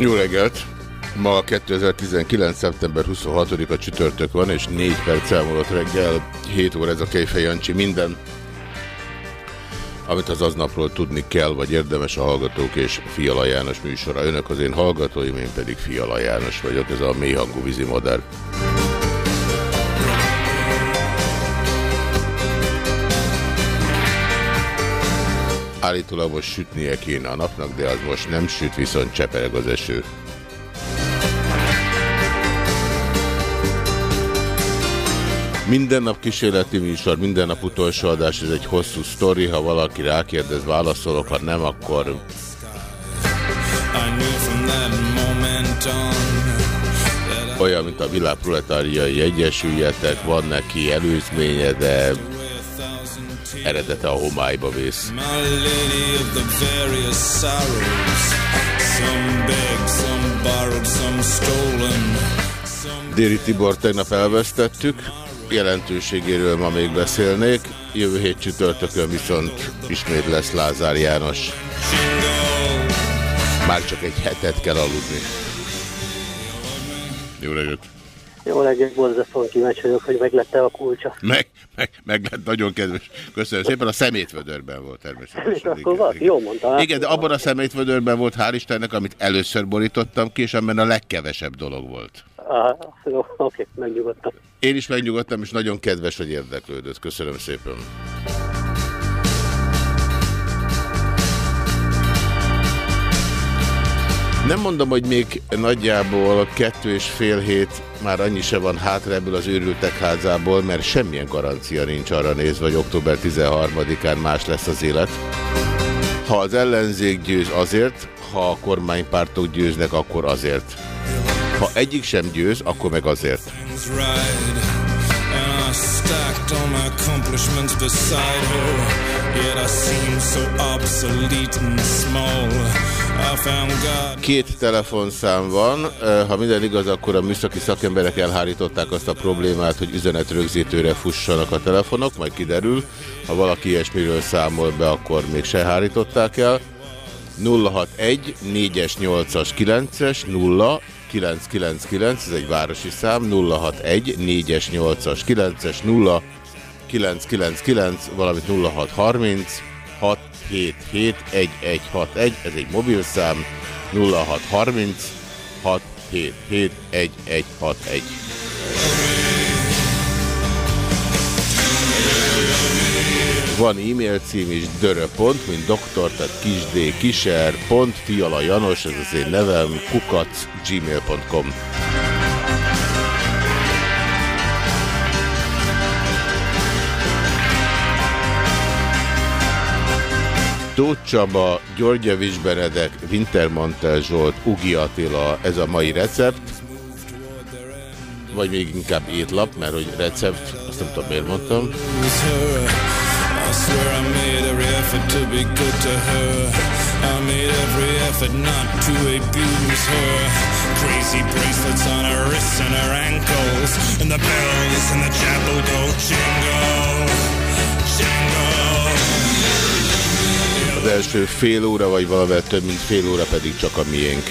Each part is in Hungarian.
Jó reggelt! Ma 2019. szeptember 26-a csütörtök van, és 4 perc elmúlott reggel, 7 óra ez a Kejfej Jancsi. Minden, amit az aznapról tudni kell, vagy érdemes a Hallgatók és Fiala János műsora. Önök az én hallgatóim, én pedig Fiala János vagyok, ez a mélyhangú vízimodern. Állítólag most sütnie kéne a napnak, de az most nem süt, viszont csepereg az eső. Minden nap kísérleti műsor, minden nap utolsó adás, ez egy hosszú sztori, ha valaki rákérdez, válaszolok, ha nem, akkor... Olyan, mint a világ proletáriai egyesüljetek, van neki előzménye, de eredete a homályba vész. Déri Tibor tegnap elvesztettük, jelentőségéről ma még beszélnék, jövő hét csütörtökön viszont ismét lesz Lázár János. Már csak egy hetet kell aludni. Jó reggelt! Jó reggelt, borzasztóan kíváncsi vagyok, hogy meglette a kulcsa. Meg, meg, meg lett, nagyon kedves. Köszönöm szépen, a szemétvödörben volt természetesen. Akkor van, jó mondta. Igen, de abban a szemétvödörben volt, hál' Istennek, amit először borítottam ki, és amiben a legkevesebb dolog volt. Ah, jó, oké, megnyugodtam. Én is megnyugodtam, és nagyon kedves, hogy érdeklődött. Köszönöm szépen. Nem mondom, hogy még nagyjából kettő és fél hét már annyi se van hátra ebből az őrültek házából, mert semmilyen garancia nincs arra nézve, hogy október 13-án más lesz az élet. Ha az ellenzék győz azért, ha a kormánypártok győznek, akkor azért. Ha egyik sem győz, akkor meg azért. stacked all my accomplishments beside her. Yet I seem so obsolete and small. Két telefonszám van. Ha minden igaz, akkor a műszaki szakemberek elhárították azt a problémát, hogy üzenetrögzítőre fussanak a telefonok, majd kiderül. Ha valaki ilyesmiről számol be, akkor még se hárították el. 061 4-es, 8-as, 9-es, 0 999, ez egy városi szám, 061 4-es, 8-as, 9-es, 0 999, valamint 0630 677 1161, ez egy mobil szám, 0630 677 1161. Van e-mail cím is dörö.pont, mint doktor, tehát kisd, ez az én nevem, kukac, gmail.com. Tóth Csaba, Györgyevics Benedek, Wintermantel Zsolt, Ugi Attila, ez a mai recept. Vagy még inkább étlap, mert hogy recept, azt nem tudom miért mondtam. Crazy bracelets on her wrists and her ankles. And the bells in the chapel go jingle, jingle. Az első fél óra, vagy valamivel több, mint fél óra pedig csak a miénk.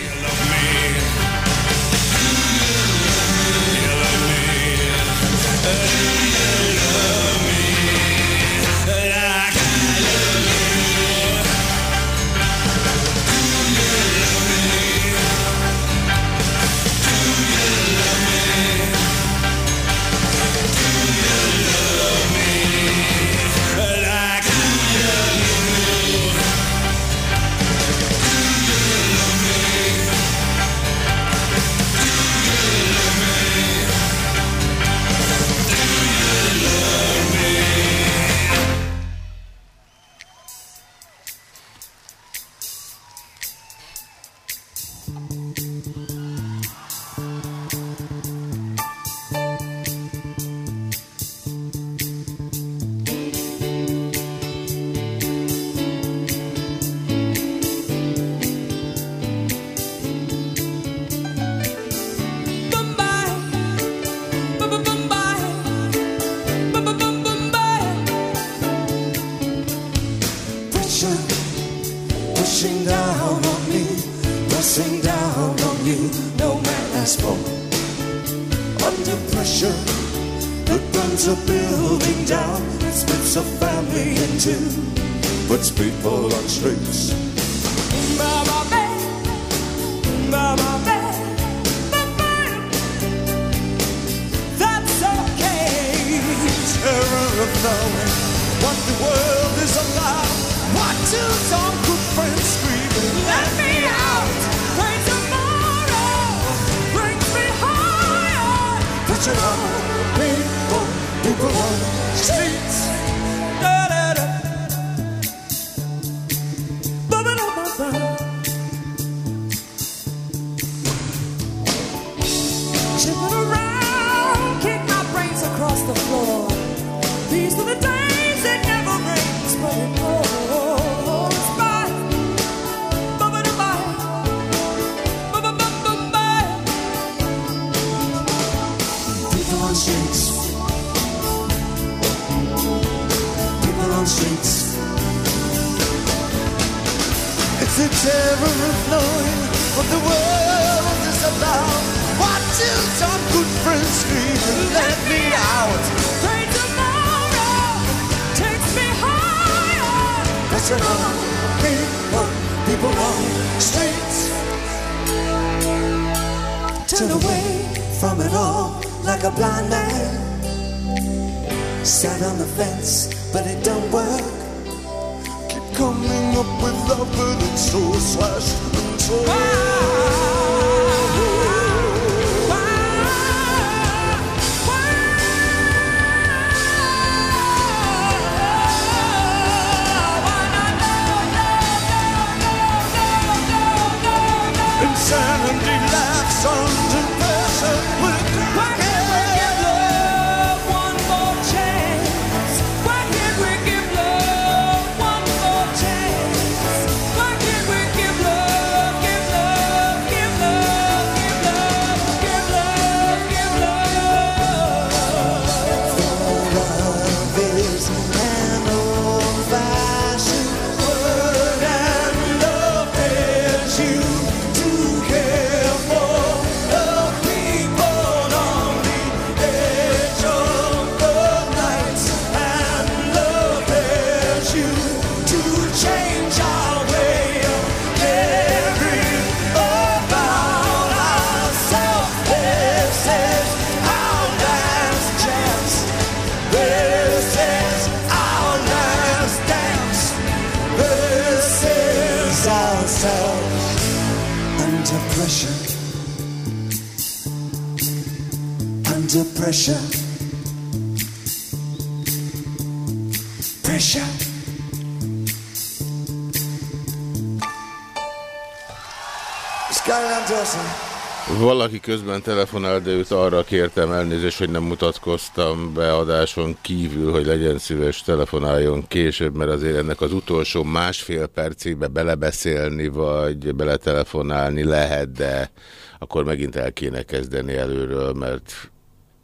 Valaki közben telefonál, de őt arra kértem elnézést, hogy nem mutatkoztam be adáson kívül, hogy legyen szíves, telefonáljon később, mert azért ennek az utolsó másfél percébe belebeszélni, vagy beletelefonálni lehet, de akkor megint el kéne kezdeni előről, mert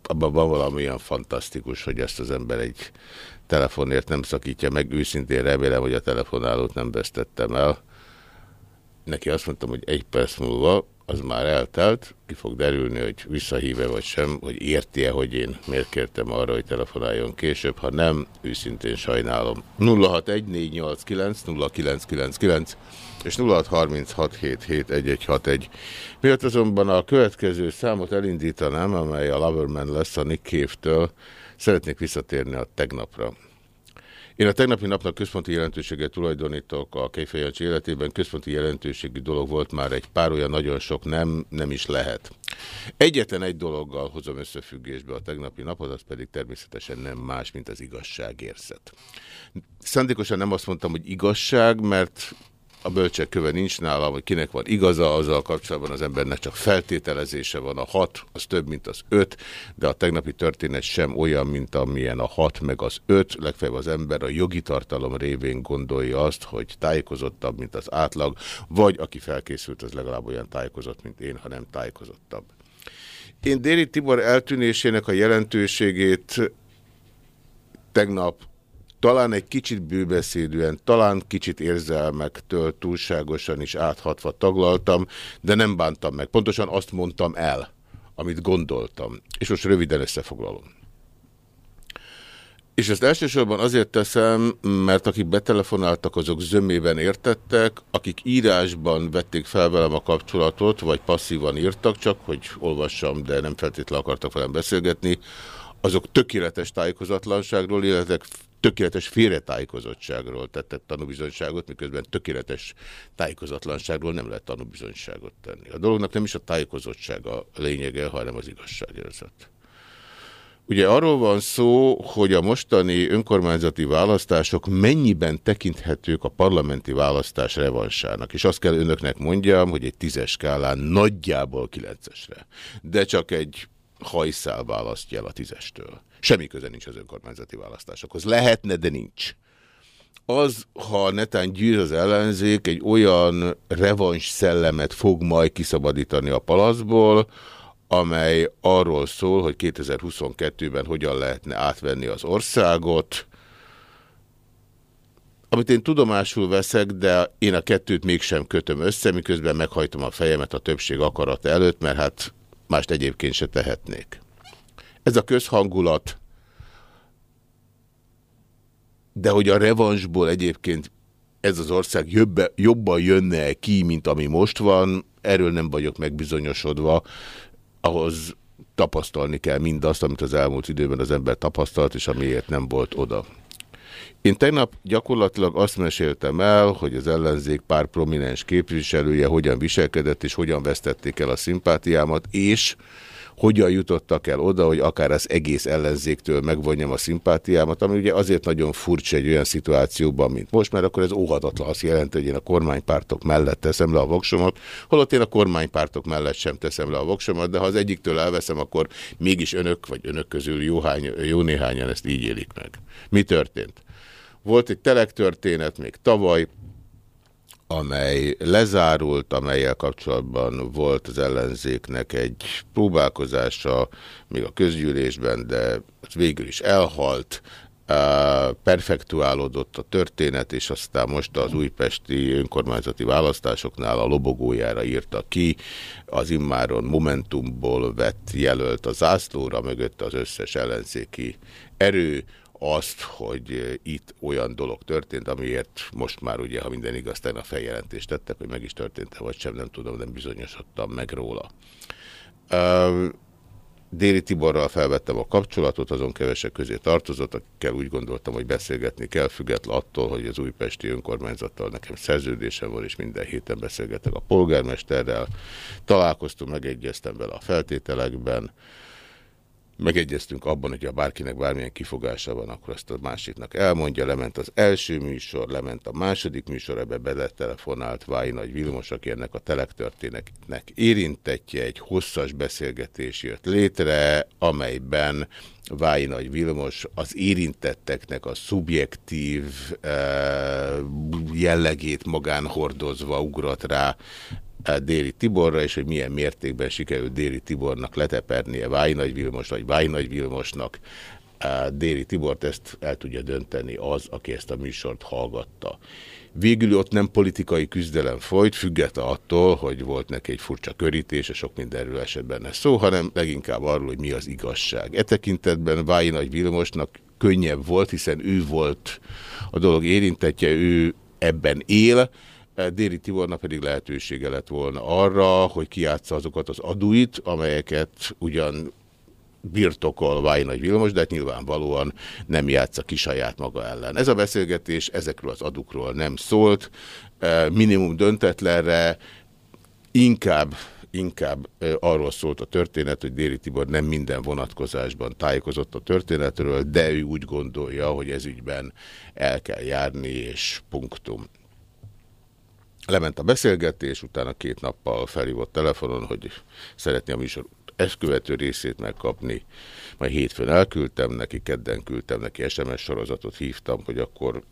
abban van valami olyan fantasztikus, hogy ezt az ember egy telefonért nem szakítja meg. Őszintén remélem, hogy a telefonálót nem vesztettem el. Neki azt mondtam, hogy egy perc múlva az már eltelt, ki fog derülni, hogy visszahíve vagy sem, hogy érti-e, hogy én miért kértem arra, hogy telefonáljon később, ha nem, őszintén sajnálom. 0614890999 és 0636771161. Miatt azonban a következő számot elindítanám, amely a Loverman lesz a Nick Cave-től, szeretnék visszatérni a tegnapra. Én a tegnapi napnak központi jelentőséget tulajdonítok a Kejfejancsi életében. Központi jelentőségű dolog volt már egy pár, olyan nagyon sok nem, nem is lehet. Egyetlen egy dologgal hozom összefüggésbe a tegnapi napot, az pedig természetesen nem más, mint az igazságérzet. Szándékosan nem azt mondtam, hogy igazság, mert a bölcsek köve nincs nálam, hogy kinek van igaza, azzal kapcsolatban az embernek csak feltételezése van. A hat, az több, mint az öt, de a tegnapi történet sem olyan, mint amilyen a hat, meg az öt. Legfeljebb az ember a jogi tartalom révén gondolja azt, hogy tájékozottabb, mint az átlag, vagy aki felkészült, az legalább olyan tájékozott, mint én, ha nem tájékozottabb. Én Déri Tibor eltűnésének a jelentőségét tegnap talán egy kicsit bőbeszédűen, talán kicsit érzelmektől túlságosan is áthatva taglaltam, de nem bántam meg. Pontosan azt mondtam el, amit gondoltam. És most röviden összefoglalom. És ezt elsősorban azért teszem, mert akik betelefonáltak, azok zömében értettek, akik írásban vették fel velem a kapcsolatot, vagy passzívan írtak, csak hogy olvassam, de nem feltétlenül akartak velem beszélgetni, azok tökéletes tájékozatlanságról, illetve tökéletes félretájékozottságról tettek tanúbizonyságot, miközben tökéletes tájékozatlanságról nem lehet tanúbizonyságot tenni. A dolognak nem is a tájékozottsága a lényege, hanem az igazságérzet. Ugye arról van szó, hogy a mostani önkormányzati választások mennyiben tekinthetők a parlamenti választás revansának. És azt kell önöknek mondjam, hogy egy tízes skálán nagyjából kilencesre. De csak egy hajszál választja el a tízestől. Semmi köze nincs az önkormányzati választásokhoz. Lehetne, de nincs. Az, ha netán gyűr az ellenzék, egy olyan revans szellemet fog majd kiszabadítani a palaszból, amely arról szól, hogy 2022-ben hogyan lehetne átvenni az országot, amit én tudomásul veszek, de én a kettőt mégsem kötöm össze, miközben meghajtom a fejemet a többség akarata előtt, mert hát mást egyébként se tehetnék. Ez a közhangulat, de hogy a revansból egyébként ez az ország jobba, jobban jönne ki, mint ami most van, erről nem vagyok megbizonyosodva, ahhoz tapasztalni kell mindazt, amit az elmúlt időben az ember tapasztalt, és amiért nem volt oda. Én tegnap gyakorlatilag azt meséltem el, hogy az ellenzék pár prominens képviselője hogyan viselkedett, és hogyan vesztették el a szimpátiámat, és hogyan jutottak el oda, hogy akár az egész ellenzéktől megvonjam a szimpátiámat, ami ugye azért nagyon furcsa egy olyan szituációban, mint most, mert akkor ez óhatatlan azt jelenti, hogy én a kormánypártok mellett teszem le a voksomat, holott én a kormánypártok mellett sem teszem le a voksomat, de ha az egyiktől elveszem, akkor mégis önök, vagy önök közül jó, hány, jó néhányan ezt így élik meg. Mi történt? Volt egy telektörténet még tavaly, amely lezárult, amelyel kapcsolatban volt az ellenzéknek egy próbálkozása, még a közgyűlésben, de végül is elhalt, perfektuálódott a történet, és aztán most az újpesti önkormányzati választásoknál a lobogójára írta ki, az immáron Momentumból vett jelölt a zászlóra, mögött az összes ellenzéki erő, azt, hogy itt olyan dolog történt, amiért most már ugye, ha minden igaz, a feljelentést tettek, hogy meg is történt-e vagy sem, nem tudom, nem bizonyosodtam meg róla. Déri Tiborral felvettem a kapcsolatot, azon kevesek közé tartozott, akikkel úgy gondoltam, hogy beszélgetni kell, független attól, hogy az újpesti önkormányzattal nekem szerződésem van, és minden héten beszélgetek a polgármesterrel. Találkoztunk, megegyeztem vele a feltételekben, Megegyeztünk abban, hogy ha bárkinek bármilyen kifogása van, akkor azt a másiknak elmondja. Lement az első műsor, lement a második műsor, ebbe beletelefonált Vái Nagy Vilmos, aki ennek a telektörténetnek érintettje, egy hosszas beszélgetés jött létre, amelyben Vái Nagy Vilmos az érintetteknek a szubjektív eh, jellegét magán hordozva ugrott rá Déri Tiborra, és hogy milyen mértékben sikerült Déri Tibornak letepernie Vájnagy Vilmos, vagy Vájnagy Vilmosnak. Déri Tibort ezt el tudja dönteni az, aki ezt a műsort hallgatta. Végül ott nem politikai küzdelem folyt, független attól, hogy volt neki egy furcsa körítése, sok mindenről esett benne szó, hanem leginkább arról, hogy mi az igazság. E tekintetben Vájnagy Vilmosnak könnyebb volt, hiszen ő volt a dolog érintetje, ő ebben él, Déri Tibornak pedig lehetősége lett volna arra, hogy kiátsza azokat az adóit, amelyeket ugyan birtokol Vájnagy Vilmos, de hát nyilvánvalóan nem játsza ki saját maga ellen. Ez a beszélgetés ezekről az adukról nem szólt, eh, minimum döntetlenre, inkább inkább eh, arról szólt a történet, hogy Déri Tibor nem minden vonatkozásban tájékozott a történetről, de ő úgy gondolja, hogy ez ügyben el kell járni, és punktum. Lement a beszélgetés, utána két nappal felhívott telefonon, hogy szeretné a műsor ezt követő részét megkapni. Majd hétfőn elküldtem neki, kedden küldtem neki SMS sorozatot, hívtam, hogy akkor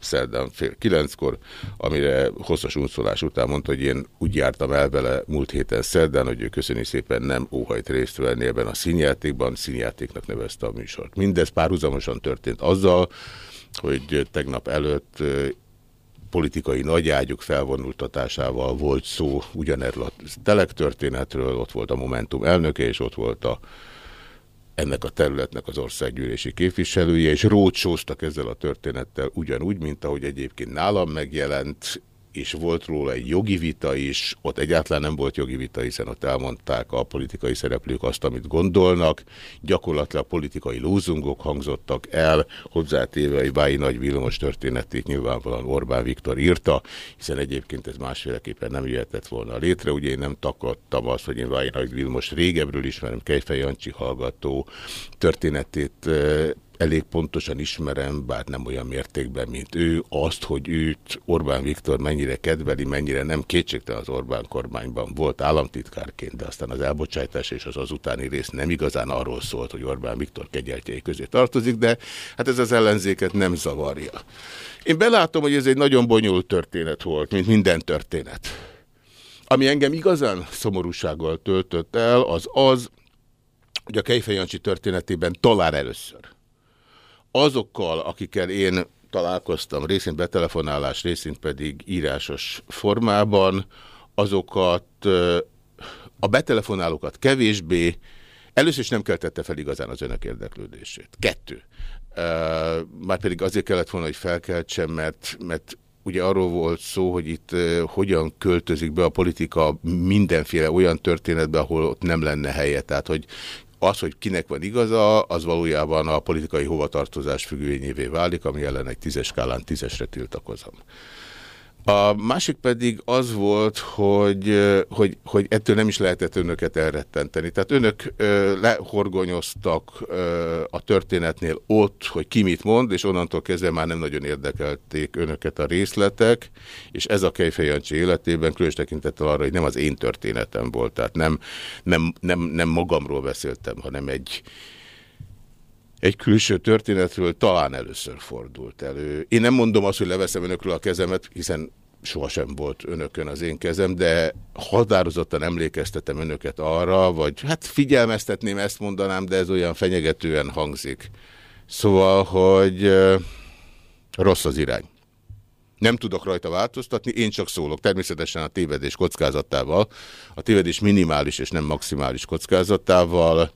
szerdán fél kilenckor, amire hosszas unszolás után mondta, hogy én úgy jártam el vele múlt héten szerdán, hogy ő köszöni szépen nem óhajt részt venni ebben a színjátékban, színjátéknak nevezte a műsort. Mindez párhuzamosan történt azzal, hogy tegnap előtt politikai nagyágyuk felvonultatásával volt szó ugyanerről a telek történetről, ott volt a Momentum elnöke, és ott volt a, ennek a területnek az országgyűlési képviselője, és rócsóztak ezzel a történettel ugyanúgy, mint ahogy egyébként nálam megjelent, és volt róla egy jogi vita is, ott egyáltalán nem volt jogi vita, hiszen ott elmondták a politikai szereplők azt, amit gondolnak, gyakorlatilag politikai lózungok hangzottak el, hozzátéve, hogy Bái Nagy Vilmos történetét nyilvánvalóan Orbán Viktor írta, hiszen egyébként ez másféleképpen nem jöhetett volna létre, ugye én nem takadtam azt, hogy én Bái Nagy Vilmos régebről ismerem, Kejfej Jancsi hallgató történetét elég pontosan ismerem, bár nem olyan mértékben, mint ő, azt, hogy őt Orbán Viktor mennyire kedveli, mennyire nem kétségtelen az Orbán kormányban volt államtitkárként, de aztán az elbocsátás és az azutáni rész nem igazán arról szólt, hogy Orbán Viktor kegyeltjei közé tartozik, de hát ez az ellenzéket nem zavarja. Én belátom, hogy ez egy nagyon bonyolult történet volt, mint minden történet. Ami engem igazán szomorúsággal töltött el, az az, hogy a Kejfej Jancsi történetében talán először azokkal, akikkel én találkoztam, részint betelefonálás, részint pedig írásos formában, azokat a betelefonálókat kevésbé, először is nem keltette fel igazán az önök érdeklődését. Kettő. Már pedig azért kellett volna, hogy felkeltsem, mert, mert ugye arról volt szó, hogy itt hogyan költözik be a politika mindenféle olyan történetbe, ahol ott nem lenne helye. Tehát, hogy az, hogy kinek van igaza, az valójában a politikai hovatartozás függvényévé válik, ami ellen egy tízes skálán tízesre tiltakozom. A másik pedig az volt, hogy, hogy, hogy ettől nem is lehetett önöket elrettenteni. Tehát önök lehorgonyoztak a történetnél ott, hogy ki mit mond, és onnantól kezdve már nem nagyon érdekelték önöket a részletek, és ez a Kejfej Jancsi életében különös tekintettel arra, hogy nem az én történetem volt, tehát nem, nem, nem, nem magamról beszéltem, hanem egy, egy külső történetről talán először fordult elő. Én nem mondom azt, hogy leveszem önökről a kezemet, hiszen sohasem volt önökön az én kezem, de határozottan emlékeztetem önöket arra, vagy hát figyelmeztetném, ezt mondanám, de ez olyan fenyegetően hangzik. Szóval, hogy rossz az irány. Nem tudok rajta változtatni, én csak szólok. Természetesen a tévedés kockázatával, a tévedés minimális és nem maximális kockázatával,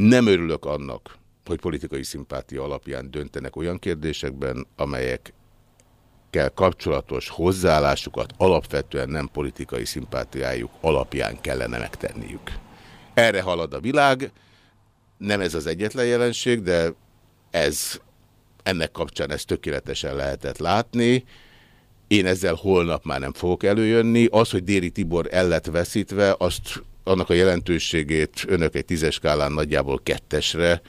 nem örülök annak, hogy politikai szimpátia alapján döntenek olyan kérdésekben, amelyekkel kapcsolatos hozzáállásukat alapvetően nem politikai szimpátiájuk alapján kellene megtenniük. Erre halad a világ, nem ez az egyetlen jelenség, de ez, ennek kapcsán ezt tökéletesen lehetett látni. Én ezzel holnap már nem fogok előjönni. Az, hogy Déri Tibor el lett veszítve, azt annak a jelentőségét önök egy tízes skálán nagyjából kettesre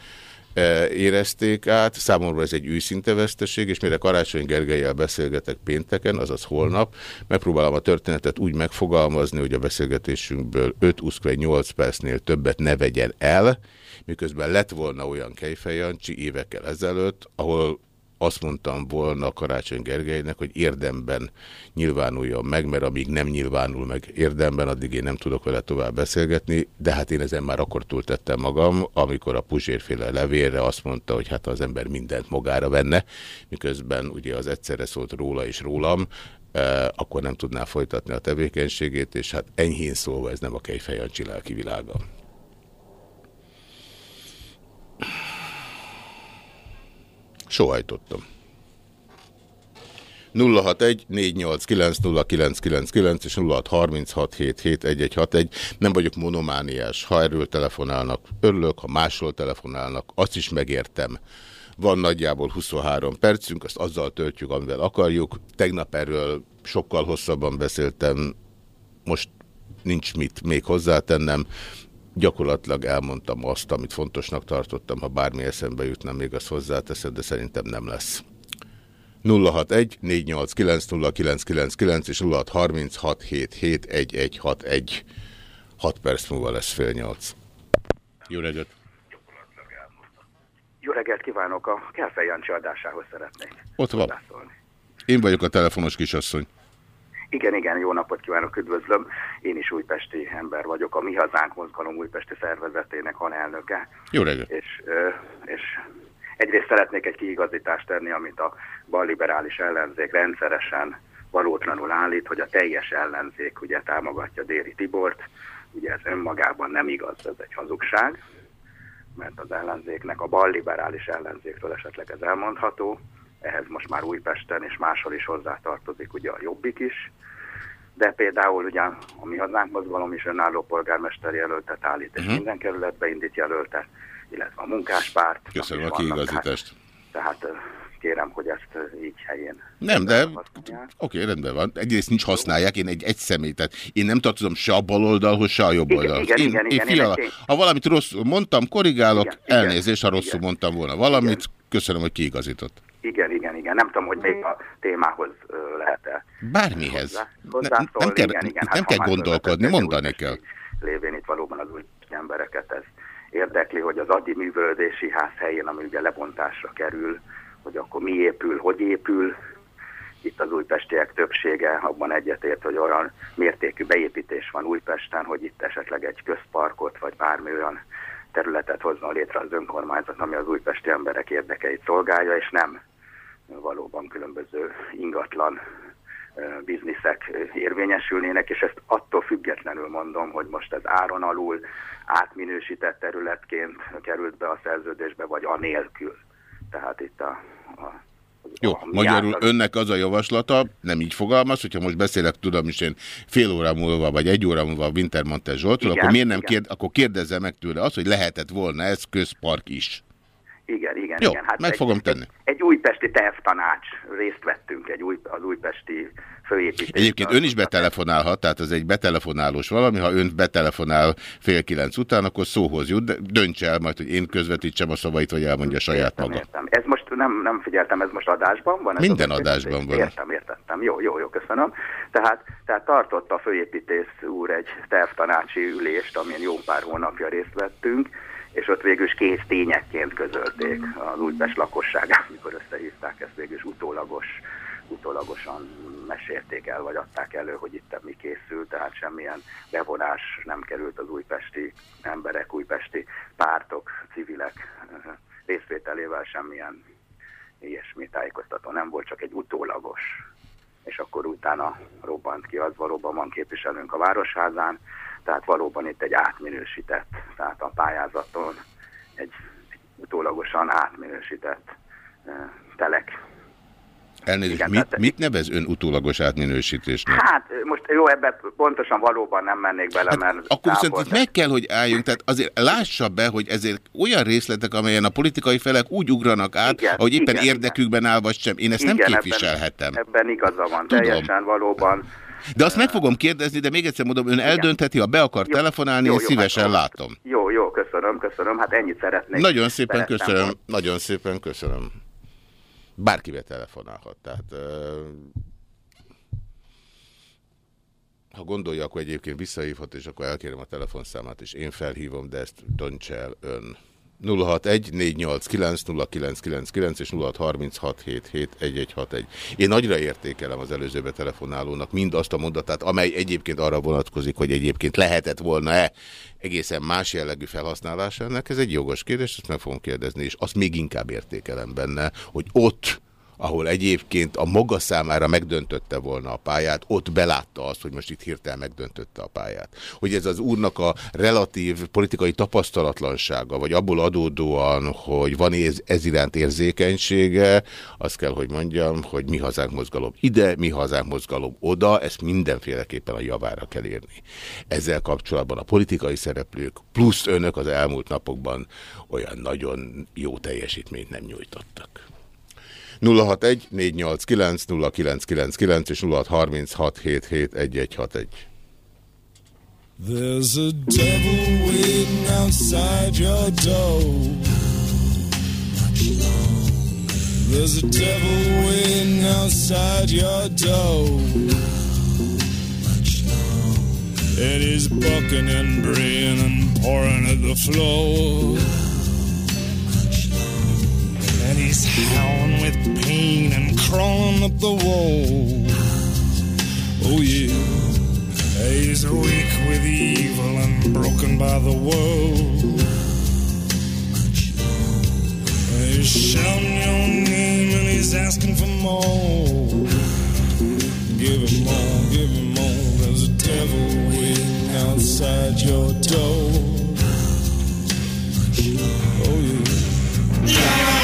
e, érezték át. Számomra ez egy őszinte veszteség, és mire Karácsony Gergelyel beszélgetek pénteken, azaz holnap, megpróbálom a történetet úgy megfogalmazni, hogy a beszélgetésünkből 5-8 percnél többet ne vegyen el, miközben lett volna olyan Kejfej Jancsi évekkel ezelőtt, ahol azt mondtam volna Karácsony Gergelynek, hogy érdemben nyilvánuljon meg, mert amíg nem nyilvánul meg érdemben, addig én nem tudok vele tovább beszélgetni, de hát én ezen már akkor túltettem magam, amikor a Puzsérféle levélre azt mondta, hogy hát az ember mindent magára venne, miközben ugye az egyszerre szólt róla és rólam, eh, akkor nem tudná folytatni a tevékenységét, és hát enyhén szólva ez nem a Kejfejancsi lelki világa. Sohajtottam. 061 489 és 0636771161. Nem vagyok monomániás. Ha erről telefonálnak, örülök, ha másról telefonálnak, azt is megértem. Van nagyjából 23 percünk, azt azzal töltjük, amivel akarjuk. Tegnap erről sokkal hosszabban beszéltem, most nincs mit még hozzátennem gyakorlatilag elmondtam azt, amit fontosnak tartottam, ha bármi eszembe jutna, még azt hozzáteszem, de szerintem nem lesz. 061 489 és 0636771161. 6 perc múlva lesz fél nyolc. Jó reggelt! Jó reggelt kívánok! A Kelfej Jancsi adásához szeretnék. Ott van. Én vagyok a telefonos kisasszony. Igen, igen, jó napot kívánok, üdvözlöm. Én is újpesti ember vagyok, a Mi Hazánk Mozgalom újpesti szervezetének alelnöke. Jó reggelt. És, és Egyrészt szeretnék egy kiigazítást tenni, amit a balliberális ellenzék rendszeresen valótlanul állít, hogy a teljes ellenzék ugye támogatja Déri Tibort, ugye ez önmagában nem igaz, ez egy hazugság, mert az ellenzéknek, a balliberális ellenzékről esetleg ez elmondható, ehhez most már Újpesten és máshol is hozzátartozik ugye a Jobbik is, de például ugye a Mi Hazánk Mozgalom is önálló polgármester jelöltet állít, és uh -huh. minden kerületbe indít jelöltet, illetve a munkáspárt. Köszönöm a kiigazítást. Tehát, tehát kérem, hogy ezt így helyén. Nem, de oké, okay, rendben van. Egyrészt nincs használják, én egy egy személy, tehát én nem tartozom se a bal oldalhoz, se a jobb oldalhoz. Igen, én, igen, én, igen, fiala, én, ha valamit rosszul mondtam, korrigálok, igen, elnézést, ha rosszul igen, mondtam volna valamit, igen. köszönöm, hogy kiigazított. Igen, igen, igen. Nem tudom, hogy még a témához lehet-e. Bármihez. Hozzá, ne, nem kell, igen, igen. Hát nem kell gondolkodni, mondani kell. Lévén itt valóban az új embereket ez érdekli, hogy az addi művölődési ház helyén, ami ugye lebontásra kerül, hogy akkor mi épül, hogy épül. Itt az újpestiek többsége abban egyetért, hogy olyan mértékű beépítés van Újpesten, hogy itt esetleg egy közparkot, vagy bármi olyan területet hozna létre az önkormányzat, ami az újpesti emberek érdekeit szolgálja, és nem valóban különböző ingatlan bizniszek érvényesülnének, és ezt attól függetlenül mondom, hogy most ez áron alul átminősített területként került be a szerződésbe, vagy anélkül. Tehát itt a, a jó, a magyarul önnek az a javaslata, nem így fogalmaz, hogyha most beszélek, tudom is én fél óra múlva, vagy egy óra múlva a Wintermantel Zsoltól, akkor miért nem kérd, akkor kérdezze meg tőle azt, hogy lehetett volna ez közpark is. Igen, igen, Jó, igen. Hát meg egy, fogom tenni. Egy, egy újpesti tervtanács, részt vettünk egy új, az újpesti főépítésben. Egyébként ön is betelefonálhat, tehát ez egy betelefonálós valami, ha ön betelefonál fél kilenc után, akkor szóhoz jut, de dönts el majd, hogy én közvetítsem a szavait, vagy elmondja saját értem, maga. Értem. Ez most nem, nem figyeltem, ez most adásban van? Ez Minden adásban van. Értem, értettem. Jó, jó, jó, köszönöm. Tehát, tehát tartott a főépítész úr egy tervtanácsi ülést, amin jó pár hónapja részt vettünk, és ott végül is kész tényekként közölték az Újpest lakosságát, amikor összehívták ezt végül is utólagos, utólagosan mesélték el, vagy adták elő, hogy itt mi készült, tehát semmilyen bevonás nem került az újpesti emberek, újpesti pártok, civilek részvételével semmilyen ilyesmi tájékoztató nem volt, csak egy utólagos. És akkor utána robbant ki az, valóban van képviselőnk a Városházán, tehát valóban itt egy átminősített, tehát a pályázaton egy, egy utólagosan átminősített uh, telek Elnézést, Igen, mit, mit nevez ön utólagos átminősítésnek? Hát most jó, ebben pontosan valóban nem mennék bele, hát mert... Akkor viszont itt meg kell, hogy álljunk, tehát azért lássa be, hogy ezért olyan részletek, amelyen a politikai felek úgy ugranak át, igen, ahogy éppen igen, érdekükben áll, vagy sem. Én ezt igen, nem képviselhetem. Ebben, ebben igaza van, Tudom. teljesen valóban. De azt meg fogom kérdezni, de még egyszer mondom, ön Igen. eldöntheti, ha be akar jó, telefonálni, jó, én jó, szívesen hát, látom. Jó, jó, köszönöm, köszönöm. Hát ennyit szeretnék. Nagyon szépen köszönöm, van. nagyon szépen köszönöm. Bárkivel telefonálhat, tehát... Uh, ha gondolja, akkor egyébként visszahívhat, és akkor elkérem a telefonszámát, és én felhívom, de ezt döntse el ön. 061-489-0999 és 0636771161. Én nagyra értékelem az előzőbe telefonálónak mind azt a mondatát, amely egyébként arra vonatkozik, hogy egyébként lehetett volna-e egészen más jellegű felhasználása ennek. Ez egy jogos kérdés, ezt meg fogom kérdezni, és azt még inkább értékelem benne, hogy ott ahol egyébként a maga számára megdöntötte volna a pályát, ott belátta azt, hogy most itt hirtelen megdöntötte a pályát. Hogy ez az úrnak a relatív politikai tapasztalatlansága, vagy abból adódóan, hogy van ez, ez iránt érzékenysége, azt kell, hogy mondjam, hogy mi hazánk mozgalom ide, mi hazánk mozgalom oda, ezt mindenféleképpen a javára kell érni. Ezzel kapcsolatban a politikai szereplők plusz önök az elmúlt napokban olyan nagyon jó teljesítményt nem nyújtottak. 061 489 0999 és 0636771161. There's a devil waiting outside your door. There's a devil waiting outside your door. And he's bucking and braying and pouring at the floor. He's howling with pain and crawling up the wall. Oh, yeah. He's weak with evil and broken by the world. He's shouting your name and he's asking for more. Give him more, give him more. There's a devil waiting outside your door. Oh yeah. Love,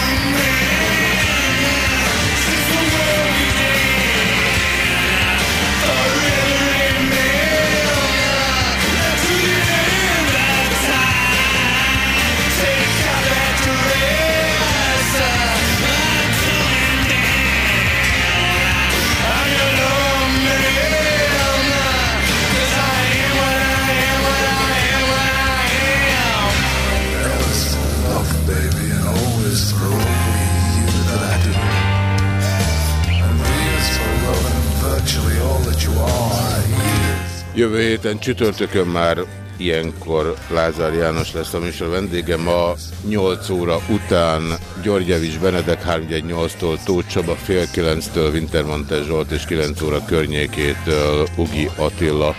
Jövő héten csütörtökön már ilyenkor Lázár János lesz a műsor vendége. Ma 8 óra után Györgyevics Benedek 318-tól Tóth Csaba fél 9-től Wintermantel Zsolt és 9 óra környékétől Ugi Attila.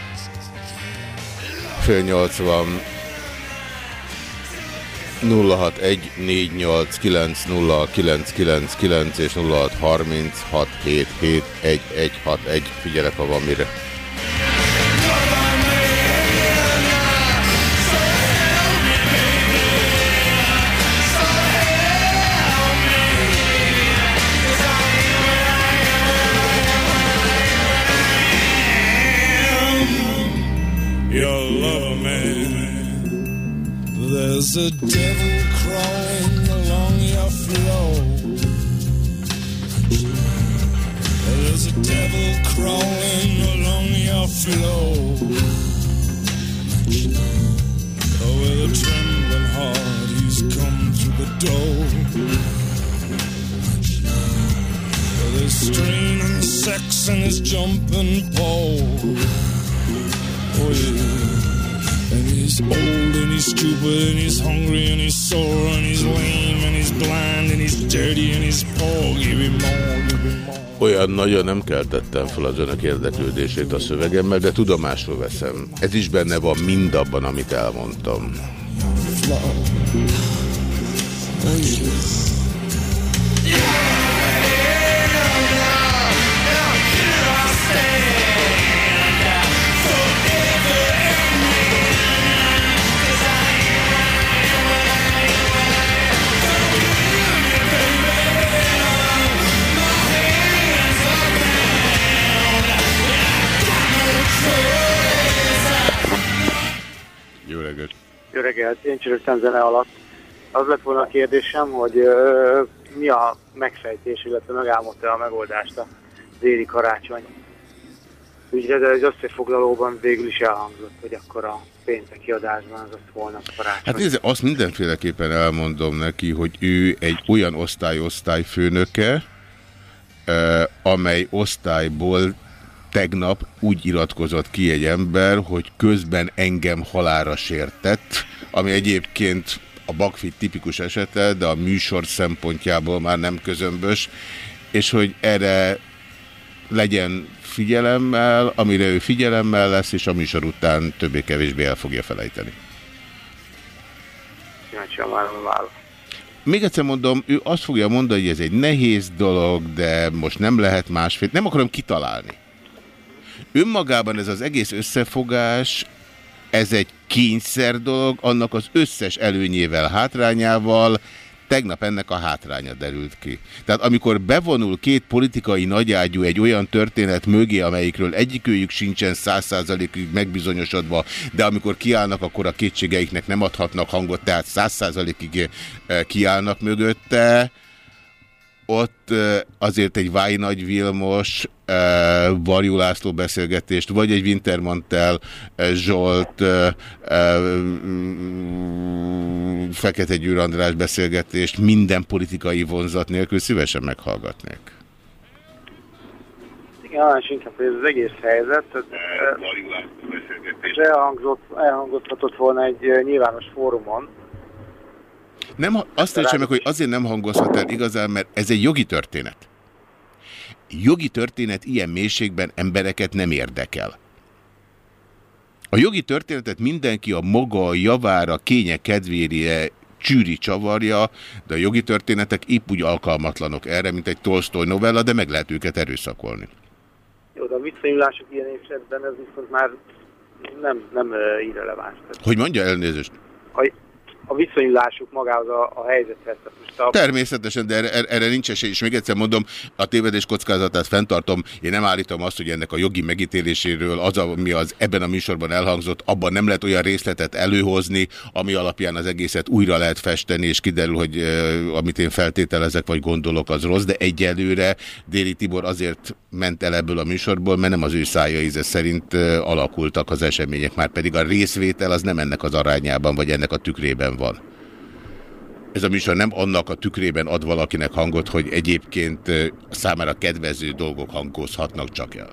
Fél 80 0614890999 és 0636771161. Figyelek, ha van mire. There's a devil crawling along your floor. There's a devil crawling along your floor. With a trembling heart, he's come through the door. There's strain and sex and his jumping pole. Oh, yeah. He's old and he's stupid and he's hungry and he's sore and he's lame and he's blind and he's dirty and he's poor. Give him more, give him more. Olyan nagyon nem keltettem fel az önök érdeklődését a szövegemmel, de tudomásul veszem. Ez is benne van mindabban, amit elmondtam. Jó reggelt! Jó reggelt, én csörögtem zene alatt. Az lett volna a kérdésem, hogy ö, mi a megfejtés, illetve megálmodta a megoldást a déli karácsony ügyre, de az összefoglalóban végül is elhangzott, hogy akkor a pénteki adásban az ott volna a karácsony. Hát nézd, azt mindenféleképpen elmondom neki, hogy ő egy olyan osztály-osztály főnöke, eh, amely osztályból tegnap úgy iratkozott ki egy ember, hogy közben engem halára sértett, ami egyébként a Bakfit tipikus esete, de a műsor szempontjából már nem közömbös, és hogy erre legyen figyelemmel, amire ő figyelemmel lesz, és a műsor után többé-kevésbé el fogja felejteni. Kíváncsian várom a választ. Még egyszer mondom, ő azt fogja mondani, hogy ez egy nehéz dolog, de most nem lehet másfél. Nem akarom kitalálni. Önmagában ez az egész összefogás, ez egy kényszer dolog, annak az összes előnyével, hátrányával, tegnap ennek a hátránya derült ki. Tehát amikor bevonul két politikai nagyágyú egy olyan történet mögé, amelyikről egyikőjük sincsen száz százalékig megbizonyosodva, de amikor kiállnak, akkor a kétségeiknek nem adhatnak hangot, tehát száz százalékig eh, kiállnak mögötte, ott azért egy Váj Nagy Vilmos, Varjú László beszélgetést, vagy egy Wintermantel Zsolt, mm, Fekete Győr András beszélgetést minden politikai vonzat nélkül szívesen meghallgatnék. Igen, is inkább, ez az egész helyzet, ez elhangzott, elhangozhatott volna egy nyilvános fórumon, Nem, azt értsem meg, hogy azért nem hangozhat el igazán, mert ez egy jogi történet. Jogi történet ilyen mélységben embereket nem érdekel. A jogi történetet mindenki a maga javára, kénye kedvére csűri csavarja, de a jogi történetek épp úgy alkalmatlanok erre, mint egy Tolstoy novella, de meg lehet őket erőszakolni. Jó, de a viszonyulások ilyen esetben ez viszont már nem, nem irreleváns. Hogy mondja elnézést? A, a viszonyulásuk magához a, a helyzethez. Most a... Természetesen, de erre, erre nincs esély, és még egyszer mondom, a tévedés kockázatát fenntartom. Én nem állítom azt, hogy ennek a jogi megítéléséről az, ami az ebben a műsorban elhangzott, abban nem lehet olyan részletet előhozni, ami alapján az egészet újra lehet festeni, és kiderül, hogy uh, amit én feltételezek, vagy gondolok, az rossz, de egyelőre Déri Tibor azért ment el ebből a műsorból, mert nem az ő szája íze szerint uh, alakultak az események, már pedig a részvétel az nem ennek az arányában, vagy ennek a tükrében van. Ez a műsor nem annak a tükrében ad valakinek hangot, hogy egyébként számára kedvező dolgok hangozhatnak csak el.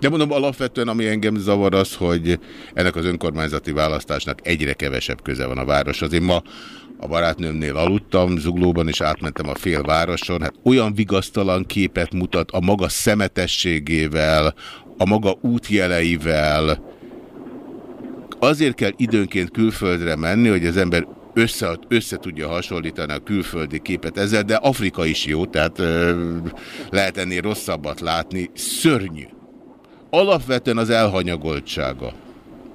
De mondom, alapvetően ami engem zavar az, hogy ennek az önkormányzati választásnak egyre kevesebb köze van a városhoz. Én ma a barátnőmnél aludtam, zuglóban is átmentem a fél városon, hát olyan vigasztalan képet mutat a maga szemetességével, a maga útjeleivel, azért kell időnként külföldre menni, hogy az ember össze, össze tudja hasonlítani a külföldi képet ezzel, de Afrika is jó, tehát ö, lehet ennél rosszabbat látni. Szörnyű. Alapvetően az elhanyagoltsága,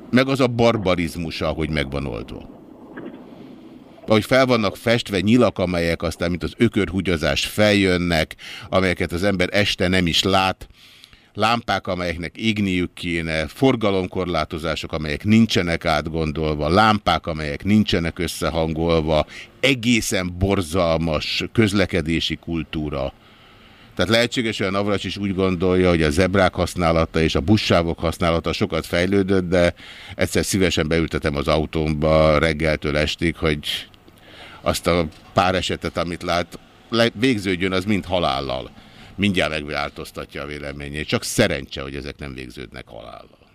meg az a barbarizmusa, hogy megvan oldva. Ahogy fel vannak festve nyilak, amelyek aztán, mint az ökörhúgyazás feljönnek, amelyeket az ember este nem is lát, lámpák, amelyeknek égniük kéne, forgalomkorlátozások, amelyek nincsenek átgondolva, lámpák, amelyek nincsenek összehangolva, egészen borzalmas közlekedési kultúra. Tehát lehetséges, hogy a Navracs is úgy gondolja, hogy a zebrák használata és a buszsávok használata sokat fejlődött, de egyszer szívesen beültetem az autómba reggeltől estig, hogy azt a pár esetet, amit lát, végződjön, az mind halállal mindjárt megváltoztatja a véleményét. Csak szerencse, hogy ezek nem végződnek halállal.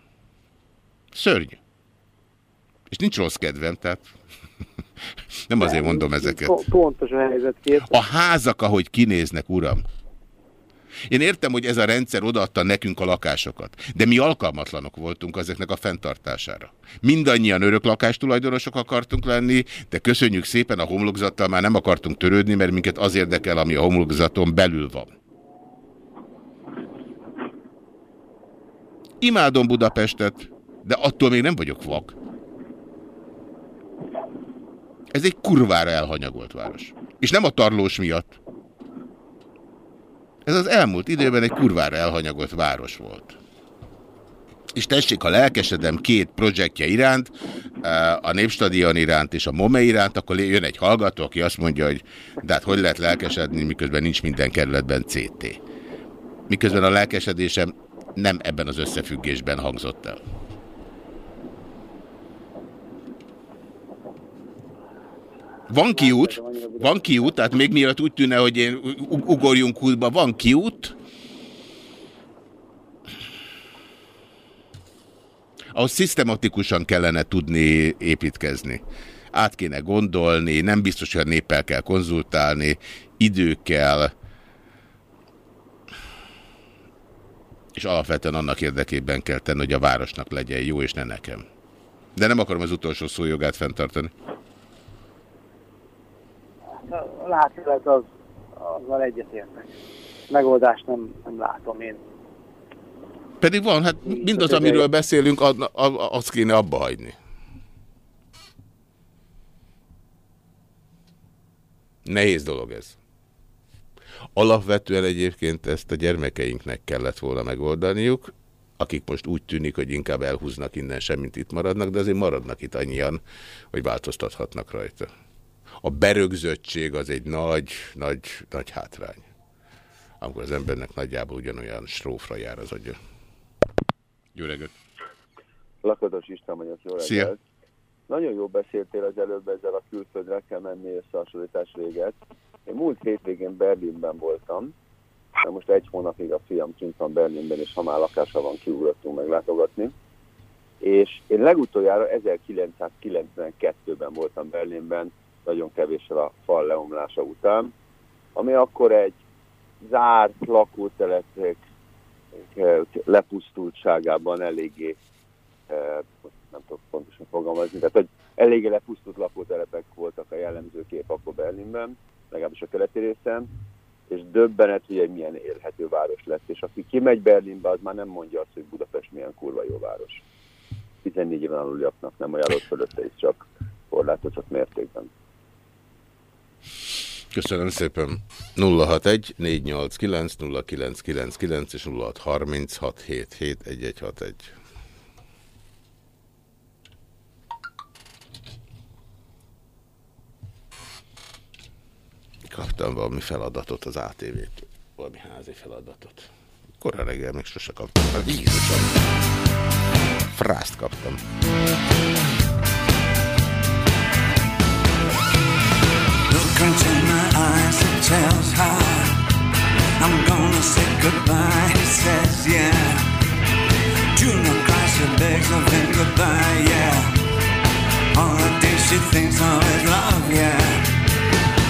Szörnyű. És nincs rossz kedvem, tehát nem azért mondom ezeket. Pontos a helyzet két. A házak, ahogy kinéznek, uram. Én értem, hogy ez a rendszer odaadta nekünk a lakásokat, de mi alkalmatlanok voltunk ezeknek a fenntartására. Mindannyian örök lakástulajdonosok akartunk lenni, de köszönjük szépen, a homlokzattal már nem akartunk törődni, mert minket az érdekel, ami a homlokzaton belül van. Imádom Budapestet, de attól még nem vagyok vak. Ez egy kurvára elhanyagolt város. És nem a tarlós miatt. Ez az elmúlt időben egy kurvára elhanyagolt város volt. És tessék, ha lelkesedem két projektje iránt, eh, a Népstadion iránt és a MOME iránt, akkor jön egy hallgató, aki azt mondja, hogy de hát hogy lehet lelkesedni, miközben nincs minden kerületben CT. Miközben a lelkesedésem nem ebben az összefüggésben hangzott el. Van kiút, van kiút, tehát még mielőtt úgy tűnne, hogy én ugorjunk útba, van kiút. Ahhoz szisztematikusan kellene tudni építkezni. Át kéne gondolni, nem biztos, hogy a néppel kell konzultálni, idő kell, és alapvetően annak érdekében kell tenni, hogy a városnak legyen jó, és ne nekem. De nem akarom az utolsó szójogát fenntartani. A látszólag az, azzal egyetértek. Megoldást nem, nem látom én. Pedig van, hát mindaz, amiről beszélünk, azt kéne abba hagyni. Nehéz dolog ez. Alapvetően egyébként ezt a gyermekeinknek kellett volna megoldaniuk, akik most úgy tűnik, hogy inkább elhúznak innen semmit itt maradnak, de azért maradnak itt annyian, hogy változtathatnak rajta. A berögzöttség az egy nagy, nagy, nagy hátrány. Amikor az embernek nagyjából ugyanolyan strófra jár az agya. Jó reggelt! Lakatos István vagyok, jó reggelt! Szia. Nagyon jó beszéltél az előbb ezzel a külföldre kell menni összehasonlítás véget. Én múlt hétvégén Berlinben voltam, de most egy hónapig a fiam kint van Berlinben, és ha már lakása van, kiugrottunk meglátogatni. És én legutoljára 1992-ben voltam Berlinben, nagyon kevéssel a fal leomlása után, ami akkor egy zárt lakótelepek eh, lepusztultságában eléggé, eh, nem tudok pontosan fogalmazni. Tehát, hogy eléggé lepusztult lakótelepek voltak a jellemző kép akkor Berlinben, legalábbis a keleti részen, és döbbenet, hogy egy milyen élhető város lett. És aki kimegy Berlinbe, az már nem mondja azt, hogy Budapest milyen kurva jó város. 14 éven aluliaknak nem ajánlott fölötte is, csak korlátozott mértékben. Köszönöm szépen. 061 489 0999 és 0636771161. Kaptam valami feladatot az ATV-től. Valami házi feladatot. Korán reggel még sose kaptam. Jézusom! Frászt kaptam. Look into my eyes, it tells her I'm gonna say goodbye, he says, yeah Juno cries, she begs of him goodbye, yeah All the day she thinks of his love, yeah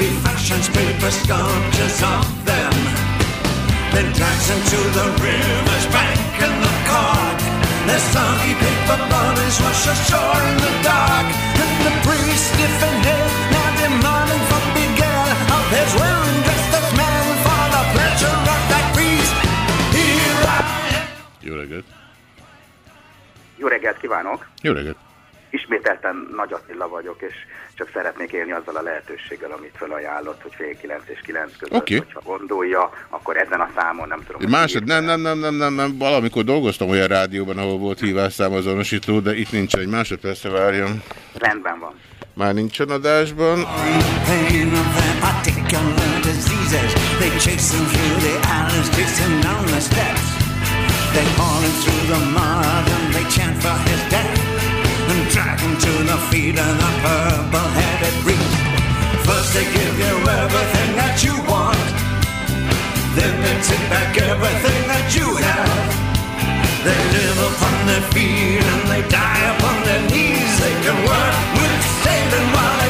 He fashions paper sculptures of them Then drags them to the river's bank in the cart Their soggy paper bodies wash ashore in the dark And the priest, if in hell, now demanding from Miguel Of his wearing dressed man for the pleasure of that priest Here I am Jó reggelt! Jó reggelt kívánok! Jó reggelt! Ismételten Nagy Attila vagyok, és csak szeretnék élni azzal a lehetőséggel, amit felajánlott, hogy fél kilenc és kilenc között, Oké. hogyha gondolja, akkor ezen a számon nem tudom. Másod, nem, nem, nem, nem, nem, nem, valamikor dolgoztam olyan rádióban, ahol volt hívásszámazonosító, de itt nincs egy másodpercre várjon. Rendben van. Már nincsen adásban. They and they chant for his death. And drag him to the feet of the purple-headed priest. First they give you everything that you want. Then they take back everything that you have. They live upon their feet and they die upon their knees. They can work with Satan while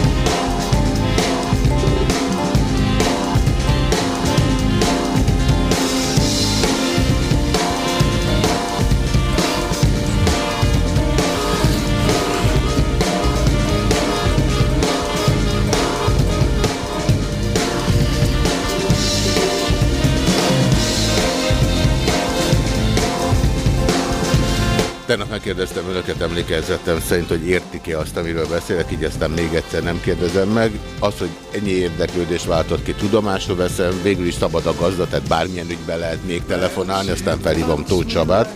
megkérdeztem önöket, emlékezettem szerint, hogy értik-e azt, amiről beszélek, így aztán még egyszer nem kérdezem meg. Az, hogy ennyi érdeklődés váltott ki, tudomásul veszem, végül is szabad a gazda, tehát bármilyen ügybe lehet még telefonálni, aztán felhívom Tóth Csabát.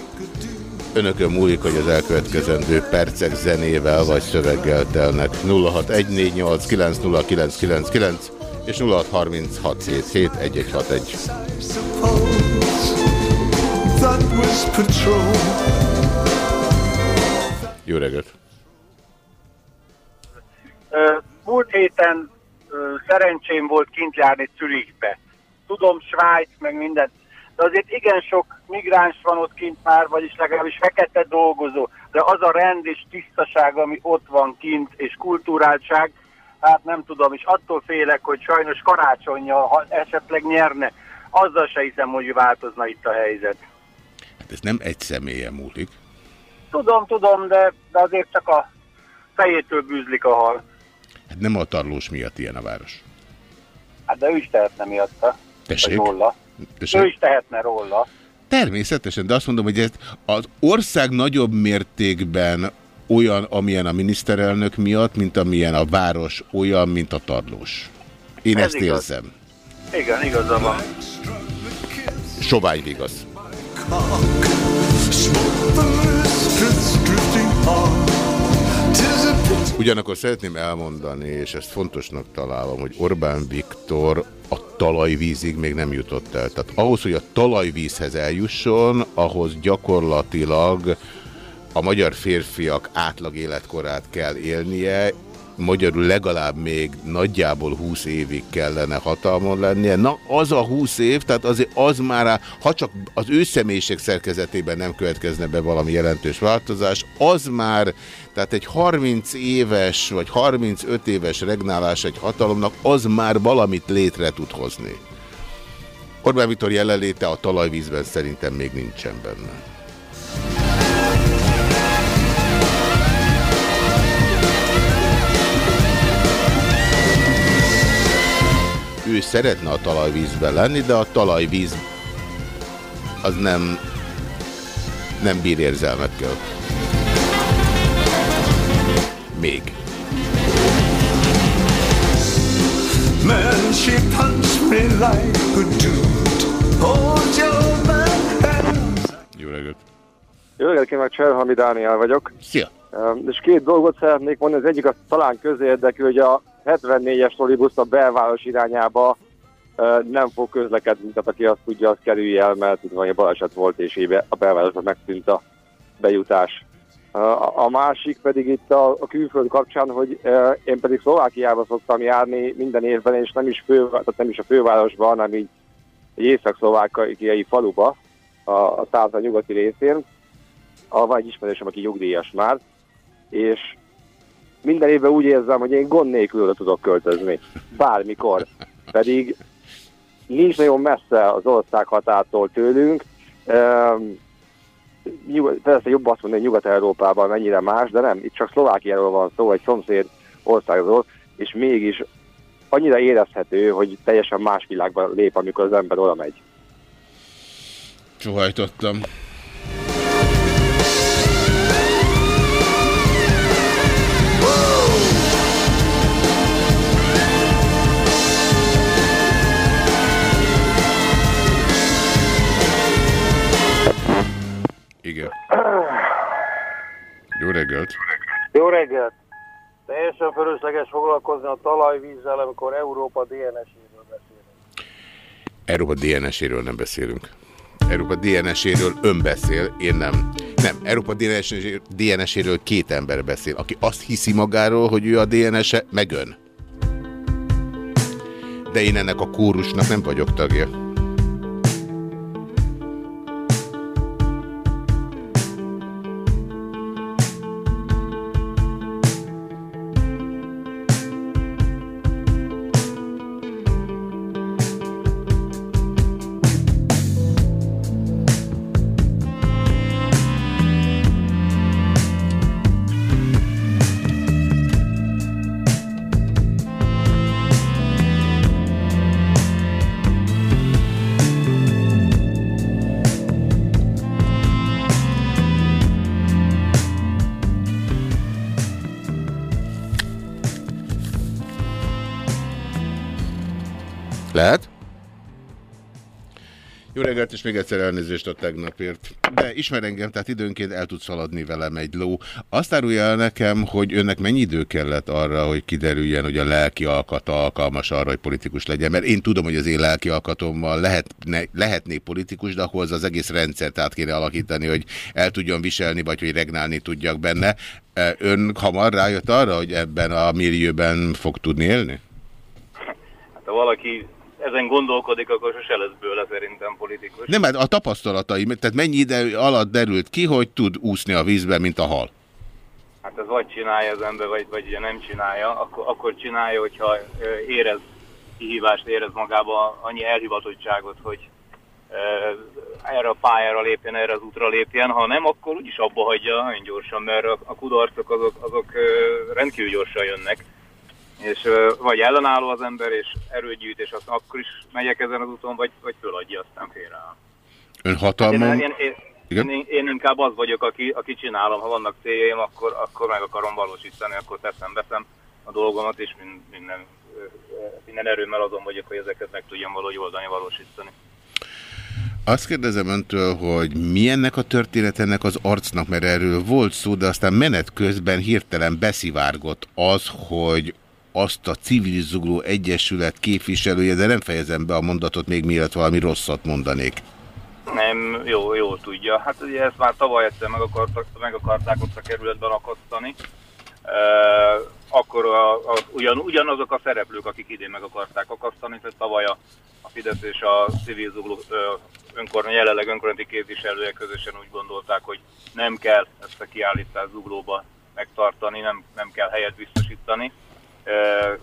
Önökön múlik, hogy az elkövetkezendő percek zenével vagy szöveggel telnek. 0614890999 és 0636771161. That was patrol. Jó reggelt! Múlt héten szerencsém volt kint járni Zürichbe. Tudom, Svájc, meg minden. De azért igen sok migráns van ott kint már, vagyis legalábbis fekete dolgozó. De az a rend és tisztaság, ami ott van kint, és kulturáltság, hát nem tudom, és attól félek, hogy sajnos karácsonyja, ha esetleg nyerne, azzal se hiszem, hogy változna itt a helyzet. Hát ez nem egy személyen múlik. Tudom, tudom, de, de azért csak a fejétől bűzlik a hal. Hát nem a tarlós miatt ilyen a város. Hát de ő is tehetne miatta. Tessék? Róla. Tessék? Ő is tehetne róla. Természetesen, de azt mondom, hogy ez az ország nagyobb mértékben olyan, amilyen a miniszterelnök miatt, mint amilyen a város olyan, mint a tarlós. Én Ez ezt igaz. érzem. Igen, igaza van. Sovány vigasz. cock. Ugyanakkor szeretném elmondani, és ezt fontosnak találom, hogy Orbán Viktor a talajvízig még nem jutott el. Tehát ahhoz, hogy a talajvízhez eljusson, ahhoz gyakorlatilag a magyar férfiak átlag életkorát kell élnie, magyarul legalább még nagyjából 20 évig kellene hatalmon lennie. Na, az a 20 év, tehát azért az már, ha csak az ő személyiség szerkezetében nem következne be valami jelentős változás, az már, tehát egy 30 éves vagy 35 éves regnálás egy hatalomnak, az már valamit létre tud hozni. Orbán Viktor jelenléte a talajvízben szerintem még nincsen benne. Ő szeretne a talajvízben lenni, de a talajvíz az nem, nem bír érzelmekkel. Még. Man, she punched me like a dude. Hold your Jó reggelt! Jó reggelt kívánok, Cserhami Dániel vagyok. Szia! És két dolgot szeretnék mondani, az egyik az talán közérdekű, hogy a 74-es trollibusz a belváros irányába nem fog közlekedni, tehát aki azt tudja, az kerülje el, mert tudom, hogy baleset volt, és éve a belvárosban megtűnt a bejutás. A másik pedig itt a, a külföld kapcsán, hogy én pedig Szlovákiába szoktam járni minden évben, és nem is, fő, tehát nem is a fővárosban, hanem így egy észak-szlovákiai faluba, a, a Tárza nyugati részén, ahol egy ismerősöm, aki nyugdíjas már, és minden évben úgy érzem, hogy én gond nélkül oda tudok költözni. Bármikor. Pedig nincs nagyon messze az ország határtól tőlünk. Persze jobb azt mondani, hogy Nyugat-Európában mennyire más, de nem. Itt csak Szlovákiáról van szó, egy szomszéd országról, és mégis annyira érezhető, hogy teljesen más világban lép, amikor az ember oda megy. Sohajtottam. Jó reggelt! Teljesen fölösleges foglalkozni a talajvízzel, amikor Európa DNS-éről beszélünk. Európa DNS-éről nem beszélünk. Európa DNS-éről ön beszél, én nem. Nem, Európa DNS-éről két ember beszél. Aki azt hiszi magáról, hogy ő a DNS-e, meg ön. De én ennek a kórusnak nem vagyok tagja. Reggelt, és még egyszer elnézést a tegnapért. De ismer engem, tehát időnként el tud szaladni velem egy ló. Azt árulja el nekem, hogy önnek mennyi idő kellett arra, hogy kiderüljen, hogy a lelki alkata alkalmas arra, hogy politikus legyen. Mert én tudom, hogy az én lelki alkatommal lehetne, lehetnék politikus, de ahhoz az egész rendszert át kéne alakítani, hogy el tudjon viselni, vagy hogy regnálni tudjak benne. Ön hamar rájött arra, hogy ebben a millióben fog tudni élni? Hát, ha valaki ezen gondolkodik, akkor sose lesz bőle szerintem politikus. Nem, mert a tapasztalatai, tehát mennyi idő alatt derült ki, hogy tud úszni a vízbe, mint a hal? Hát ez vagy csinálja az ember, vagy, vagy ugye nem csinálja. Akkor, akkor csinálja, hogyha érez kihívást, érez magába annyi elhivatottságot, hogy erre a pályára lépjen, erre az útra lépjen, ha nem, akkor úgyis abba hagyja nagyon gyorsan, mert a, a kudarcok azok, azok rendkívül gyorsan jönnek és vagy ellenálló az ember, és erőt gyűjt, és azt akkor is megyek ezen az úton, vagy, vagy föladja, aztán félre. Ön hatalmon... Én, én, én, én, én inkább az vagyok, aki, aki csinálom, ha vannak céljaim, akkor, akkor meg akarom valósítani, akkor teszem, veszem a dolgomat, és minden, minden erőmmel azon vagyok, hogy ezeket meg tudjam valahogy oldani, valósítani. Azt kérdezem öntől, hogy milyennek a történet ennek az arcnak, mert erről volt szó, de aztán menet közben hirtelen beszivárgott az, hogy azt a civil egyesület képviselője, de nem fejezem be a mondatot még mielőtt valami rosszat mondanék. Nem, jó, jó tudja. Hát ugye ezt már tavaly egyszer meg, akartak, meg akarták ott a kerületben akasztani. E, akkor a, a, ugyan, ugyanazok a szereplők, akik idén meg akarták akasztani, tehát tavaly a, a Fidesz és a civil zugló önkormány, jelenleg önkormányzati képviselője közösen úgy gondolták, hogy nem kell ezt a kiállítást zuglóba megtartani, nem, nem kell helyet biztosítani.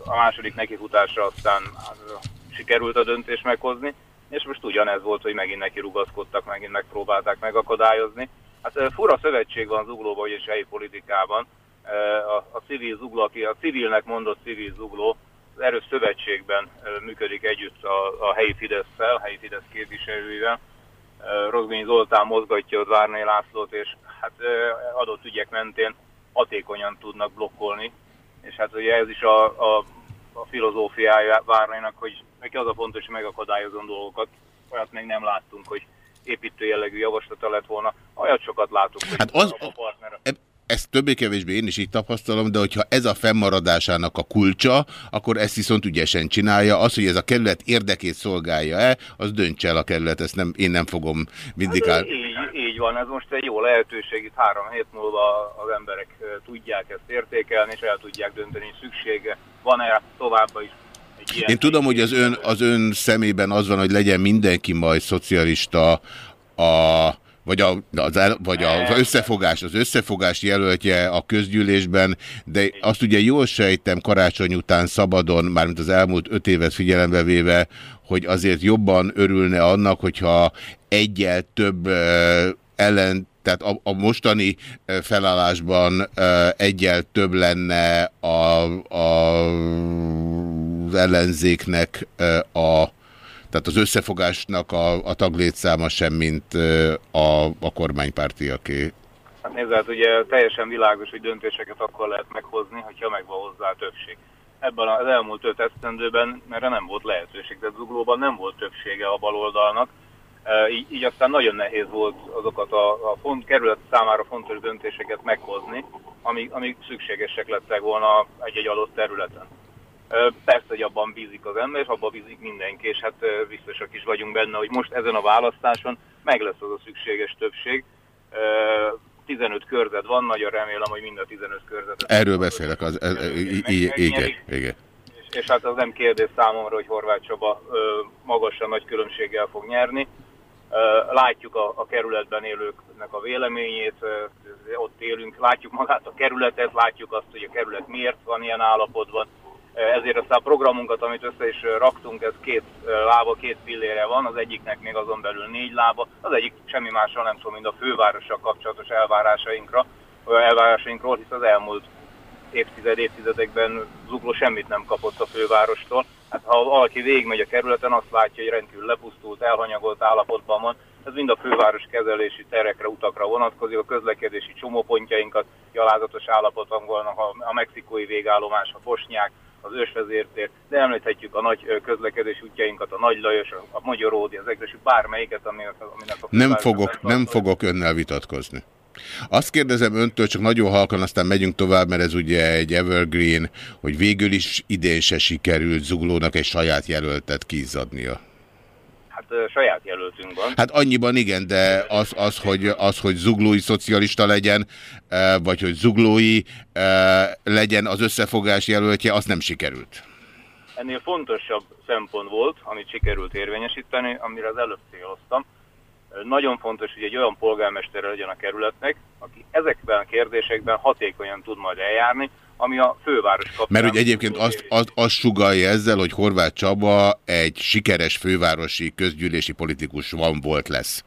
A második nekifutásra aztán sikerült a döntés meghozni, és most ugyanez volt, hogy megint neki rugaszkodtak, megint megpróbálták megakadályozni. Hát fura szövetség van Zuglóban és helyi politikában. A, a civil zugló, aki a civilnek mondott civil zugló, az erős szövetségben működik együtt a, a helyi Fidesz-szel, helyi Fidesz képviselőivel. Rozgonyi Zoltán mozgatja az Várnai Lászlót, és hát adott ügyek mentén hatékonyan tudnak blokkolni. És hát ugye ez is a, a, a filozófiája Várnainak, hogy neki az a fontos, hogy megakadályozom dolgokat. Olyat még nem láttunk, hogy építő jellegű javaslata lett volna. Olyat sokat látunk, hogy hát az, a partner ezt többé-kevésbé én is így tapasztalom, de hogyha ez a fennmaradásának a kulcsa, akkor ezt viszont ügyesen csinálja. Az, hogy ez a kerület érdekét szolgálja-e, az döntse el a kerület, ezt nem, én nem fogom vindikálni. Hát, van, ez most egy jó lehetőség, itt három hét múlva az emberek tudják ezt értékelni, és el tudják dönteni, hogy szüksége van-e továbbá is én tudom, hogy az ön, az ön szemében az van, hogy legyen mindenki majd szocialista a vagy, a, az, el, vagy az összefogás, az összefogás jelöltje a közgyűlésben, de azt ugye jól sejtem karácsony után szabadon, mármint az elmúlt öt évet figyelembe véve, hogy azért jobban örülne annak, hogyha egyel több ellen tehát a, a mostani felállásban egyel több lenne a, a, az ellenzéknek a tehát az összefogásnak a, a taglétszáma sem, mint a, a kormánypártiaké. Hát nézd, hát ugye teljesen világos, hogy döntéseket akkor lehet meghozni, hogyha megvan hozzá a többség. Ebben az elmúlt öt esztendőben erre nem volt lehetőség, de Zuglóban nem volt többsége a baloldalnak, így, így aztán nagyon nehéz volt azokat a, a font, kerület számára fontos döntéseket meghozni, amik, amik szükségesek lettek volna egy-egy adott területen. Persze, hogy abban bízik az ember, és abban bízik mindenki, és hát biztosak is vagyunk benne, hogy most ezen a választáson meg lesz az a szükséges többség. 15 körzet van, nagyon remélem, hogy mind a 15 körzet. Erről beszélek, az, ez, igen, igen, igen. És, és hát az nem kérdés számomra, hogy Horváth Csaba magasan nagy különbséggel fog nyerni. Látjuk a, a kerületben élőknek a véleményét, ott élünk, látjuk magát a kerületet, látjuk azt, hogy a kerület miért van ilyen állapotban, ezért aztán a programunkat, amit össze is raktunk, ez két lába, két pillére van, az egyiknek még azon belül négy lába, az egyik semmi másról nem szól, mint a fővárossal kapcsolatos elvárásainkra, elvárásainkról, hisz az elmúlt évtized, évtizedekben Zugló semmit nem kapott a fővárostól. Hát ha valaki végigmegy a kerületen, azt látja, hogy rendkívül lepusztult, elhanyagolt állapotban van. Ez mind a főváros kezelési terekre, utakra vonatkozik, a közlekedési csomópontjainkat gyalázatos állapotban vannak, a mexikói végállomás, a Bosnyák, az ősvezértér, de említhetjük a nagy közlekedés útjainkat, a Nagy Lajos, a Magyaródi, az egészség, bármelyiket, aminek, aminek a Nem fogok, nem fogok önnel vitatkozni. Azt kérdezem öntől, csak nagyon halkan, aztán megyünk tovább, mert ez ugye egy evergreen, hogy végül is idén se sikerült Zuglónak egy saját jelöltet kizadnia saját jelöltünk van. Hát annyiban igen, de az, az, hogy, az, hogy zuglói szocialista legyen, vagy hogy zuglói legyen az összefogás jelöltje, az nem sikerült. Ennél fontosabb szempont volt, amit sikerült érvényesíteni, amire az előbb céloztam. Nagyon fontos, hogy egy olyan polgármester legyen a kerületnek, aki ezekben a kérdésekben hatékonyan tud majd eljárni, ami a főváros kapcsán... Mert hogy egyébként azt, azt, azt sugalja ezzel, hogy Horváth Csaba egy sikeres fővárosi közgyűlési politikus van, volt, lesz.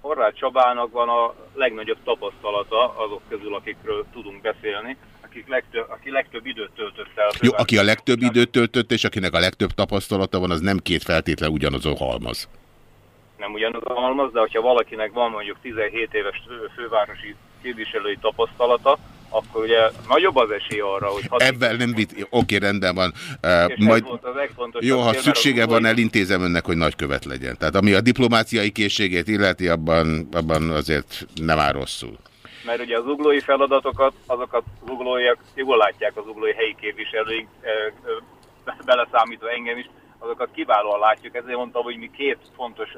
Horváth Csabának van a legnagyobb tapasztalata azok közül, akikről tudunk beszélni, akik legtöbb, aki legtöbb időt töltött el. Jó, aki a legtöbb időt töltött, és akinek a legtöbb tapasztalata van, az nem két feltétlen ugyanaz a halmaz. Nem ugyanaz a halmaz, de hogyha valakinek van mondjuk 17 éves fővárosi képviselői tapasztalata, akkor ugye nagyobb az esély arra, hogy... Ebben nem vit... Oké, rendben van. Uh, majd... Jó, ha szüksége van, elintézem önnek, hogy nagykövet legyen. Tehát ami a diplomáciai készségét illeti, abban, abban azért nem áll rosszul. Mert ugye az uglói feladatokat, azokat az uglóiak jól látják az uglói helyi képviselőink, beleszámítva engem is, azokat kiválóan látjuk. Ezért mondtam, hogy mi két fontos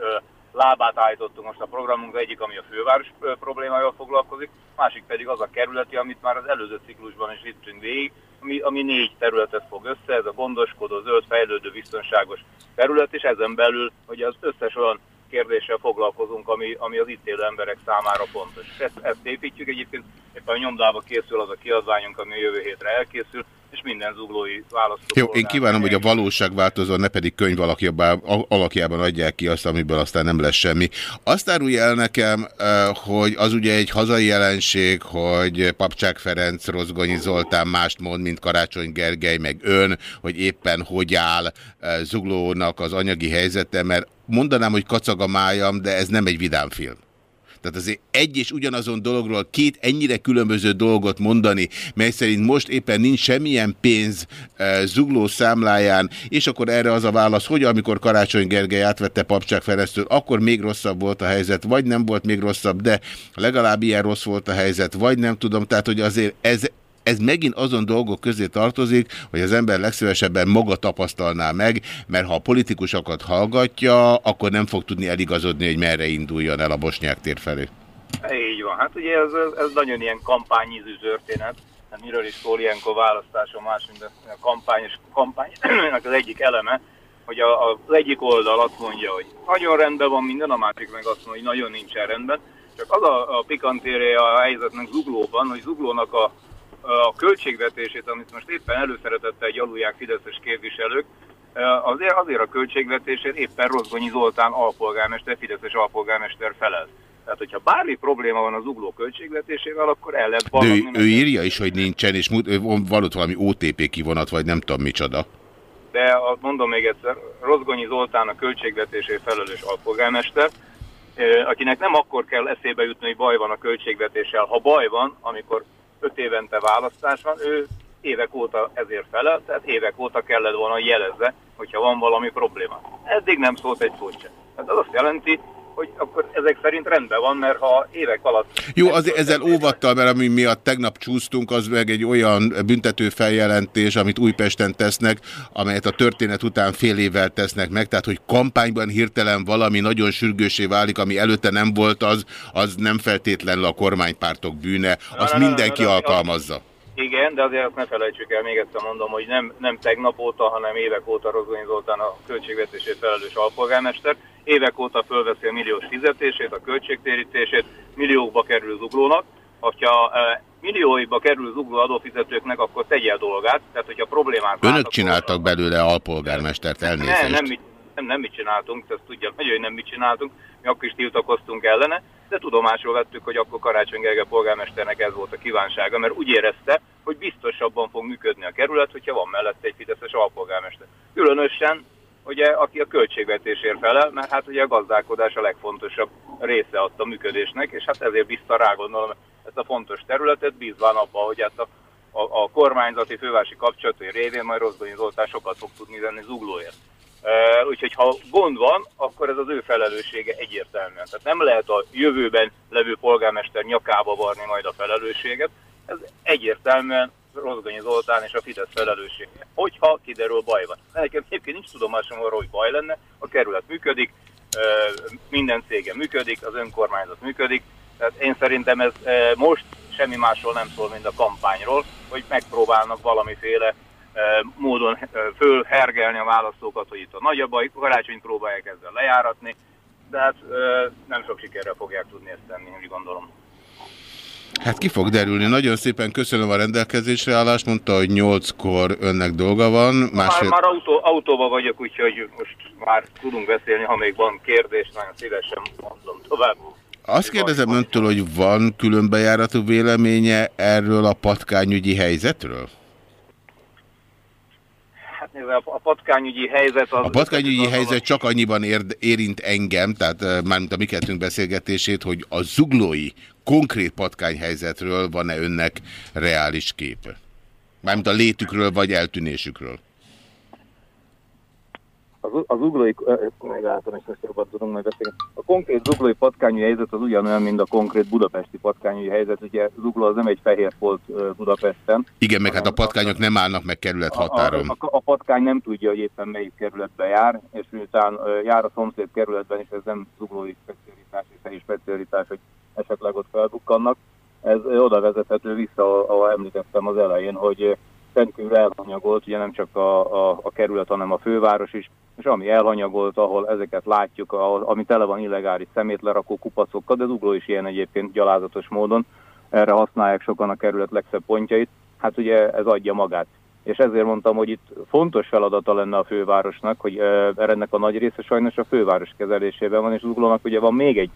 lábát állítottunk most a programunkra, egyik, ami a főváros problémájával foglalkozik, másik pedig az a kerületi, amit már az előző ciklusban is vittünk végig, ami, ami négy területet fog össze, ez a gondoskodó, zöld, fejlődő, biztonságos terület, és ezen belül hogy az összes olyan kérdéssel foglalkozunk, ami, ami az itt élő emberek számára fontos. Ezt, ezt építjük, egyébként éppen a nyomdába készül az a kiadványunk, ami a jövő hétre elkészül, és minden zuglói választó. Jó, én kívánom, hogy a valóság változó, ne pedig könyv alakjában, adják ki azt, amiből aztán nem lesz semmi. Azt árulja el nekem, eh, hogy az ugye egy hazai jelenség, hogy Papcsák Ferenc, Rozgonyi Zoltán mást mond, mint Karácsony Gergely, meg ön, hogy éppen hogy áll eh, zuglónak az anyagi helyzete, mert mondanám, hogy kacag a májam, de ez nem egy vidám film. Tehát azért egy és ugyanazon dologról két ennyire különböző dolgot mondani, mely szerint most éppen nincs semmilyen pénz e, zugló számláján, és akkor erre az a válasz, hogy amikor Karácsony Gergely átvette Papcsák Feresztől, akkor még rosszabb volt a helyzet, vagy nem volt még rosszabb, de legalább ilyen rossz volt a helyzet, vagy nem tudom, tehát hogy azért ez ez megint azon dolgok közé tartozik, hogy az ember legszívesebben maga tapasztalná meg, mert ha a politikusokat hallgatja, akkor nem fog tudni eligazodni, hogy merre induljon el a Bosnyák tér felé. Így van. Hát ugye ez, ez nagyon ilyen kampányízű történet. Hát miről is szól ilyenkor választáson más, mint a kampány, és kampánynak az egyik eleme, hogy a, az egyik oldal azt mondja, hogy nagyon rendben van minden, a másik meg azt mondja, hogy nagyon nincsen rendben. Csak az a, a pikantérje a helyzetnek Zuglóban, hogy Zuglónak a a költségvetését, amit most éppen előszeretettel gyalulják fideszes képviselők, azért, azért a költségvetését éppen Rozgonyi Zoltán alpolgármester, fideszes alpolgármester felel. Tehát, hogyha bármi probléma van az ugló költségvetésével, akkor el lehet De ő, ő írja is, hogy nincsen, és van ott valami OTP kivonat, vagy nem tudom micsoda. De mondom még egyszer, Rozgonyi Zoltán a költségvetésé felelős alpolgármester, akinek nem akkor kell eszébe jutni, hogy baj van a költségvetéssel. Ha baj van, amikor öt évente választás van, ő évek óta ezért felel, tehát évek óta kellett volna jelezze, hogyha van valami probléma. Eddig nem szólt egy szót sem. Tehát az azt jelenti, hogy akkor ezek szerint rendben van, mert ha évek alatt... Jó, az, ezzel óvattal, mert ami miatt tegnap csúsztunk, az meg egy olyan büntető feljelentés, amit Újpesten tesznek, amelyet a történet után fél évvel tesznek meg, tehát hogy kampányban hirtelen valami nagyon sürgősé válik, ami előtte nem volt az, az nem feltétlenül a kormánypártok bűne, azt mindenki alkalmazza. Igen, de azért azt ne felejtsük el, még egyszer mondom, hogy nem, nem tegnap óta, hanem évek óta Rozgonyi Zoltán a költségvetését felelős alpolgármester, évek óta fölveszi a milliós fizetését, a költségtérítését, milliókba kerül zuglónak, e, millióiba kerül zugló adófizetőknek, akkor tegye a dolgát, tehát hogyha problémák Önök vannak, csináltak belőle alpolgármestert, elnézést. Nem, nem, nem, nem mit csináltunk, ezt tudja, hogy nem mit csináltunk, mi akkor is tiltakoztunk ellene, de tudomásul vettük, hogy akkor Karácsony Gergely polgármesternek ez volt a kívánsága, mert úgy érezte, hogy biztosabban fog működni a kerület, hogyha van mellette egy fideszes alpolgármester. Különösen, ugye, aki a költségvetésért felel, mert hát ugye a gazdálkodás a legfontosabb része adta a működésnek, és hát ezért bízta rá gondolom ezt a fontos területet, bízván abba, hogy hát a, a, a kormányzati fővárosi kapcsolatai révén majd Rozdonyi Zoltán sokat fog tudni tenni zuglóért. Úgyhogy ha gond van, akkor ez az ő felelőssége egyértelműen. Tehát nem lehet a jövőben levő polgármester nyakába varni majd a felelősséget. Ez egyértelműen Rozgonyi Zoltán és a Fidesz felelőssége. Hogyha kiderül baj van. Nekem egyébként nincs tudomásom arról, hogy baj lenne. A kerület működik, minden cége működik, az önkormányzat működik. Tehát én szerintem ez most semmi másról nem szól, mint a kampányról, hogy megpróbálnak valamiféle módon fölhergelni a választókat, hogy itt a nagyobb baj, karácsonyt próbálják ezzel lejáratni, de hát nem sok sikerrel fogják tudni ezt tenni, úgy gondolom. Hát ki fog derülni. Nagyon szépen köszönöm a rendelkezésre állást. Mondta, hogy nyolckor önnek dolga van. Másfél... Már, már autó, autóba vagyok, úgyhogy most már tudunk beszélni, ha még van kérdés, nagyon szívesen mondom tovább. Azt kérdezem öntől, hogy van különbejáratú véleménye erről a patkányügyi helyzetről? A patkányügyi helyzet... Az a patkányügyi helyzet csak annyiban ér, érint engem, tehát mármint a mi kettőnk beszélgetését, hogy a zuglói konkrét patkányhelyzetről van-e önnek reális képe? Mármint a létükről vagy eltűnésükről? Az, az uglói, megálltam és jobban tudom. A konkrét zuglói patkányi helyzet az ugyanolyan, mint a konkrét budapesti patkányi helyzet. Ugye zugló az nem egy fehér folt Budapesten. Igen, meg hát a patkányok nem állnak meg kerület határon. A, a, a patkány nem tudja, hogy éppen melyik kerületbe jár, és miután jár a szomszéd kerületben, és ez nem zuglói specialitás és helyi specialitás, hogy esetleg ott felbukkannak. Ez oda vezethető vissza, ahol említettem az elején, hogy rendkívül elhanyagolt, ugye nem csak a, a, a kerület, hanem a főváros is, és ami elhanyagolt, ahol ezeket látjuk, ahol, ami tele van illegális szemétlerakó kupacokkal, de Zugló is ilyen egyébként gyalázatos módon, erre használják sokan a kerület legszebb pontjait, hát ugye ez adja magát. És ezért mondtam, hogy itt fontos feladata lenne a fővárosnak, hogy ennek a nagy része sajnos a főváros kezelésében van, és Zuglónak ugye van még egy,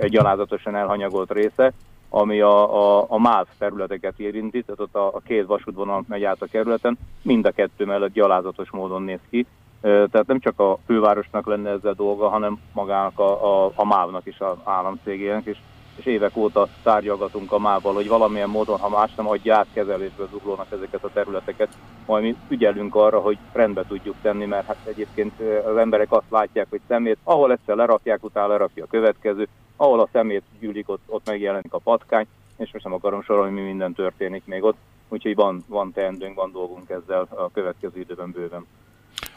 egy gyalázatosan elhanyagolt része, ami a, a, a MÁV területeket érinti, tehát ott a, a két vasútvonal megy át a kerületen, mind a kettő mellett gyalázatos módon néz ki. Tehát nem csak a fővárosnak lenne ezzel dolga, hanem magának a, a, a MÁV-nak is, az államcégének is. És évek óta tárgyalgatunk a MÁV-val, hogy valamilyen módon, ha más nem adja át kezelésbe zuglónak ezeket a területeket, majd mi ügyelünk arra, hogy rendbe tudjuk tenni, mert hát egyébként az emberek azt látják, hogy szemét, ahol egyszer lerakják, utána lerakja a következő, ahol a szemét gyűlik, ott, ott megjelenik a patkány, és most nem akarom sorolni, mi minden történik még ott, úgyhogy van, van teendőnk, van dolgunk ezzel a következő időben bőven.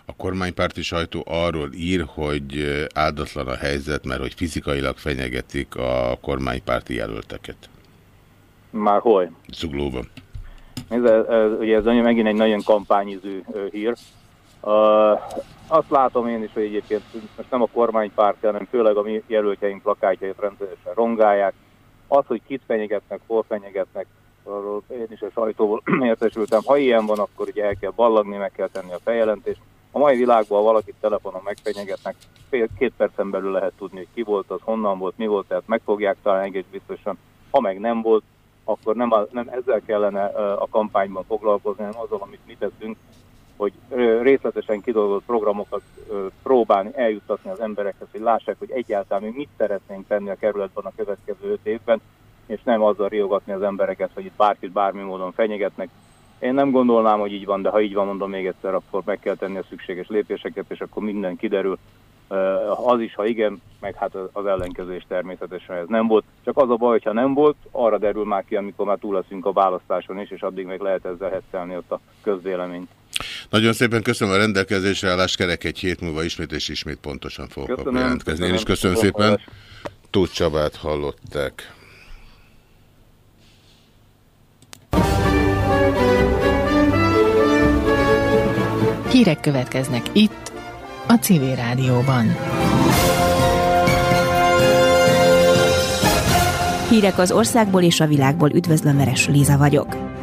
A kormánypárti sajtó arról ír, hogy áldatlan a helyzet, mert hogy fizikailag fenyegetik a kormánypárti jelölteket. Már hol? Zuglóban. Ez, ez, ez, ugye ez megint egy nagyon kampányiző hír. Uh, azt látom én is, hogy egyébként most nem a kormánypárt, hanem főleg a mi jelöltjeink plakátjait rendszeresen rongálják. Az, hogy kit fenyegetnek, hol fenyegetnek, arról én is a sajtóból értesültem. Ha ilyen van, akkor ugye el kell ballagni, meg kell tenni a feljelentést. A mai világban, ha valakit telefonon megfenyegetnek, két percen belül lehet tudni, hogy ki volt az, honnan volt, mi volt, tehát meg fogják találni egész biztosan. Ha meg nem volt, akkor nem, nem ezzel kellene a kampányban foglalkozni, hanem azzal, amit mi teszünk, hogy részletesen kidolgozott programokat próbálni eljuttatni az emberekhez, hogy lássák, hogy egyáltalán mi mit szeretnénk tenni a kerületben a következő öt évben, és nem azzal riogatni az embereket, hogy itt bárkit bármi módon fenyegetnek. Én nem gondolnám, hogy így van, de ha így van, mondom még egyszer, akkor meg kell tenni a szükséges lépéseket, és akkor minden kiderül. Az is, ha igen, meg hát az ellenkező is természetesen ez nem volt. Csak az a baj, hogyha nem volt, arra derül már ki, amikor már túl leszünk a választáson is, és addig még lehet ezzel hetszelni ott a közvéleményt. Nagyon szépen köszönöm a rendelkezésre állás, kerek egy hét múlva ismét és ismét pontosan fogok köszönöm, jelentkezni. Én is köszönöm, köszönöm szépen. Tóth Csabát hallották. Hírek következnek itt, a Civil Rádióban. Hírek az országból és a világból. Üdvözlöm, Veres Liza vagyok.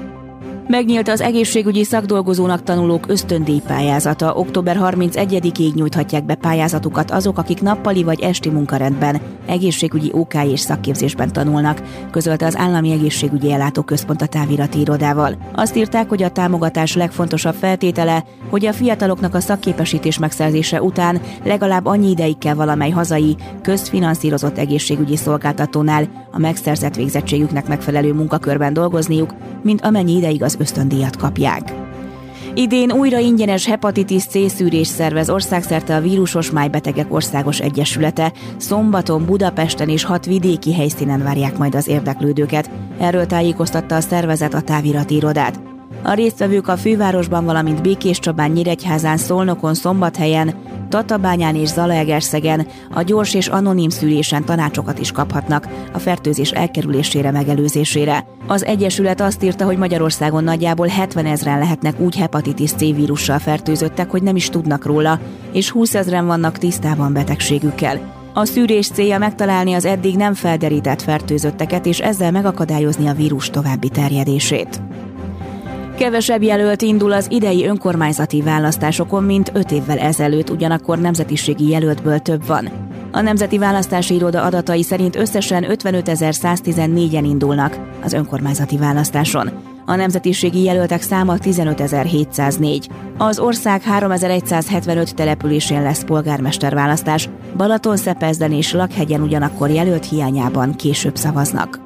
Megnyílt az egészségügyi szakdolgozónak tanulók ösztöndíj pályázata. Október 31-ig nyújthatják be pályázatukat azok, akik nappali vagy esti munkarendben, egészségügyi OK és szakképzésben tanulnak, közölte az Állami Egészségügyi Ellátóközpont a távirati irodával. Azt írták, hogy a támogatás legfontosabb feltétele, hogy a fiataloknak a szakképesítés megszerzése után legalább annyi ideig kell valamely hazai, közfinanszírozott egészségügyi szolgáltatónál a megszerzett végzettségüknek megfelelő munkakörben dolgozniuk, mint amennyi ideig az ösztöndíjat kapják. Idén újra ingyenes hepatitis C szűrés szervez országszerte a vírusos májbetegek országos egyesülete. Szombaton, Budapesten és hat vidéki helyszínen várják majd az érdeklődőket. Erről tájékoztatta a szervezet a távirati irodát. A résztvevők a fővárosban, valamint Békés Csabán, Nyíregyházán, Szolnokon, Szombathelyen, Tatabányán és Zalaegerszegen a gyors és anonim szülésen tanácsokat is kaphatnak a fertőzés elkerülésére, megelőzésére. Az Egyesület azt írta, hogy Magyarországon nagyjából 70 ezeren lehetnek úgy hepatitis C vírussal fertőzöttek, hogy nem is tudnak róla, és 20 ezeren vannak tisztában betegségükkel. A szűrés célja megtalálni az eddig nem felderített fertőzötteket, és ezzel megakadályozni a vírus további terjedését. Kevesebb jelölt indul az idei önkormányzati választásokon, mint öt évvel ezelőtt, ugyanakkor nemzetiségi jelöltből több van. A Nemzeti Választási Iroda adatai szerint összesen 55.114-en indulnak az önkormányzati választáson. A nemzetiségi jelöltek száma 15.704. Az ország 3175 településén lesz polgármesterválasztás, Balaton-Szepezden és Lakhegyen ugyanakkor jelölt hiányában később szavaznak.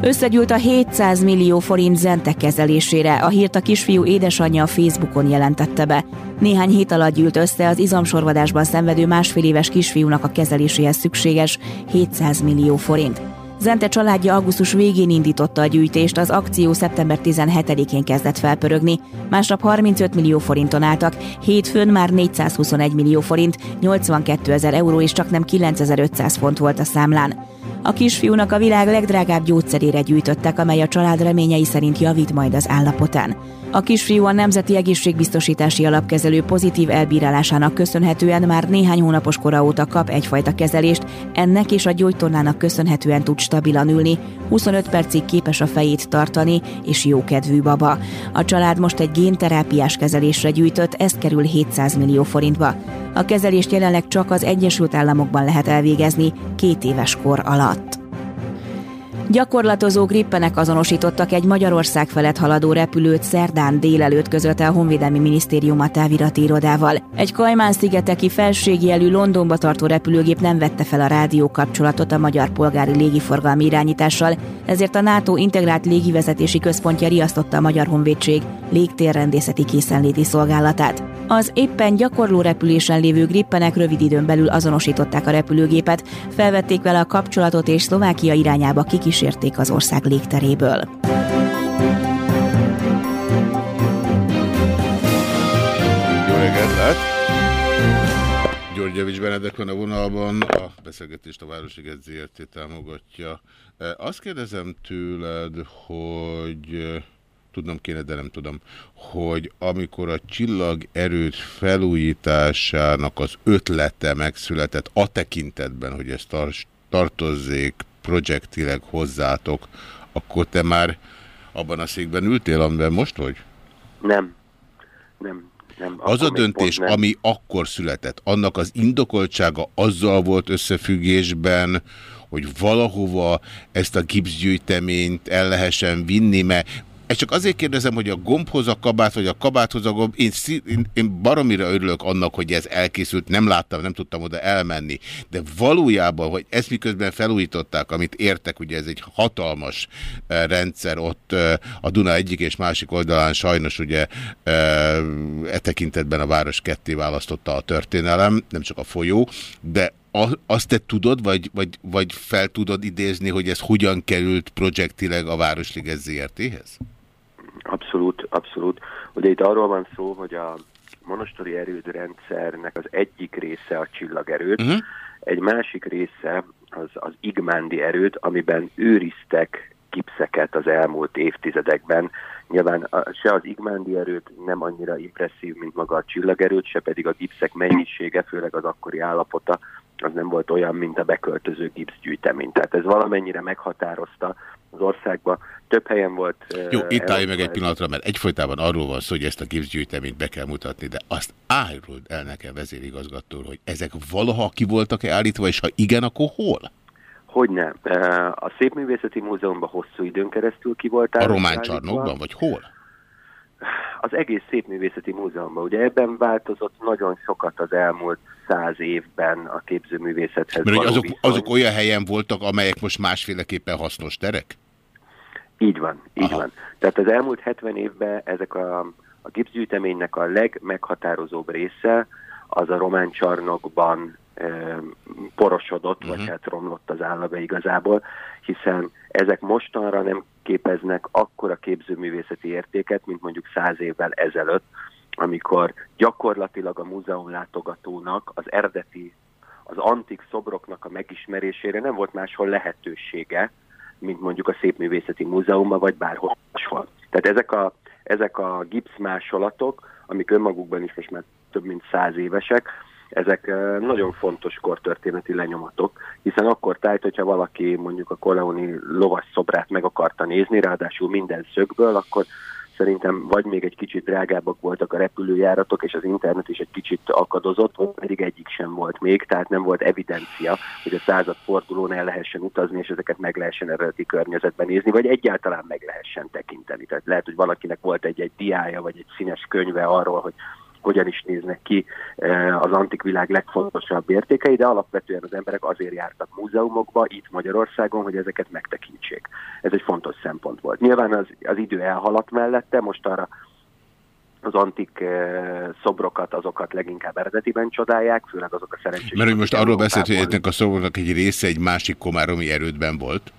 Összegyűlt a 700 millió forint zente kezelésére, a hírt a kisfiú édesanyja a Facebookon jelentette be. Néhány hét alatt gyűlt össze az izomsorvadásban szenvedő másfél éves kisfiúnak a kezeléséhez szükséges 700 millió forint. Zente családja augusztus végén indította a gyűjtést, az akció szeptember 17-én kezdett felpörögni. Másnap 35 millió forinton álltak, hétfőn már 421 millió forint, 82 ezer euró és csak nem 9500 font volt a számlán. A kisfiúnak a világ legdrágább gyógyszerére gyűjtöttek, amely a család reményei szerint javít majd az állapotán. A kisfiú a Nemzeti Egészségbiztosítási Alapkezelő pozitív elbírálásának köszönhetően már néhány hónapos kora óta kap egyfajta kezelést, ennek és a gyógytornának köszönhetően tud stabilan ülni, 25 percig képes a fejét tartani, és jókedvű baba. A család most egy génterápiás kezelésre gyűjtött, ez kerül 700 millió forintba. A kezelést jelenleg csak az Egyesült Államokban lehet elvégezni két éves kor alatt. Gyakorlatozó grippenek azonosítottak egy Magyarország felett haladó repülőt szerdán délelőtt közölte a Honvédelmi Minisztérium a távirati irodával. Egy Kajmán-szigeteki felségjelű Londonba tartó repülőgép nem vette fel a rádió kapcsolatot a magyar polgári légiforgalmi irányítással, ezért a NATO integrált légivezetési központja riasztotta a Magyar Honvédség légtérrendészeti készenléti szolgálatát. Az éppen gyakorló repülésen lévő grippenek rövid időn belül azonosították a repülőgépet, felvették vele a kapcsolatot és Szlovákia irányába kikísérték az ország légteréből. Jó reggelt, lehet! György Benedek van a vonalban, a beszélgetést a Városliget ZRT támogatja. Azt kérdezem tőled, hogy tudnom kéne, de nem tudom, hogy amikor a csillag erőt felújításának az ötlete megszületett a tekintetben, hogy ez tar tartozzék projektileg hozzátok, akkor te már abban a székben ültél, amiben most vagy? Nem. Nem. Nem, az a döntés, nem. ami akkor született, annak az indokoltsága azzal volt összefüggésben, hogy valahova ezt a gipszgyűjteményt el lehessen vinni, mert ezt csak azért kérdezem, hogy a gombhoz a kabát, vagy a kabáthoz a gomb. Én, én, én baromira örülök annak, hogy ez elkészült. Nem láttam, nem tudtam oda elmenni. De valójában, hogy ezt miközben felújították, amit értek, ugye ez egy hatalmas uh, rendszer ott uh, a Duna egyik és másik oldalán sajnos ugye uh, e tekintetben a város ketté választotta a történelem, nem csak a folyó, de azt te tudod, vagy, vagy, vagy fel tudod idézni, hogy ez hogyan került projektileg a Városliget ZRT-hez? Abszolút, abszolút. Ugye itt arról van szó, hogy a monostori erődrendszernek az egyik része a csillagerőd, uh-huh. egy másik része az, az igmándi erőd, amiben őriztek gipszeket az elmúlt évtizedekben. Nyilván a, se az igmándi erőt nem annyira impresszív, mint maga a csillagerőt, se pedig a gipszek mennyisége, főleg az akkori állapota, az nem volt olyan, mint a beköltöző gipszgyűjtemény. Tehát ez valamennyire meghatározta az országba. Több helyen volt... Jó, itt állj meg egy pillanatra, mert egyfolytában arról van szó, hogy ezt a gipszgyűjteményt be kell mutatni, de azt áruld el nekem vezérigazgató, hogy ezek valaha ki voltak-e állítva, és ha igen, akkor hol? Hogy nem. A Szépművészeti Múzeumban hosszú időn keresztül ki voltál. A Román Csarnokban, vagy hol? Az egész Szépművészeti Múzeumban. Ugye ebben változott nagyon sokat az elmúlt száz évben a képzőművészethez. Mert azok, azok olyan helyen voltak, amelyek most másféleképpen hasznos terek? Így van, így Aha. van. Tehát az elmúlt 70 évben ezek a, a gipszgyűjteménynek a legmeghatározóbb része az a román csarnokban e, porosodott, uh -huh. vagy mhm. hát romlott az állaga igazából, hiszen ezek mostanra nem képeznek akkora képzőművészeti értéket, mint mondjuk száz évvel ezelőtt, amikor gyakorlatilag a múzeum látogatónak az eredeti, az antik szobroknak a megismerésére nem volt máshol lehetősége, mint mondjuk a Szépművészeti Múzeumban, vagy bárhol máshol. Tehát ezek a, ezek a gipszmásolatok, amik önmagukban is most már több mint száz évesek, ezek nagyon fontos kortörténeti lenyomatok, hiszen akkor tájt, hogyha valaki mondjuk a Koleoni lovas szobrát meg akarta nézni, ráadásul minden szögből, akkor szerintem vagy még egy kicsit drágábbak voltak a repülőjáratok, és az internet is egy kicsit akadozott, pedig egyik sem volt még, tehát nem volt evidencia, hogy a század fordulón el lehessen utazni, és ezeket meg lehessen eredeti környezetben nézni, vagy egyáltalán meg lehessen tekinteni. Tehát lehet, hogy valakinek volt egy-egy diája, vagy egy színes könyve arról, hogy hogyan is néznek ki eh, az antik világ legfontosabb értékei, de alapvetően az emberek azért jártak múzeumokba, itt Magyarországon, hogy ezeket megtekintsék. Ez egy fontos szempont volt. Nyilván az, az idő elhaladt mellette, most arra az antik eh, szobrokat, azokat leginkább eredetiben csodálják, főleg azok a szerencsés. Mert hogy most arról beszélt, hogy ennek a szobroknak egy része egy másik komáromi erődben volt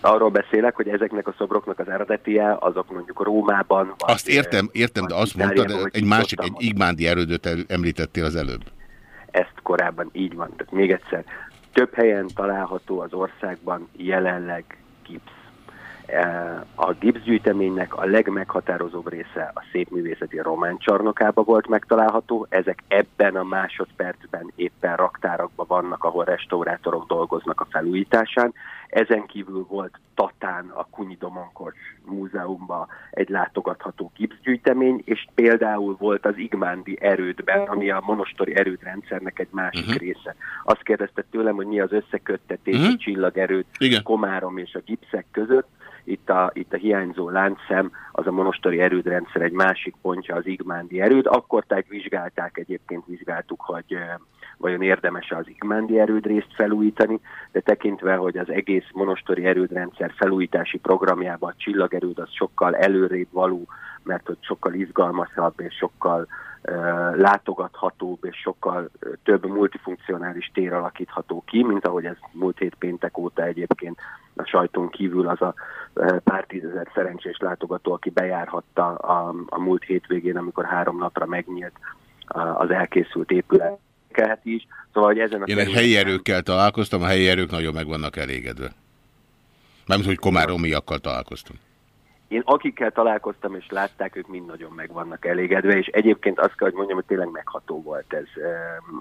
arról beszélek, hogy ezeknek a szobroknak az eredetie, azok mondjuk Rómában... Azt értem, értem, de azt mondtad, egy másik, egy igmándi erődöt említettél az előbb. Ezt korábban így van. Tehát még egyszer, több helyen található az országban jelenleg gipsz. E, a gipszgyűjteménynek a legmeghatározóbb része a szépművészeti román csarnokába volt megtalálható. Ezek ebben a másodpercben éppen raktárakban vannak, ahol restaurátorok dolgoznak a felújításán. Ezen kívül volt Tatán a Kunyi Domonkos Múzeumban egy látogatható gipszgyűjtemény, és például volt az Igmándi erődben, ami a monostori erődrendszernek egy másik uh-huh. része. Azt kérdezte tőlem, hogy mi az összeköttetés uh-huh. a csillagerőd, Igen. Komárom és a gipszek között. Itt a, itt a hiányzó láncszem, az a monostori erődrendszer egy másik pontja az Igmándi erőd. Akkor tehát vizsgálták, egyébként vizsgáltuk, hogy vajon érdemes az Igmándi erődrészt felújítani, de tekintve, hogy az egész monostori erődrendszer felújítási programjában a csillagerőd az sokkal előrébb való, mert hogy sokkal izgalmasabb és sokkal uh, látogathatóbb és sokkal több multifunkcionális tér alakítható ki, mint ahogy ez múlt hét péntek óta egyébként a sajton kívül az a pár tízezer szerencsés látogató, aki bejárhatta a, a múlt hétvégén, amikor három napra megnyílt az elkészült épület érdekelhet is. Szóval, hogy ezen a Én helyi erőkkel találkoztam, a helyi erők nagyon meg vannak elégedve. Mármint, hogy komáromiakkal találkoztam. Én akikkel találkoztam és látták, ők mind nagyon meg vannak elégedve, és egyébként azt kell, hogy mondjam, hogy tényleg megható volt ez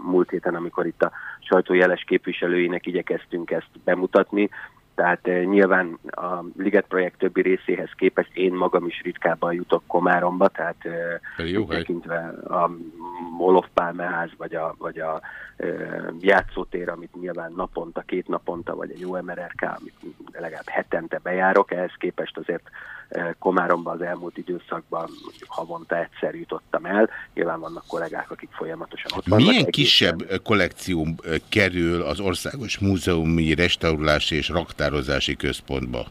múlt héten, amikor itt a sajtójeles képviselőinek igyekeztünk ezt bemutatni. Tehát eh, nyilván a Liget projekt többi részéhez képest én magam is ritkábban jutok Komáromba, tehát eh, jó tekintve a Molof Pálmeház vagy a, vagy a eh, játszótér, amit nyilván naponta, két naponta, vagy egy OMRRK, amit legalább hetente bejárok, ehhez képest azért Komáromba az elmúlt időszakban mondjuk havonta egyszer jutottam el. Nyilván vannak kollégák, akik folyamatosan ott vannak. Milyen kisebb kollektció kerül az Országos Múzeumi Restaurálási és Raktározási Központba?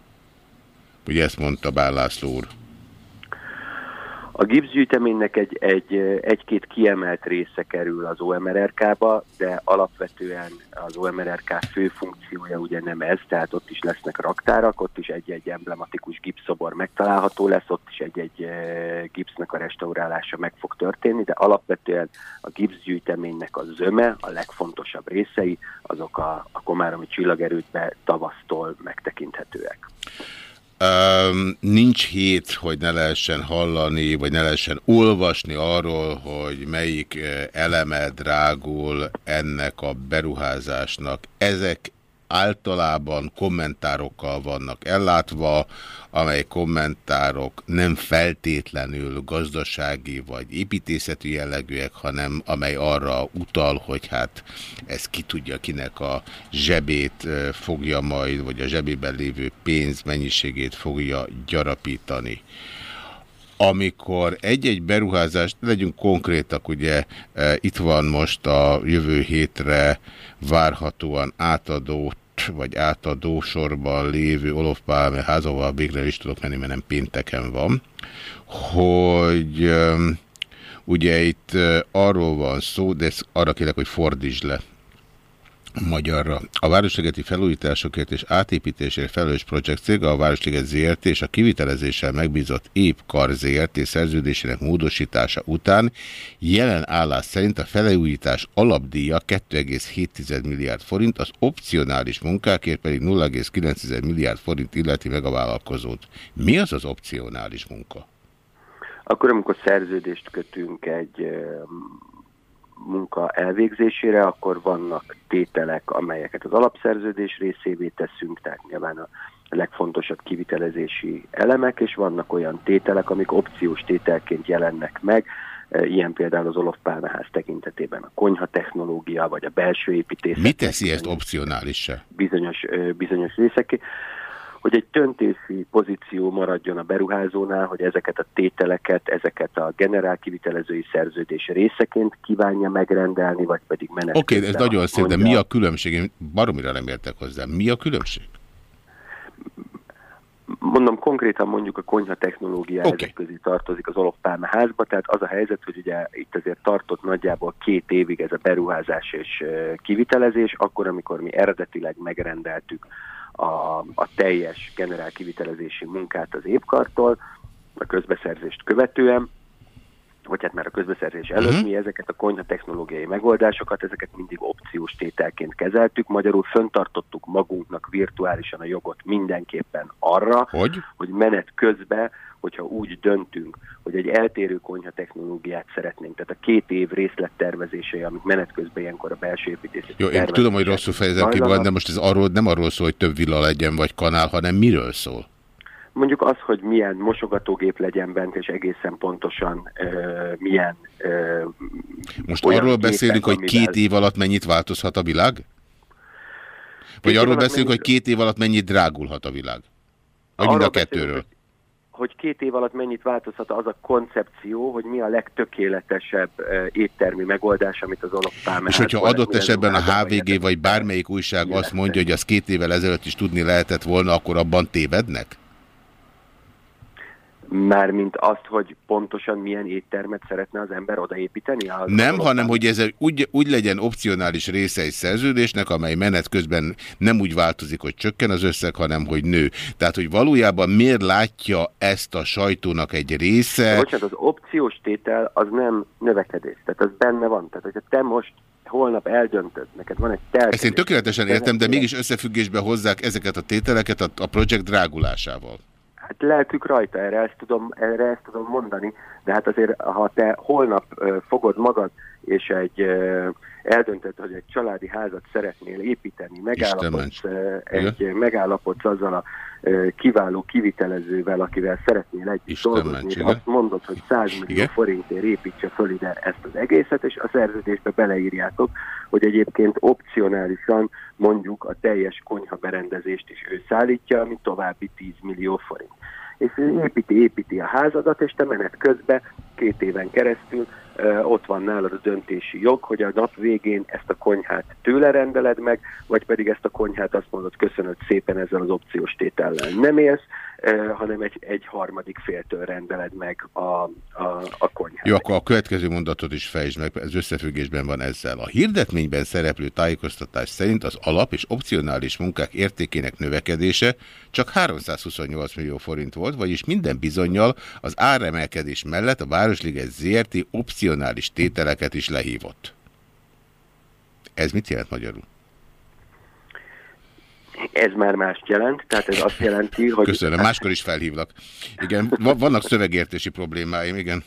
Ugye ezt mondta Bál László úr. A gipszgyűjteménynek egy, egy, egy-két kiemelt része kerül az OMRRK-ba, de alapvetően az OMRRK fő funkciója ugye nem ez, tehát ott is lesznek raktárak, ott is egy-egy emblematikus gipszobor megtalálható lesz, ott is egy-egy gipsznek a restaurálása meg fog történni, de alapvetően a gipszgyűjteménynek a zöme, a legfontosabb részei, azok a, a Komáromi csillagerődbe tavasztól megtekinthetőek. Nincs hét, hogy ne lehessen hallani, vagy ne lehessen olvasni arról, hogy melyik eleme drágul ennek a beruházásnak. Ezek általában kommentárokkal vannak ellátva, amely kommentárok nem feltétlenül gazdasági vagy építészeti jellegűek, hanem amely arra utal, hogy hát ez ki tudja, kinek a zsebét fogja majd, vagy a zsebében lévő pénz mennyiségét fogja gyarapítani amikor egy-egy beruházást, legyünk konkrétak, ugye itt van most a jövő hétre várhatóan átadott vagy átadó sorban lévő Olof Pálme házóval végre is tudok menni, mert nem pénteken van, hogy ugye itt arról van szó, de ezt arra kérek, hogy fordítsd le magyarra. A Városligeti felújításokért és átépítésért felelős projekt cége a Városliget ZRT és a kivitelezéssel megbízott épp kar ZRT szerződésének módosítása után jelen állás szerint a felújítás alapdíja 2,7 milliárd forint, az opcionális munkákért pedig 0,9 milliárd forint illeti meg a vállalkozót. Mi az az opcionális munka? Akkor, amikor szerződést kötünk egy munka elvégzésére, akkor vannak tételek, amelyeket az alapszerződés részévé teszünk, tehát nyilván a legfontosabb kivitelezési elemek, és vannak olyan tételek, amik opciós tételként jelennek meg, ilyen például az Olof Pálmaház tekintetében a konyha technológia, vagy a belső építészet. Mi teszi ezt opcionális -e? Bizonyos, bizonyos részek hogy egy töntési pozíció maradjon a beruházónál, hogy ezeket a tételeket, ezeket a generál kivitelezői szerződés részeként kívánja megrendelni, vagy pedig menet. Oké, okay, ez nagyon szép, de mi a különbség? Én baromira nem értek hozzá. Mi a különbség? Mondom, konkrétan mondjuk a konyha technológia okay. ezek közé tartozik az Olofpálma házba, tehát az a helyzet, hogy ugye itt azért tartott nagyjából két évig ez a beruházás és kivitelezés, akkor, amikor mi eredetileg megrendeltük a, a teljes generál kivitelezési munkát az épkartól, a közbeszerzést követően, vagy hát már a közbeszerzés előtt uh-huh. mi ezeket a konyha technológiai megoldásokat, ezeket mindig opciós tételként kezeltük, magyarul föntartottuk magunknak virtuálisan a jogot mindenképpen arra, hogy, hogy menet közben, hogyha úgy döntünk, hogy egy eltérő konyha technológiát szeretnénk, tehát a két év részlettervezései, amik menet közben ilyenkor a belső építészet. Jó, én tudom, hogy rosszul fejezem ki, de most ez arról, nem arról szól, hogy több villa legyen, vagy kanál, hanem miről szól? Mondjuk az, hogy milyen mosogatógép legyen bent, és egészen pontosan uh, milyen... Uh, Most arról beszélünk, hogy két év alatt mennyit változhat a világ? Vagy arról beszélünk, mennyit... hogy két év alatt mennyit drágulhat a világ? Vagy mind a kettőről? Két év alatt mennyit változhat az a koncepció, hogy mi a legtökéletesebb uh, éttermi megoldás, amit az olapálmán... És hogyha adott esetben a HVG vagy bármelyik újság azt mondja, hogy az két évvel ezelőtt is tudni lehetett volna, akkor abban tévednek? Mármint azt, hogy pontosan milyen éttermet szeretne az ember odaépíteni? Az nem, hanem hogy ez úgy, úgy legyen opcionális része egy szerződésnek, amely menet közben nem úgy változik, hogy csökken az összeg, hanem hogy nő. Tehát, hogy valójában miért látja ezt a sajtónak egy része? Bocsánat, az opciós tétel az nem növekedés, tehát az benne van. Tehát, hogyha te most holnap eldöntöd, neked van egy telkedés. Ezt én tökéletesen értem, de mégis összefüggésbe hozzák ezeket a tételeket a, a projekt drágulásával. Hát lelkük rajta, erre ezt, tudom, erre ezt tudom mondani, de hát azért, ha te holnap fogod magad, és egy eldöntöd, hogy egy családi házat szeretnél építeni, megállapodsz, egy, megállapodsz azzal a kiváló kivitelezővel, akivel szeretnél együtt dolgozni, és azt mondod, hogy 100 millió Igen? forintért építse föl ide ezt az egészet, és a szerződésbe beleírjátok, hogy egyébként opcionálisan mondjuk a teljes konyha berendezést is ő szállítja, ami további 10 millió forint. És ő építi, építi a házadat, és te menet közben két éven keresztül ott van nálad a döntési jog, hogy a nap végén ezt a konyhát tőle rendeled meg, vagy pedig ezt a konyhát azt mondod, köszönöd szépen ezzel az opciós tétellel nem élsz, hanem egy, egy harmadik féltől rendeled meg a, a, a konyhát. Jó, akkor a következő mondatot is fejtsd meg, ez összefüggésben van ezzel. A hirdetményben szereplő tájékoztatás szerint az alap és opcionális munkák értékének növekedése csak 328 millió forint volt, vagyis minden bizonyal az áremelkedés mellett a Városliget ZRT opcionális tételeket is lehívott. Ez mit jelent magyarul? Ez már mást jelent, tehát ez azt jelenti, hogy... Köszönöm, máskor is felhívlak. Igen, vannak szövegértési problémáim, igen.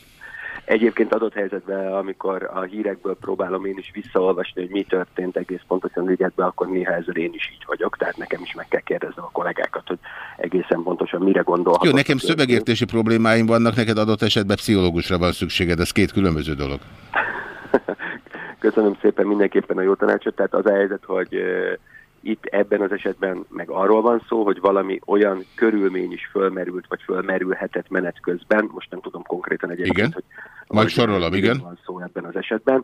Egyébként adott helyzetben, amikor a hírekből próbálom én is visszaolvasni, hogy mi történt egész pontosan ligetben, akkor néha ezzel én is így vagyok, tehát nekem is meg kell kérdeznem a kollégákat, hogy egészen pontosan mire gondolhatok. Jó, nekem szövegértési problémáim vannak, neked adott esetben pszichológusra van szükséged, ez két különböző dolog. Köszönöm szépen mindenképpen a jó tanácsot, tehát az a helyzet, hogy itt ebben az esetben meg arról van szó, hogy valami olyan körülmény is fölmerült, vagy fölmerülhetett menet közben, most nem tudom konkrétan egyébként, igen. hogy... Majd sorolom, igen. Van szó ebben az esetben,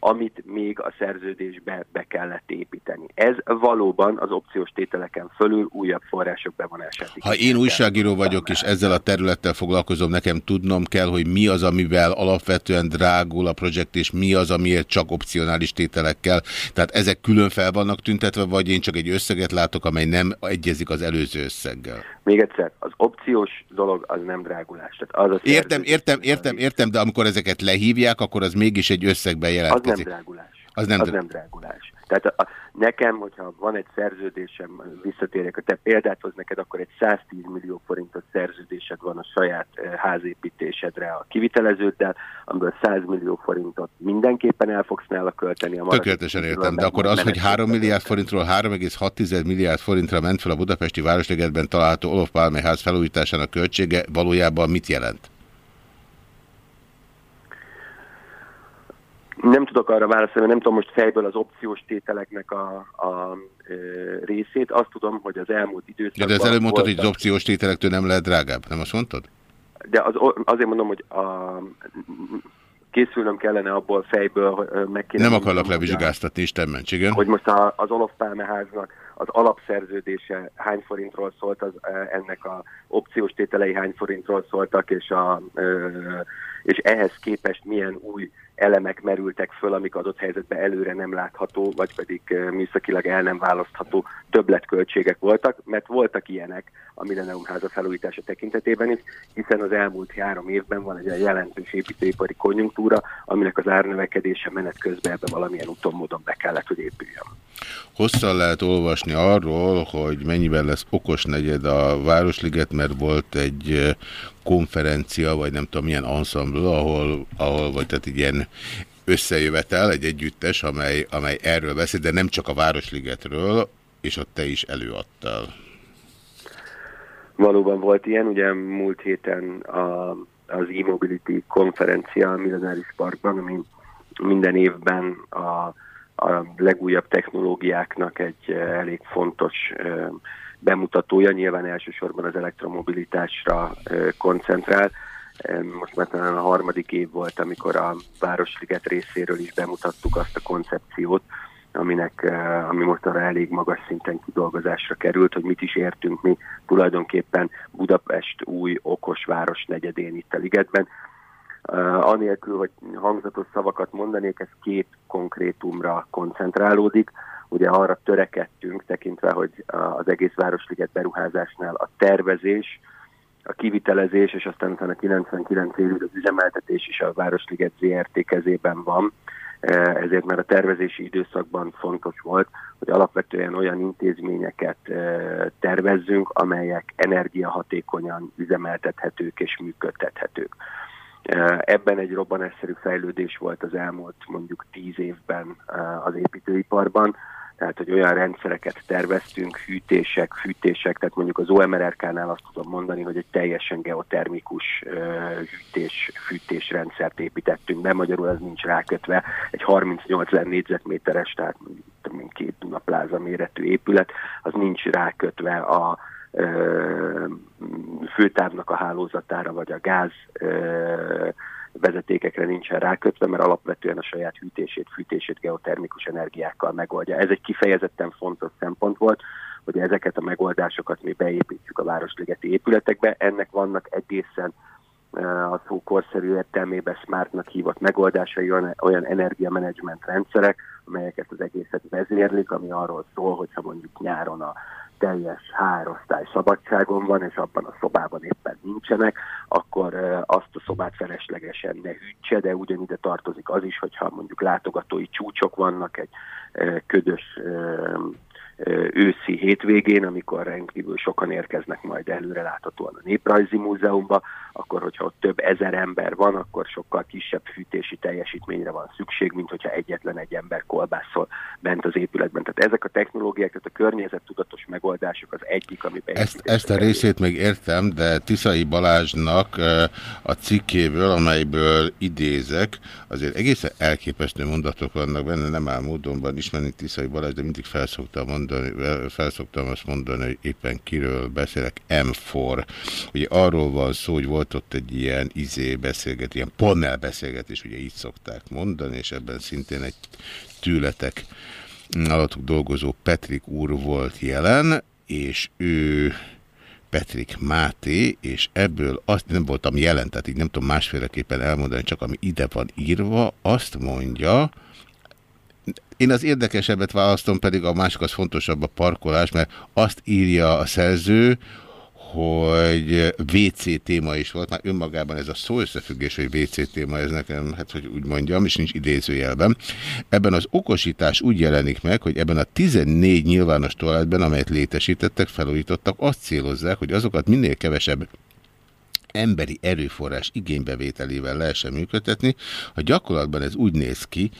amit még a szerződésbe be kellett építeni. Ez valóban az opciós tételeken fölül újabb források bevonását. Ha én újságíró vagyok, és ezzel a területtel foglalkozom, nekem tudnom kell, hogy mi az, amivel alapvetően drágul a projekt, és mi az, amiért csak opcionális tételekkel. Tehát ezek külön fel vannak tüntetve, vagy én csak egy összeget látok, amely nem egyezik az előző összeggel. Még egyszer, az opciós dolog az nem drágulás. Tehát az az értem, értem, értem, értem, de amikor ezeket lehívják, akkor az mégis egy összegben jelentkezik. Az nem drágulás. Az nem, az nem drágulás. Tehát a, nekem, hogyha van egy szerződésem, visszatérjek a te példát hoz neked, akkor egy 110 millió forintos szerződésed van a saját házépítésedre a kiviteleződdel, amiből 100 millió forintot mindenképpen el fogsz nála költeni. A Tökéletesen értem, de akkor az, hogy 3 milliárd forintról 3,6 milliárd forintra ment fel a budapesti Városligetben található Olof Palme ház felújításának költsége, valójában mit jelent? Nem tudok arra válaszolni, nem tudom most fejből az opciós tételeknek a, a e, részét. Azt tudom, hogy az elmúlt időszakban... De, de az előbb mondtad, hogy az opciós tételektől nem lehet drágább, nem azt mondtad? De az, azért mondom, hogy a, készülnöm kellene abból fejből, meg kéne... Nem akarlak levizsgáztatni, Isten ments, igen. Hogy most a, az Olof Pálme háznak az alapszerződése hány forintról szólt, az, ennek a opciós tételei hány forintról szóltak, és, a, és ehhez képest milyen új elemek merültek föl, amik adott helyzetben előre nem látható, vagy pedig műszakilag el nem választható többletköltségek voltak, mert voltak ilyenek a Millennium háza felújítása tekintetében is, hiszen az elmúlt három évben van egy olyan jelentős építőipari konjunktúra, aminek az árnövekedése menet közben ebbe valamilyen úton módon be kellett, hogy épüljön. Hosszan lehet olvasni arról, hogy mennyiben lesz okos negyed a Városliget, mert volt egy konferencia, vagy nem tudom milyen ensemble, ahol, ahol vagy tehát egy ilyen összejövetel, egy együttes, amely, amely erről beszél, de nem csak a Városligetről, és ott te is előadtál. Valóban volt ilyen, ugye múlt héten a, az e-mobility konferencia a Millenáris Parkban, ami minden évben a, a legújabb technológiáknak egy elég fontos bemutatója, nyilván elsősorban az elektromobilitásra koncentrál. Most már talán a harmadik év volt, amikor a Városliget részéről is bemutattuk azt a koncepciót, aminek, ami mostanra elég magas szinten kidolgozásra került, hogy mit is értünk mi tulajdonképpen Budapest új okos város negyedén itt a ligetben. Anélkül, hogy hangzatos szavakat mondanék, ez két konkrétumra koncentrálódik. Ugye arra törekedtünk, tekintve, hogy az egész Városliget beruházásnál a tervezés, a kivitelezés, és aztán utána 99 évig az üzemeltetés is a Városliget ZRT kezében van. Ezért már a tervezési időszakban fontos volt, hogy alapvetően olyan intézményeket tervezzünk, amelyek energiahatékonyan üzemeltethetők és működtethetők. E, ebben egy robbanásszerű fejlődés volt az elmúlt mondjuk tíz évben az építőiparban, tehát hogy olyan rendszereket terveztünk, hűtések, fűtések, tehát mondjuk az OMRRK-nál azt tudom mondani, hogy egy teljesen geotermikus hűtés, fűtés rendszert építettünk. Be, magyarul ez nincs rákötve, egy 38 négyzetméteres, tehát mondjuk két Dunapláza méretű épület, az nincs rákötve a főtávnak a hálózatára, vagy a gáz vezetékekre nincsen rákötve, mert alapvetően a saját hűtését, fűtését geotermikus energiákkal megoldja. Ez egy kifejezetten fontos szempont volt, hogy ezeket a megoldásokat mi beépítjük a Városligeti épületekbe. Ennek vannak egészen a szó korszerű értelmében smartnak hívott megoldásai, olyan, olyan energiamenedzsment rendszerek, amelyeket az egészet vezérlik, ami arról szól, hogyha mondjuk nyáron a teljes hárosztály szabadságon van, és abban a szobában éppen nincsenek, akkor azt a szobát feleslegesen ne hűtse, de ugyanide tartozik az is, hogyha mondjuk látogatói csúcsok vannak, egy ködös őszi hétvégén, amikor rendkívül sokan érkeznek majd előre láthatóan a Néprajzi Múzeumba, akkor hogyha ott több ezer ember van, akkor sokkal kisebb fűtési teljesítményre van szükség, mint hogyha egyetlen egy ember kolbászol bent az épületben. Tehát ezek a technológiák, tehát a környezet tudatos megoldások az egyik, amiben... Ezt, ezt a részét még értem, de Tiszai Balázsnak a cikkéből, amelyből idézek, azért egészen elképesztő mondatok vannak benne, nem áll módonban ismerni Tiszai Balázs, de mindig felszokta mondani, mondani, felszoktam azt mondani, hogy éppen kiről beszélek, M4. Ugye arról van szó, hogy volt ott egy ilyen izé beszélget, ilyen panel beszélgetés, ugye így szokták mondani, és ebben szintén egy tűletek alatuk dolgozó Petrik úr volt jelen, és ő Petrik Máté, és ebből azt nem voltam jelen, tehát így nem tudom másféleképpen elmondani, csak ami ide van írva, azt mondja, én az érdekesebbet választom, pedig a másik az fontosabb a parkolás, mert azt írja a szerző, hogy WC téma is volt, már önmagában ez a szó összefüggés, hogy WC téma, ez nekem, hát hogy úgy mondjam, és nincs idézőjelben. Ebben az okosítás úgy jelenik meg, hogy ebben a 14 nyilvános toalettben, amelyet létesítettek, felújítottak, azt célozzák, hogy azokat minél kevesebb emberi erőforrás igénybevételével lehessen működtetni. A gyakorlatban ez úgy néz ki,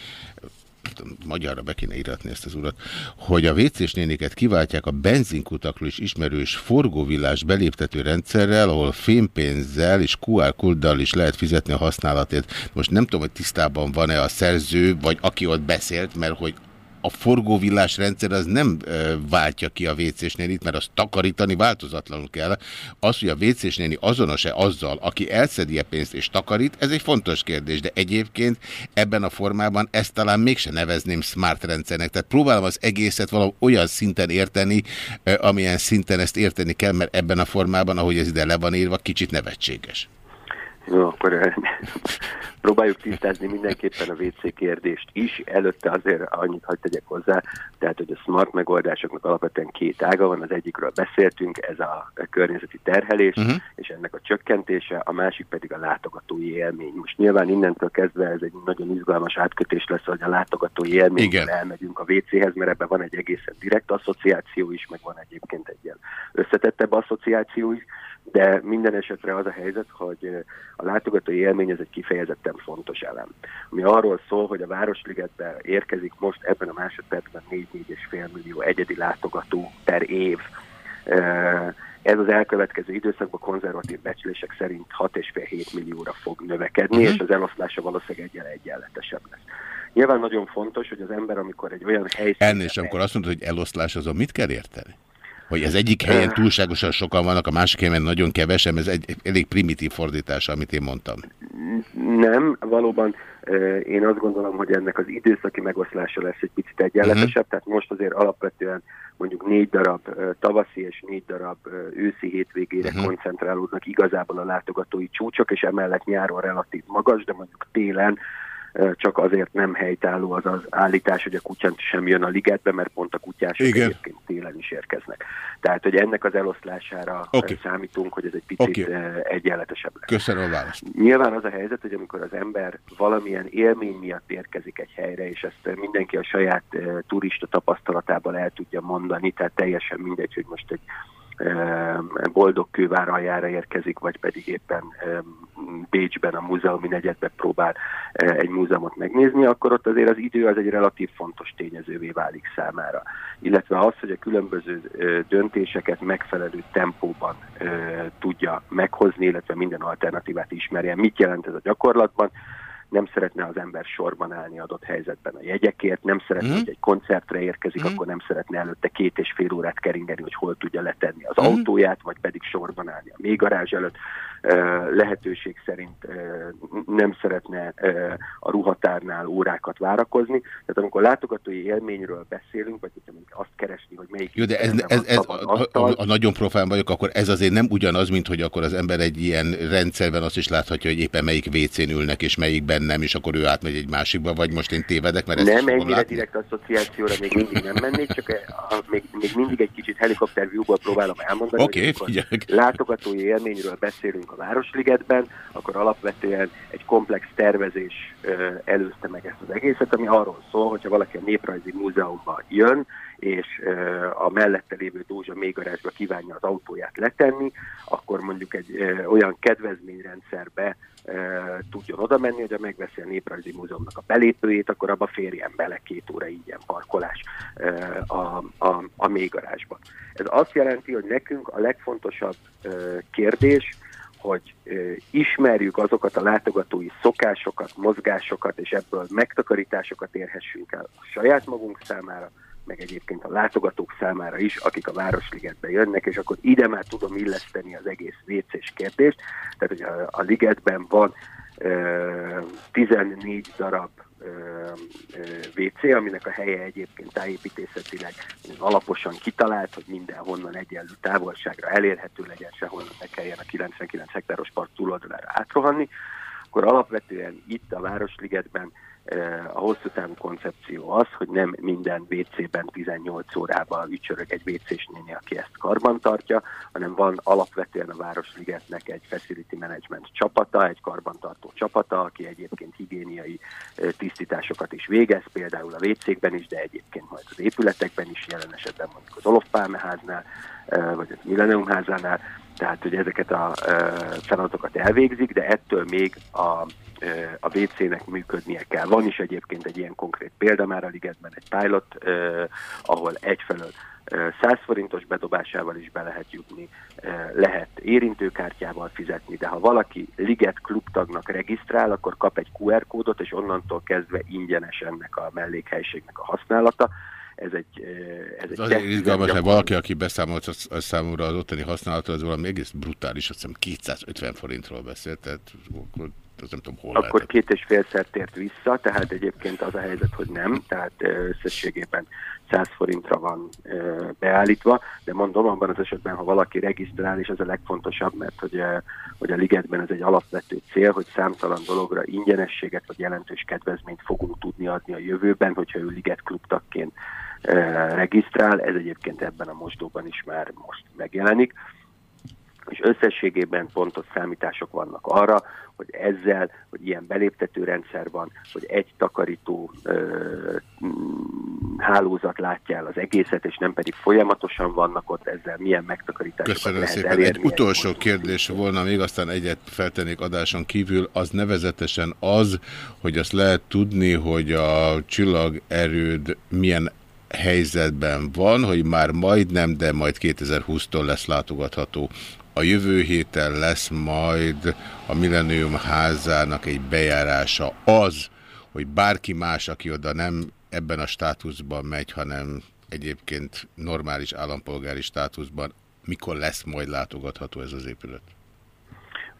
magyarra be kéne iratni ezt az urat, hogy a WC-s néniket kiváltják a benzinkutakról is ismerős forgóvillás beléptető rendszerrel, ahol fémpénzzel és QR kóddal is lehet fizetni a használatért. Most nem tudom, hogy tisztában van-e a szerző, vagy aki ott beszélt, mert hogy a forgóvillás rendszer az nem ö, váltja ki a WC-s nénit, mert azt takarítani változatlanul kell. Az, hogy a WC-s néni azonos-e azzal, aki elszedi a pénzt és takarít, ez egy fontos kérdés, de egyébként ebben a formában ezt talán mégse nevezném smart rendszernek. Tehát próbálom az egészet valahol olyan szinten érteni, ö, amilyen szinten ezt érteni kell, mert ebben a formában, ahogy ez ide le van írva, kicsit nevetséges. Jó, akkor próbáljuk tisztázni mindenképpen a WC kérdést is. Előtte azért annyit hagyd tegyek hozzá, tehát hogy a smart megoldásoknak alapvetően két ága van, az egyikről beszéltünk, ez a környezeti terhelés, uh-huh. és ennek a csökkentése, a másik pedig a látogatói élmény. Most nyilván innentől kezdve ez egy nagyon izgalmas átkötés lesz, hogy a látogatói élményben elmegyünk a WC-hez, mert ebben van egy egészen direkt asszociáció is, meg van egyébként egy ilyen összetettebb asszociáció is, de minden esetre az a helyzet, hogy a látogatói élmény ez egy kifejezetten fontos elem. Ami arról szól, hogy a Városligetbe érkezik most ebben a másodpercben 4-4,5 millió egyedi látogató per év. Ez az elkövetkező időszakban konzervatív becslések szerint 6,5-7 millióra fog növekedni, uh-huh. és az eloszlása valószínűleg egyen egyenletesebb lesz. Nyilván nagyon fontos, hogy az ember, amikor egy olyan helyszínen... Elnézést, amikor azt mondod, hogy eloszlás, azon mit kell érteni? Hogy az egyik helyen túlságosan sokan vannak, a másik helyen nagyon kevesen, ez egy elég primitív fordítás, amit én mondtam. Nem, valóban én azt gondolom, hogy ennek az időszaki megoszlása lesz egy picit egyenletesebb, uh-huh. tehát most azért alapvetően mondjuk négy darab tavaszi és négy darab őszi hétvégére uh-huh. koncentrálódnak igazából a látogatói csúcsok, és emellett nyáron relatív magas, de mondjuk télen csak azért nem helytálló az az állítás, hogy a kutyán sem jön a ligetbe, mert pont a kutyások Igen. egyébként télen is érkeznek. Tehát, hogy ennek az eloszlására okay. számítunk, hogy ez egy picit okay. egyenletesebb lesz. Köszönöm a választ. Nyilván az a helyzet, hogy amikor az ember valamilyen élmény miatt érkezik egy helyre, és ezt mindenki a saját turista tapasztalatával el tudja mondani, tehát teljesen mindegy, hogy most egy boldog kővár aljára érkezik, vagy pedig éppen Bécsben, a múzeumi negyedbe próbál egy múzeumot megnézni, akkor ott azért az idő az egy relatív fontos tényezővé válik számára. Illetve az, hogy a különböző döntéseket megfelelő tempóban tudja meghozni, illetve minden alternatívát ismerjen. Mit jelent ez a gyakorlatban? Nem szeretne az ember sorban állni adott helyzetben a jegyekért, nem szeretne, mm. hogy egy koncertre érkezik, mm. akkor nem szeretne előtte két és fél órát keringeni, hogy hol tudja letenni az mm. autóját, vagy pedig sorban állni a mélygarázs előtt. Lehetőség szerint nem szeretne a ruhatárnál órákat várakozni. Tehát amikor látogatói élményről beszélünk, vagy azt keresni, hogy melyik... Jó, de ez, ez, ez a, a, a nagyon profán vagyok, akkor ez azért nem ugyanaz, mint hogy akkor az ember egy ilyen rendszerben azt is láthatja, hogy éppen melyik WC-n ülnek, és melyikben nem, és akkor ő átmegy egy másikba, vagy most én tévedek, mert ezt Nem, ennyire direkt asszociációra még mindig nem mennék, csak a, még, még mindig egy kicsit helikopterviewból próbálom elmondani, okay, hogy látogatói élményről beszélünk a Városligetben, akkor alapvetően egy komplex tervezés előzte meg ezt az egészet, ami arról szól, hogyha valaki a Néprajzi Múzeumban jön, és a mellette lévő Dózsa mélygarázsba kívánja az autóját letenni, akkor mondjuk egy olyan kedvezményrendszerbe tudjon oda menni, hogy a megveszi a Néprajzi Múzeumnak a belépőjét, akkor abba férjen bele két óra ingyen parkolás a, a, a mélygarázsba. Ez azt jelenti, hogy nekünk a legfontosabb kérdés, hogy ismerjük azokat a látogatói szokásokat, mozgásokat, és ebből megtakarításokat érhessünk el a saját magunk számára, meg egyébként a látogatók számára is, akik a Városligetbe jönnek, és akkor ide már tudom illeszteni az egész WC-s kérdést. Tehát, hogy a, a ligetben van uh, 14 darab WC, aminek a helye egyébként tájépítészetileg alaposan kitalált, hogy mindenhonnan egyenlő távolságra elérhető legyen, sehonnan ne kelljen a 99 hektáros park túloldalára átrohanni akkor alapvetően itt a Városligetben a hosszú távú koncepció az, hogy nem minden WC-ben 18 órában ücsörög egy WC-s néni, aki ezt karban tartja, hanem van alapvetően a Városligetnek egy facility management csapata, egy karbantartó csapata, aki egyébként higiéniai tisztításokat is végez, például a WC-kben is, de egyébként majd az épületekben is, jelen esetben mondjuk az Olof Pálmeháznál, vagy az Millennium házánál, tehát hogy ezeket a feladatokat elvégzik, de ettől még a a WC-nek működnie kell. Van is egyébként egy ilyen konkrét példa már a ligetben, egy pilot, ahol egyfelől 100 forintos bedobásával is be lehet jutni, lehet érintőkártyával fizetni, de ha valaki Liget klubtagnak regisztrál, akkor kap egy QR kódot, és onnantól kezdve ingyenes ennek a mellékhelységnek a használata ez egy... Ez egy azért izgalmas, mert valaki, aki beszámolt a számomra az ottani használatról, az valami egész brutális, azt hiszem 250 forintról beszélt, tehát akkor az nem tudom hol Akkor lehetett. két és félszer tért vissza, tehát egyébként az a helyzet, hogy nem, tehát összességében 100 forintra van beállítva, de mondom, abban az esetben, ha valaki regisztrál, és ez a legfontosabb, mert hogy, hogy a ligetben ez egy alapvető cél, hogy számtalan dologra ingyenességet vagy jelentős kedvezményt fogunk tudni adni a jövőben, hogyha ő liget klubtakként regisztrál, ez egyébként ebben a mosdóban is már most megjelenik és összességében pontos számítások vannak arra, hogy ezzel, hogy ilyen beléptető rendszer van, hogy egy takarító ö, hálózat látja el az egészet, és nem pedig folyamatosan vannak ott ezzel milyen megtakarításokat Köszönöm lehet szépen. elérni. Egy utolsó kérdés volna, még aztán egyet feltennék adáson kívül, az nevezetesen az, hogy azt lehet tudni, hogy a csillagerőd milyen helyzetben van, hogy már majdnem, de majd 2020-tól lesz látogatható. A jövő héten lesz majd a Millennium házának egy bejárása az, hogy bárki más, aki oda nem ebben a státuszban megy, hanem egyébként normális állampolgári státuszban, mikor lesz majd látogatható ez az épület?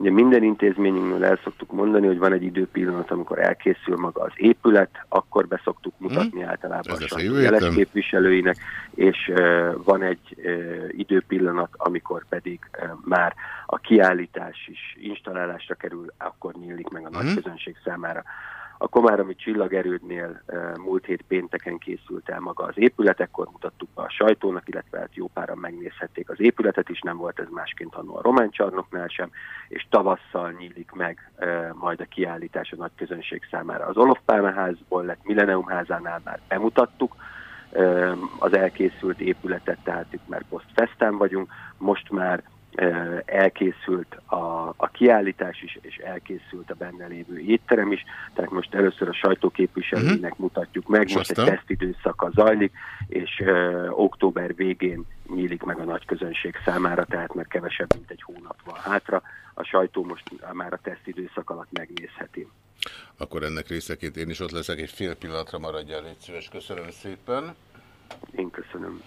Ugye minden intézményünknél el szoktuk mondani, hogy van egy időpillanat, amikor elkészül maga az épület, akkor be szoktuk mutatni hmm. általában a jeles képviselőinek, és uh, van egy uh, időpillanat, amikor pedig uh, már a kiállítás is installálásra kerül, akkor nyílik meg a hmm. nagy közönség számára. A Komáromi Csillagerődnél múlt hét pénteken készült el maga az épület, ekkor mutattuk be a sajtónak, illetve hát jó páran megnézhették az épületet is, nem volt ez másként annó a román csarnoknál sem, és tavasszal nyílik meg majd a kiállítás a nagy közönség számára. Az Olof Pálmeházból lett Millennium házánál már bemutattuk, az elkészült épületet, tehát itt már post vagyunk, most már elkészült a, a kiállítás is, és elkészült a benne lévő étterem is, tehát most először a sajtóképviselőinek uh-huh. mutatjuk meg, most aztán? egy tesztidőszaka zajlik, és uh, október végén nyílik meg a nagy közönség számára, tehát már kevesebb, mint egy hónap van hátra. A sajtó most már a tesztidőszak alatt megnézheti. Akkor ennek részeként én is ott leszek, egy fél pillanatra maradjál, légy szíves. Köszönöm szépen. Én köszönöm.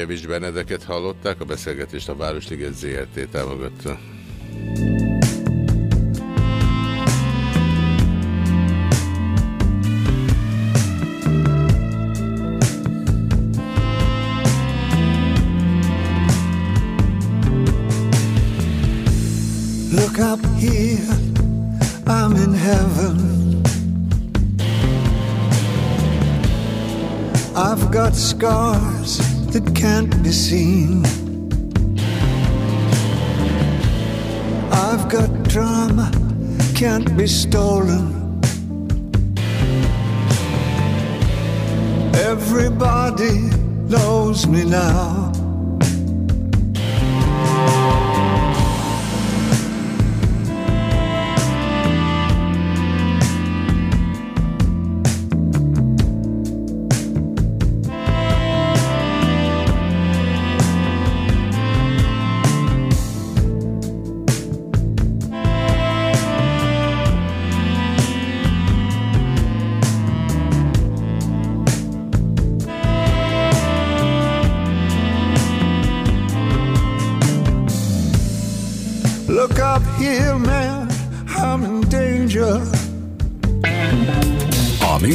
Javis Benedeket hallották, a beszélgetést a Városliget ZRT támogatta. Look up here, I'm in heaven. I've got scars that can't be seen. I've got drama, can't be stolen. Everybody knows me now.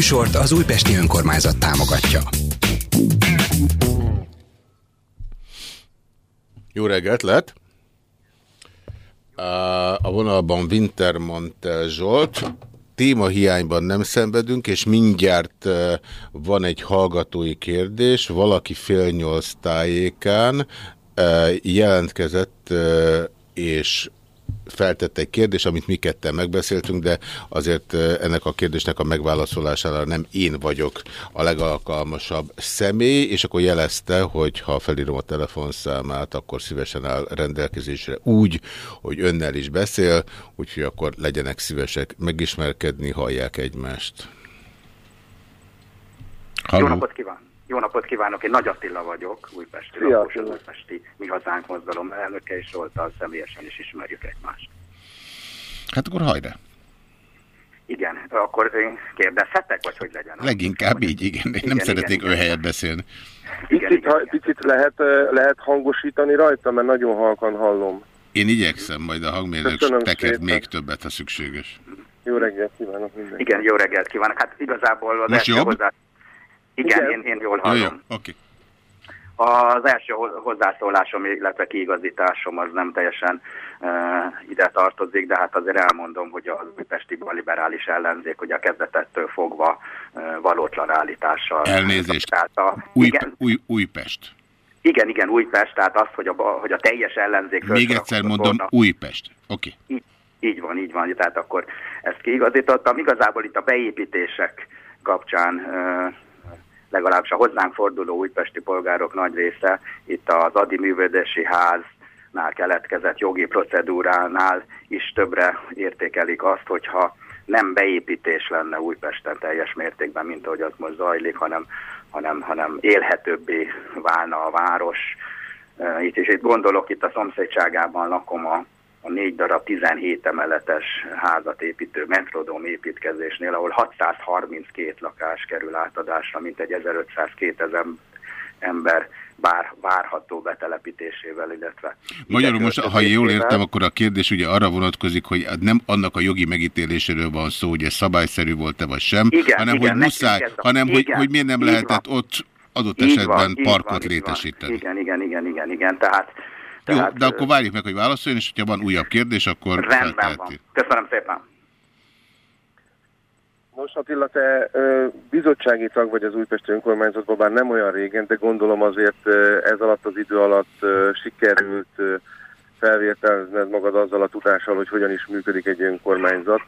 Műsort az Újpesti Önkormányzat támogatja. Jó reggelt, lett! A vonalban Wintermantel Zsolt. Téma hiányban nem szenvedünk, és mindjárt van egy hallgatói kérdés. Valaki fél nyolc tájékán jelentkezett, és feltette egy kérdés, amit mi ketten megbeszéltünk, de azért ennek a kérdésnek a megválaszolására nem én vagyok a legalkalmasabb személy, és akkor jelezte, hogy ha felírom a telefonszámát, akkor szívesen áll rendelkezésre úgy, hogy önnel is beszél, úgyhogy akkor legyenek szívesek megismerkedni, hallják egymást. Halló. Jó napot kívánok! Jó napot kívánok, én Nagy Attila vagyok, Újpesti Szia, lakos, Újpesti Mi Hazánk mozgalom elnöke, és Zsoltal személyesen is ismerjük egymást. Hát akkor hajrá! Igen, akkor én kérdezhetek, vagy hogy legyen? Leginkább így, igen. Én igen, nem igen, szeretnék ő helyet beszélni. Picit, igen, ha, picit lehet, lehet hangosítani rajta, mert nagyon halkan hallom. Én igyekszem, majd a hangmérnök tekert még többet, ha szükséges. Jó reggelt kívánok mindenki. Igen, jó reggelt kívánok. Hát igazából az Most jobb? Hozzá... Igen, Igen. Én, én jól hallom. Jó, jó. Okay. Az első hozzászólásom, illetve kiigazításom az nem teljesen uh, ide tartozik, de hát azért elmondom, hogy az újpesti liberális ellenzék, hogy a kezdetettől fogva uh, valótlan állítással. Elnézést. A, új, igen, új, Újpest. Igen, igen, Újpest, tehát az, hogy a, hogy a teljes ellenzék... Még egyszer mondom, volna. Újpest. Oké. Okay. Így, így van, így van, tehát akkor ezt kiigazítottam. Igazából itt a beépítések kapcsán uh, legalábbis a hozzánk forduló újpesti polgárok nagy része itt az Adi Művődési Háznál keletkezett jogi procedúránál is többre értékelik azt, hogyha nem beépítés lenne Újpesten teljes mértékben, mint ahogy az most zajlik, hanem, hanem, hanem élhetőbbé válna a város. Itt is itt gondolok, itt a szomszédságában lakom a a négy darab 17 emeletes házat építő metrodóm építkezésnél, ahol 632 lakás kerül átadásra, mint egy 1500-2000 ember bár várható betelepítésével, illetve... Magyarul most, ha jól értem, akkor a kérdés ugye arra vonatkozik, hogy nem annak a jogi megítéléséről van szó, hogy ez szabályszerű volt-e vagy sem, igen, hanem igen, hogy muszáj, a... hanem igen, hogy, hogy miért nem lehetett van. ott adott így esetben van, parkot van, létesíteni. Igen, igen, igen, igen, igen, tehát tehát, Jó, de akkor várjuk meg, hogy válaszoljon, és hogyha van újabb kérdés, akkor Rendben felteheti. van. Köszönöm szépen. Most Attila, te ö, bizottsági tag vagy az Újpesti önkormányzatban, bár nem olyan régen, de gondolom azért ö, ez alatt az idő alatt ö, sikerült ö, felvértelned magad azzal a tudással, hogy hogyan is működik egy önkormányzat.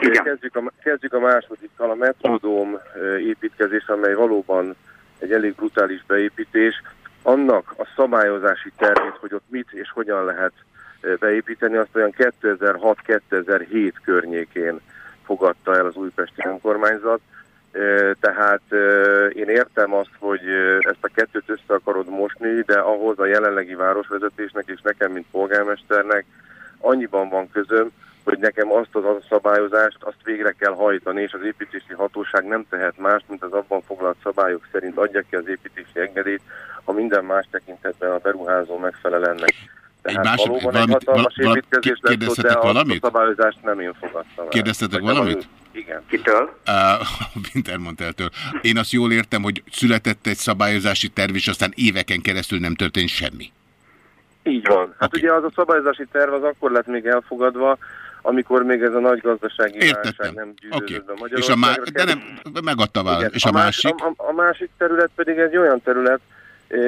Igen. Kezdjük a, kezdjük a másodikkal, a metrodóm építkezés, amely valóban egy elég brutális beépítés annak a szabályozási tervét, hogy ott mit és hogyan lehet beépíteni, azt olyan 2006-2007 környékén fogadta el az újpesti önkormányzat. Tehát én értem azt, hogy ezt a kettőt össze akarod mosni, de ahhoz a jelenlegi városvezetésnek és nekem, mint polgármesternek annyiban van közöm, hogy nekem azt az a szabályozást, azt végre kell hajtani, és az építési hatóság nem tehet más, mint az abban foglalt szabályok szerint adja ki az építési engedélyt, ha minden más tekintetben a beruházó megfelel ennek. Tehát egy másod, valóban valamit, egy hatalmas val építkezés lesz, de valamit? a szabályozást nem én fogadtam Kérdeztetek valamit? Igen. Kitől? Uh, Wintermanteltől. Én azt jól értem, hogy született egy szabályozási terv, és aztán éveken keresztül nem történt semmi. Így van. Hát okay. ugye az a szabályozási terv az akkor lett még elfogadva, amikor még ez a nagy gazdasági válság nem gyűjtődött okay. És a má... De nem, megadta választ. És a, a másik? A, a másik terület pedig egy olyan terület,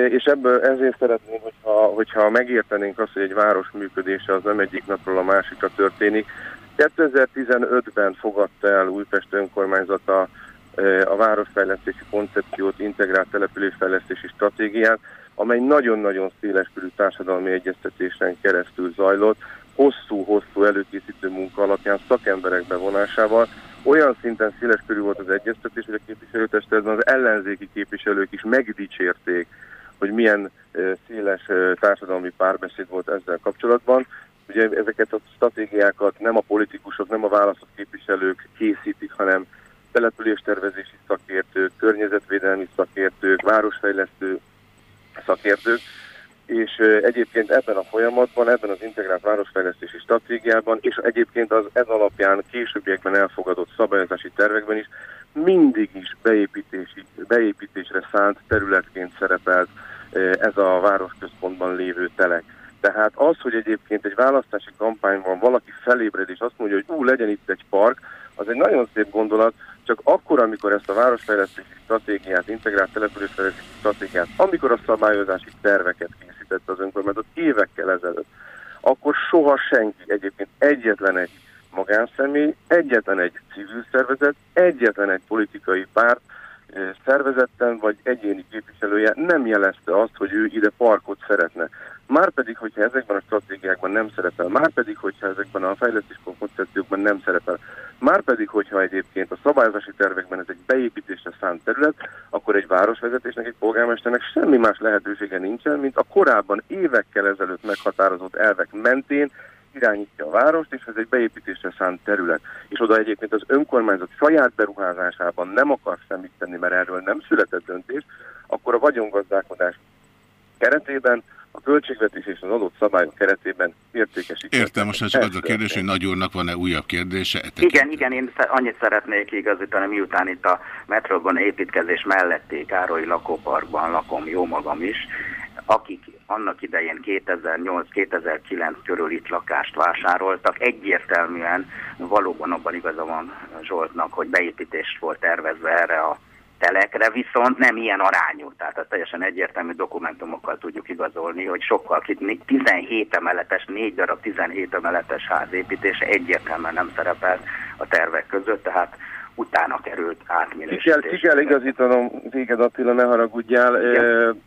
és ebből ezért szeretném, hogyha, hogyha megértenénk azt, hogy egy város működése az nem egyik napról a másikra történik. 2015-ben fogadta el Újpest önkormányzata a városfejlesztési koncepciót, integrált településfejlesztési stratégiát, amely nagyon-nagyon széleskörű társadalmi egyeztetésen keresztül zajlott, hosszú-hosszú előkészítő munka alapján szakemberek bevonásával, olyan szinten széleskörű volt az egyeztetés, hogy a képviselőtestületben az ellenzéki képviselők is megdicsérték hogy milyen széles társadalmi párbeszéd volt ezzel kapcsolatban. Ugye ezeket a stratégiákat nem a politikusok, nem a választott képviselők készítik, hanem településtervezési szakértők, környezetvédelmi szakértők, városfejlesztő szakértők, és egyébként ebben a folyamatban, ebben az integrált városfejlesztési stratégiában, és egyébként az ez alapján későbbiekben elfogadott szabályozási tervekben is mindig is beépítési, beépítésre szánt területként szerepelt ez a városközpontban lévő telek. Tehát az, hogy egyébként egy választási kampányban valaki felébred és azt mondja, hogy ú, legyen itt egy park, az egy nagyon szép gondolat, csak akkor, amikor ezt a városfejlesztési stratégiát, integrált településfejlesztési stratégiát, amikor a szabályozási terveket készítette az önkormányzat évekkel ezelőtt, akkor soha senki, egyébként egyetlen egy magánszemély, egyetlen egy civil szervezet, egyetlen egy politikai párt szervezetten vagy egyéni képviselője nem jelezte azt, hogy ő ide parkot szeretne. Márpedig, hogyha ezekben a stratégiákban nem szerepel, márpedig, hogyha ezekben a fejlesztés koncepciókban nem szerepel, márpedig, hogyha egyébként a szabályozási tervekben ez egy beépítésre szánt terület, akkor egy városvezetésnek, egy polgármesternek semmi más lehetősége nincsen, mint a korábban évekkel ezelőtt meghatározott elvek mentén irányítja a várost, és ez egy beépítésre szánt terület. És oda egyébként az önkormányzat saját beruházásában nem akar semmit tenni, mert erről nem született döntés, akkor a vagyongazdálkodás keretében a költségvetés és az adott szabályok keretében értékesíteni. Értem, most csak az a kérdés, hogy Nagy úrnak van-e újabb kérdése? E igen, igen, én annyit szeretnék igazítani, miután itt a metróban építkezés melletti Károly lakóparkban lakom, jó magam is, akik annak idején 2008-2009 körül itt lakást vásároltak, egyértelműen valóban abban igaza van Zsoltnak, hogy beépítést volt tervezve erre a telekre, viszont nem ilyen arányú, tehát a teljesen egyértelmű dokumentumokkal tudjuk igazolni, hogy sokkal 17 emeletes, 4 darab 17 emeletes házépítése egyértelműen nem szerepel a tervek között, tehát utána került átminősítés. Ki kell, ki kell igazítanom téged Attila, ne haragudjál. Igen.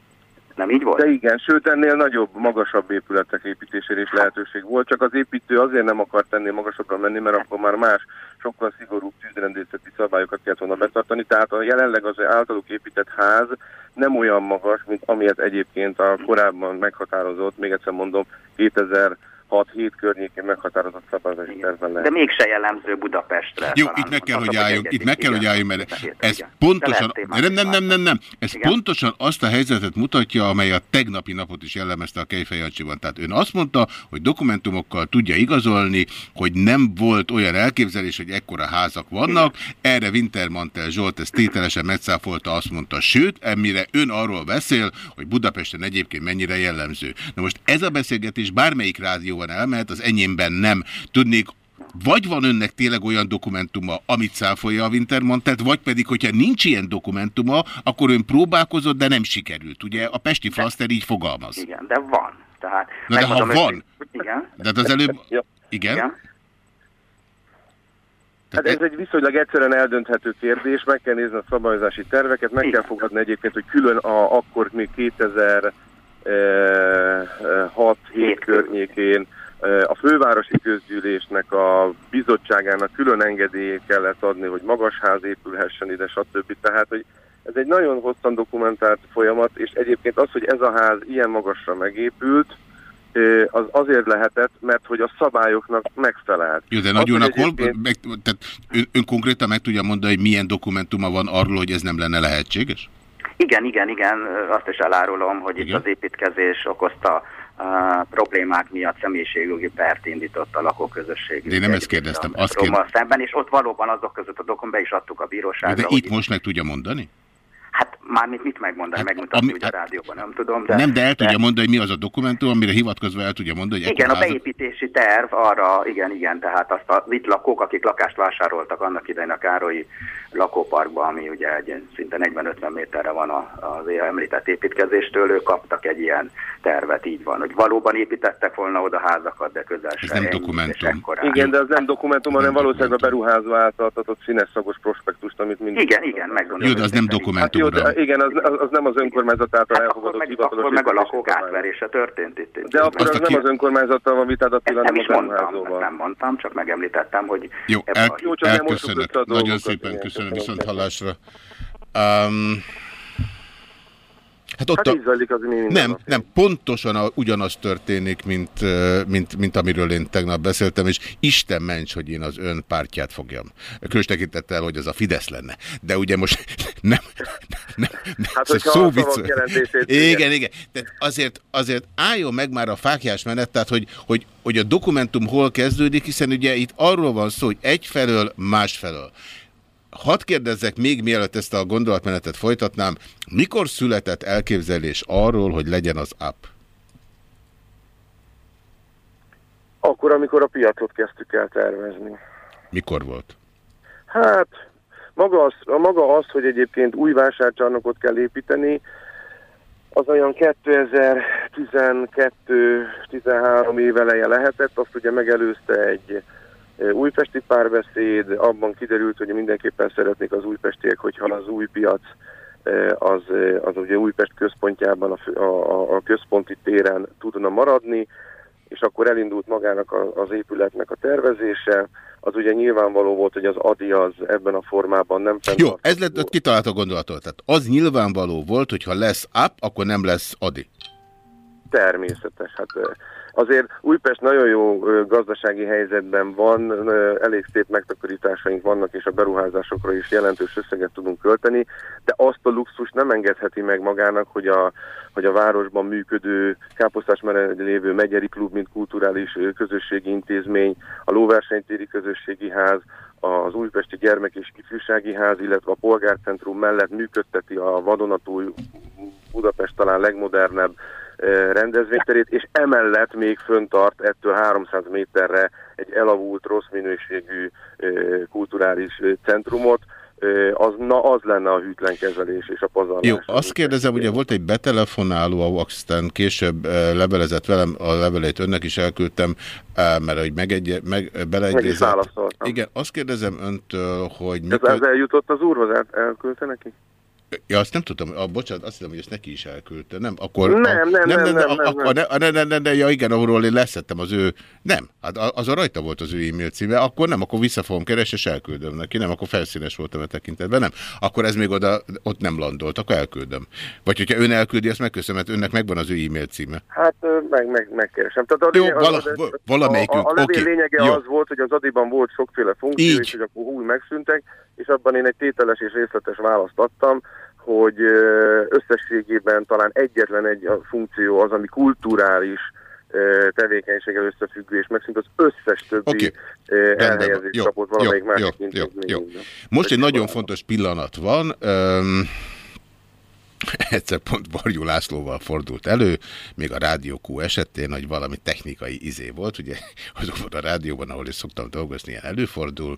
Nem így volt? De igen, sőt ennél nagyobb, magasabb épületek építésére is lehetőség volt, csak az építő azért nem akart ennél magasabbra menni, mert akkor már más, sokkal szigorúbb tűzrendészeti szabályokat kellett volna betartani, tehát a jelenleg az általuk épített ház nem olyan magas, mint amilyet egyébként a korábban meghatározott, még egyszer mondom, 2000 6-7 környékén meghatározott szabályozási tervben lehet. De mégse jellemző Budapestre. Jó, itt meg kell, hogy álljunk, itt meg kell, hogy álljunk, mert ez pontosan, nem, nem, nem, nem, nem, ez igen. pontosan azt a helyzetet mutatja, amely a tegnapi napot is jellemezte a Kejfejancsiban. Tehát ön azt mondta, hogy dokumentumokkal tudja igazolni, hogy nem volt olyan elképzelés, hogy ekkora házak vannak, erre Wintermantel Zsolt ezt tételesen megszáfolta, azt mondta, sőt, emmire ön arról beszél, hogy Budapesten egyébként mennyire jellemző. Na most ez a beszélgetés bármelyik rádió rádióban elmehet, az enyémben nem. Tudnék, vagy van önnek tényleg olyan dokumentuma, amit száfolja a Wintermantet, vagy pedig, hogyha nincs ilyen dokumentuma, akkor ön próbálkozott, de nem sikerült. Ugye a Pesti Flaster így fogalmaz. Igen, de van. Tehát, Na de ha van, hogy, igen. de hát az előbb... Igen? igen. Hát ez egy viszonylag egyszerűen eldönthető kérdés, meg kell nézni a szabályozási terveket, meg kell fogadni egyébként, hogy külön a, akkor még 2000 6-7 környékén a fővárosi közgyűlésnek a bizottságának külön engedélyét kellett adni, hogy magas ház épülhessen ide, stb. Tehát, hogy ez egy nagyon hosszan dokumentált folyamat, és egyébként az, hogy ez a ház ilyen magasra megépült, az azért lehetett, mert hogy a szabályoknak megfelelt. Jó, de nagyonak hol, meg, tehát ön, ön konkrétan meg tudja mondani, hogy milyen dokumentuma van arról, hogy ez nem lenne lehetséges? Igen, igen, igen, azt is elárulom, hogy igen. itt az építkezés okozta uh, problémák miatt személyiségjogi pert indított a lakóközösség. De én nem ezt kérdeztem. Azt kérdeztem. Szemben, és ott valóban azok között a dokon be is adtuk a bíróságra. De itt most meg tudja mondani? Hát mármint mit megmondani, hát, megmutatni ami, ugye a rádióban, nem tudom. De, nem, de el tudja de, mondani, hogy mi az a dokumentum, amire hivatkozva el tudja mondani, hogy Igen, a beépítési terv arra, igen, igen, tehát azt a itt lakók, akik lakást vásároltak annak idején a Károlyi lakóparkban, ami ugye egy, szinte 40-50 méterre van az említett építkezéstől, ők kaptak egy ilyen tervet, így van, hogy valóban építettek volna oda házakat, de közel Ez nem dokumentum. Igen, de az nem dokumentum, hanem valószínűleg a beruházó által adott színes szagos prospektust, amit mindig... Igen, igen, megmondom. Jó, de az nem dokumentum. Hát jó, de, igen, az, az, nem az önkormányzat által hát elfogadott meg, hivatalos... Akkor meg a lakók átverése történt itt. De akkor az nem az önkormányzattal van vitád, Attila, nem a beruházóval. Nem mondtam, csak megemlítettem, hogy... Jó, el, elköszönök. Nagyon szépen köszönöm, viszont hallásra. Um, Hát ott hát a... az nem, nap. nem, pontosan a, ugyanaz történik, mint, mint, mint amiről én tegnap beszéltem, és Isten ments, hogy én az ön pártját fogjam. Különös tekintettel, hogy az a Fidesz lenne. De ugye most nem, nem, Hát, Ez hogyha szó a vicc- jelentését... Igen, igen. Tehát azért, azért álljon meg már a fákjás menet, tehát hogy, hogy, hogy a dokumentum hol kezdődik, hiszen ugye itt arról van szó, hogy egyfelől, másfelől. Hadd kérdezzek még mielőtt ezt a gondolatmenetet folytatnám, mikor született elképzelés arról, hogy legyen az app? Akkor, amikor a piacot kezdtük el tervezni. Mikor volt? Hát, maga az, a maga az, hogy egyébként új vásárcsarnokot kell építeni, az olyan 2012-13 év eleje lehetett, azt ugye megelőzte egy újpesti párbeszéd, abban kiderült, hogy mindenképpen szeretnék az újpestiek, hogyha az új piac az, az ugye Újpest központjában, a, a, a- központi téren tudna maradni, és akkor elindult magának a, az épületnek a tervezése. Az ugye nyilvánvaló volt, hogy az ADI az ebben a formában nem Jó, ez lett, kitalált a gondolatot. Tehát az nyilvánvaló volt, hogy ha lesz app, akkor nem lesz adi. Természetes. Hát azért Újpest nagyon jó gazdasági helyzetben van, elég szép megtakarításaink vannak, és a beruházásokra is jelentős összeget tudunk költeni, de azt a luxus nem engedheti meg magának, hogy a, hogy a városban működő Káposztás lévő Megyeri Klub, mint kulturális közösségi intézmény, a Lóversenytéri Közösségi Ház, az Újpesti Gyermek és Ifjúsági Ház, illetve a Polgárcentrum mellett működteti a vadonatúj Budapest talán legmodernebb rendezvényterét, és emellett még föntart ettől 300 méterre egy elavult, rossz minőségű kulturális centrumot, az, na az lenne a hűtlen kezelés és a pazarlás. Jó, azt kérdezem, ugye volt egy betelefonáló, aztán később levelezett velem, a levelét önnek is elküldtem, mert hogy megegye, meg, Meg beleegyezett. válaszoltam. Igen, azt kérdezem öntől, hogy Ez, mikor... ez eljutott az úrhoz, el, elküldte neki? Ja, azt nem tudtam, a, bocsánat, azt hiszem, hogy ezt neki is elküldte, nem? Akkor, Nem, nem, nem, nem, nem, nem, akkor Ne, ne, ne, ne, ne, ja igen, ahol én leszettem az ő, nem, hát az a rajta volt az ő e-mail címe, akkor nem, akkor vissza fogom keresni, és elküldöm neki, nem, akkor felszínes voltam a tekintetben, nem, akkor ez még oda, ott nem landolt, akkor elküldöm. Vagy hogyha ön elküldi, azt megköszönöm, mert önnek megvan az ő e-mail címe. Hát meg, meg, megkeresem. Tehát a, Jó, vala- az- az- valamelyikünk, a, a oké, lényege jó. az volt, hogy az Adiban volt sokféle funkció, Így. és hogy akkor új megszűntek, és abban én egy tételes és részletes választ adtam, hogy összességében talán egyetlen egy funkció az, ami kulturális tevékenységgel összefüggő, és megszűnt az összes többi van. elhelyezést kapott valamelyik jó, másik jó, jó, jó. Most egy nagyon fontos pillanat van. Um, egyszer pont Varjú Lászlóval fordult elő, még a Rádió Q esetén, hogy valami technikai izé volt, ugye azokban a rádióban, ahol is szoktam dolgozni, ilyen előfordul,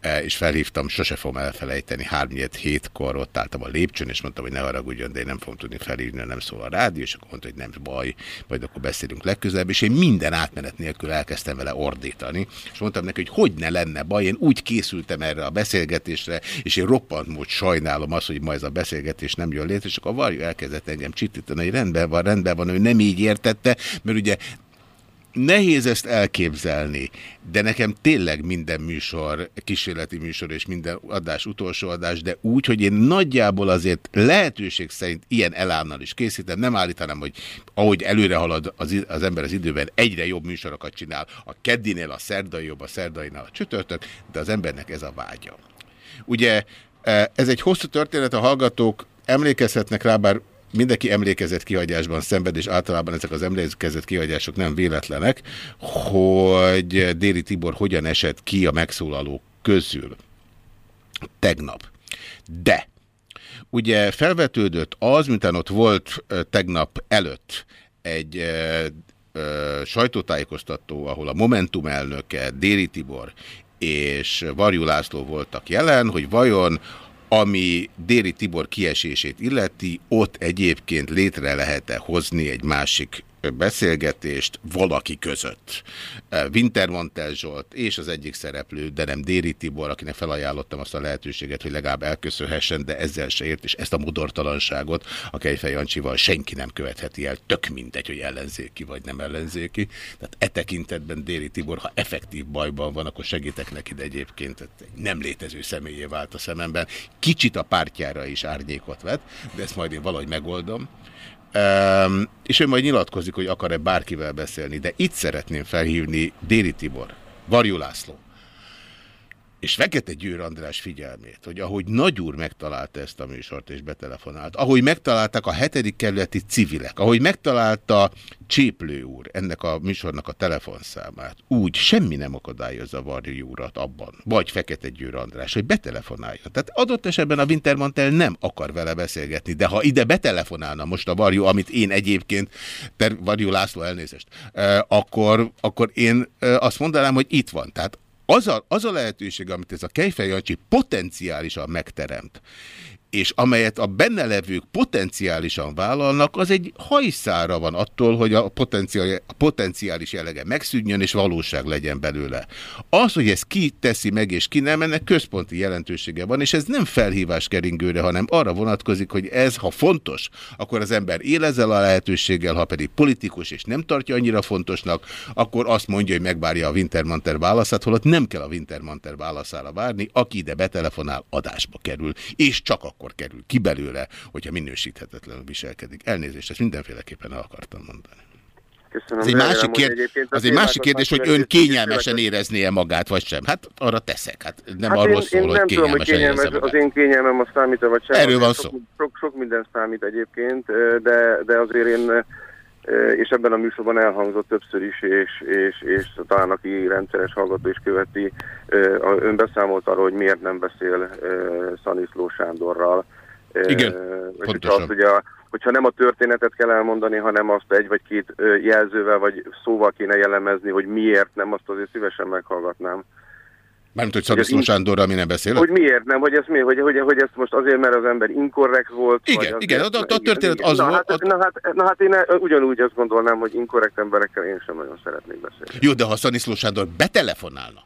eh, és felhívtam, sose fogom elfelejteni, 3 hétkor ott álltam a lépcsőn, és mondtam, hogy ne haragudjon, de én nem fogom tudni felhívni, nem szól a rádió, és akkor mondta, hogy nem baj, majd akkor beszélünk legközelebb, és én minden átmenet nélkül elkezdtem vele ordítani, és mondtam neki, hogy hogy ne lenne baj, én úgy készültem erre a beszélgetésre, és én roppant mód sajnálom azt, hogy ma ez a beszélgetés nem jön létre, és akkor a Varjú elkezdett engem csitítani, hogy rendben van, rendben van, ő nem így értette, mert ugye Nehéz ezt elképzelni, de nekem tényleg minden műsor, kísérleti műsor és minden adás utolsó adás, de úgy, hogy én nagyjából azért lehetőség szerint ilyen elánnal is készítem, nem állítanám, hogy ahogy előre halad az, az ember az időben, egyre jobb műsorokat csinál, a keddinél a szerdai jobb, a szerdainál a csütörtök, de az embernek ez a vágya. Ugye eh, ez egy hosszú történet, a hallgatók emlékezhetnek rá, bár mindenki emlékezett kihagyásban szenved, és általában ezek az emlékezett kihagyások nem véletlenek, hogy Déri Tibor hogyan esett ki a megszólalók közül tegnap. De ugye felvetődött az, miután ott volt tegnap előtt egy sajtótájékoztató, ahol a Momentum elnöke, Déri Tibor és Varjú László voltak jelen, hogy vajon ami Déri Tibor kiesését illeti, ott egyébként létre lehet-e hozni egy másik beszélgetést valaki között. Wintermantel Zsolt és az egyik szereplő, de nem Déri Tibor, akinek felajánlottam azt a lehetőséget, hogy legalább elköszönhessen, de ezzel se ért, és ezt a modortalanságot a Kejfej Jancsival senki nem követheti el, tök mindegy, hogy ellenzéki vagy nem ellenzéki. Tehát e tekintetben Déri Tibor, ha effektív bajban van, akkor segítek neki, de egyébként egy nem létező személyé vált a szememben. Kicsit a pártjára is árnyékot vett, de ezt majd én valahogy megoldom. Um, és ő majd nyilatkozik, hogy akar-e bárkivel beszélni, de itt szeretném felhívni Déri Tibor, Varjú László. És Fekete Győr András figyelmét, hogy ahogy Nagy úr megtalálta ezt a műsort és betelefonált, ahogy megtalálták a hetedik kerületi civilek, ahogy megtalálta Cséplő úr ennek a műsornak a telefonszámát, úgy semmi nem akadályozza Varjú úrat abban, vagy Fekete Győr András, hogy betelefonáljon. Tehát adott esetben a Wintermantel nem akar vele beszélgetni, de ha ide betelefonálna most a Varjú, amit én egyébként, Varjú László elnézést, akkor, akkor én azt mondanám, hogy itt van. Tehát az a, az a lehetőség, amit ez a Kejfej Jancsi potenciálisan megteremt, és amelyet a benne levők potenciálisan vállalnak, az egy hajszára van attól, hogy a, potenciál, a potenciális jellege megszűnjön, és valóság legyen belőle. Az, hogy ez ki teszi meg, és ki nem, ennek központi jelentősége van, és ez nem felhívás keringőre, hanem arra vonatkozik, hogy ez, ha fontos, akkor az ember él ezzel a lehetőséggel, ha pedig politikus, és nem tartja annyira fontosnak, akkor azt mondja, hogy megvárja a Wintermanter válaszát, holott nem kell a Wintermanter válaszára várni, aki ide betelefonál, adásba kerül, és csak a akkor kerül ki belőle, hogyha minősíthetetlenül viselkedik. Elnézést, ezt mindenféleképpen el akartam mondani. Köszönöm, az egy másik, kér... az egy másik kérdés, hogy ön kényelmesen éreznie magát, vagy sem. Hát arra teszek. Hát nem hát arról én, szól, én hogy kényelmesen tudom, hogy kényelmes, Az én kényelmem a számít, vagy sem. Erről van szó. Sok, sok, sok minden számít egyébként, de, de azért én és ebben a műsorban elhangzott többször is, és, és, és talán aki rendszeres hallgató is követi, ön beszámolt arról, hogy miért nem beszél Szaniszló Sándorral. Igen, pontosan. Azt, ugye, hogyha nem a történetet kell elmondani, hanem azt egy vagy két jelzővel vagy szóval kéne jellemezni, hogy miért nem, azt azért szívesen meghallgatnám. Mármint, hogy Szaniszló Sándorral mi nem beszél? Hogy miért nem, hogy ez mi, hogy, hogy, hogy ezt most azért, mert az ember inkorrekt volt? Igen, vagy igen, a, a, a történet az na, volt. Hát, na, hát, na hát én ugyanúgy azt gondolnám, hogy inkorrekt emberekkel én sem nagyon szeretnék beszélni. Jó, de ha Szaniszló Sándor betelefonálna,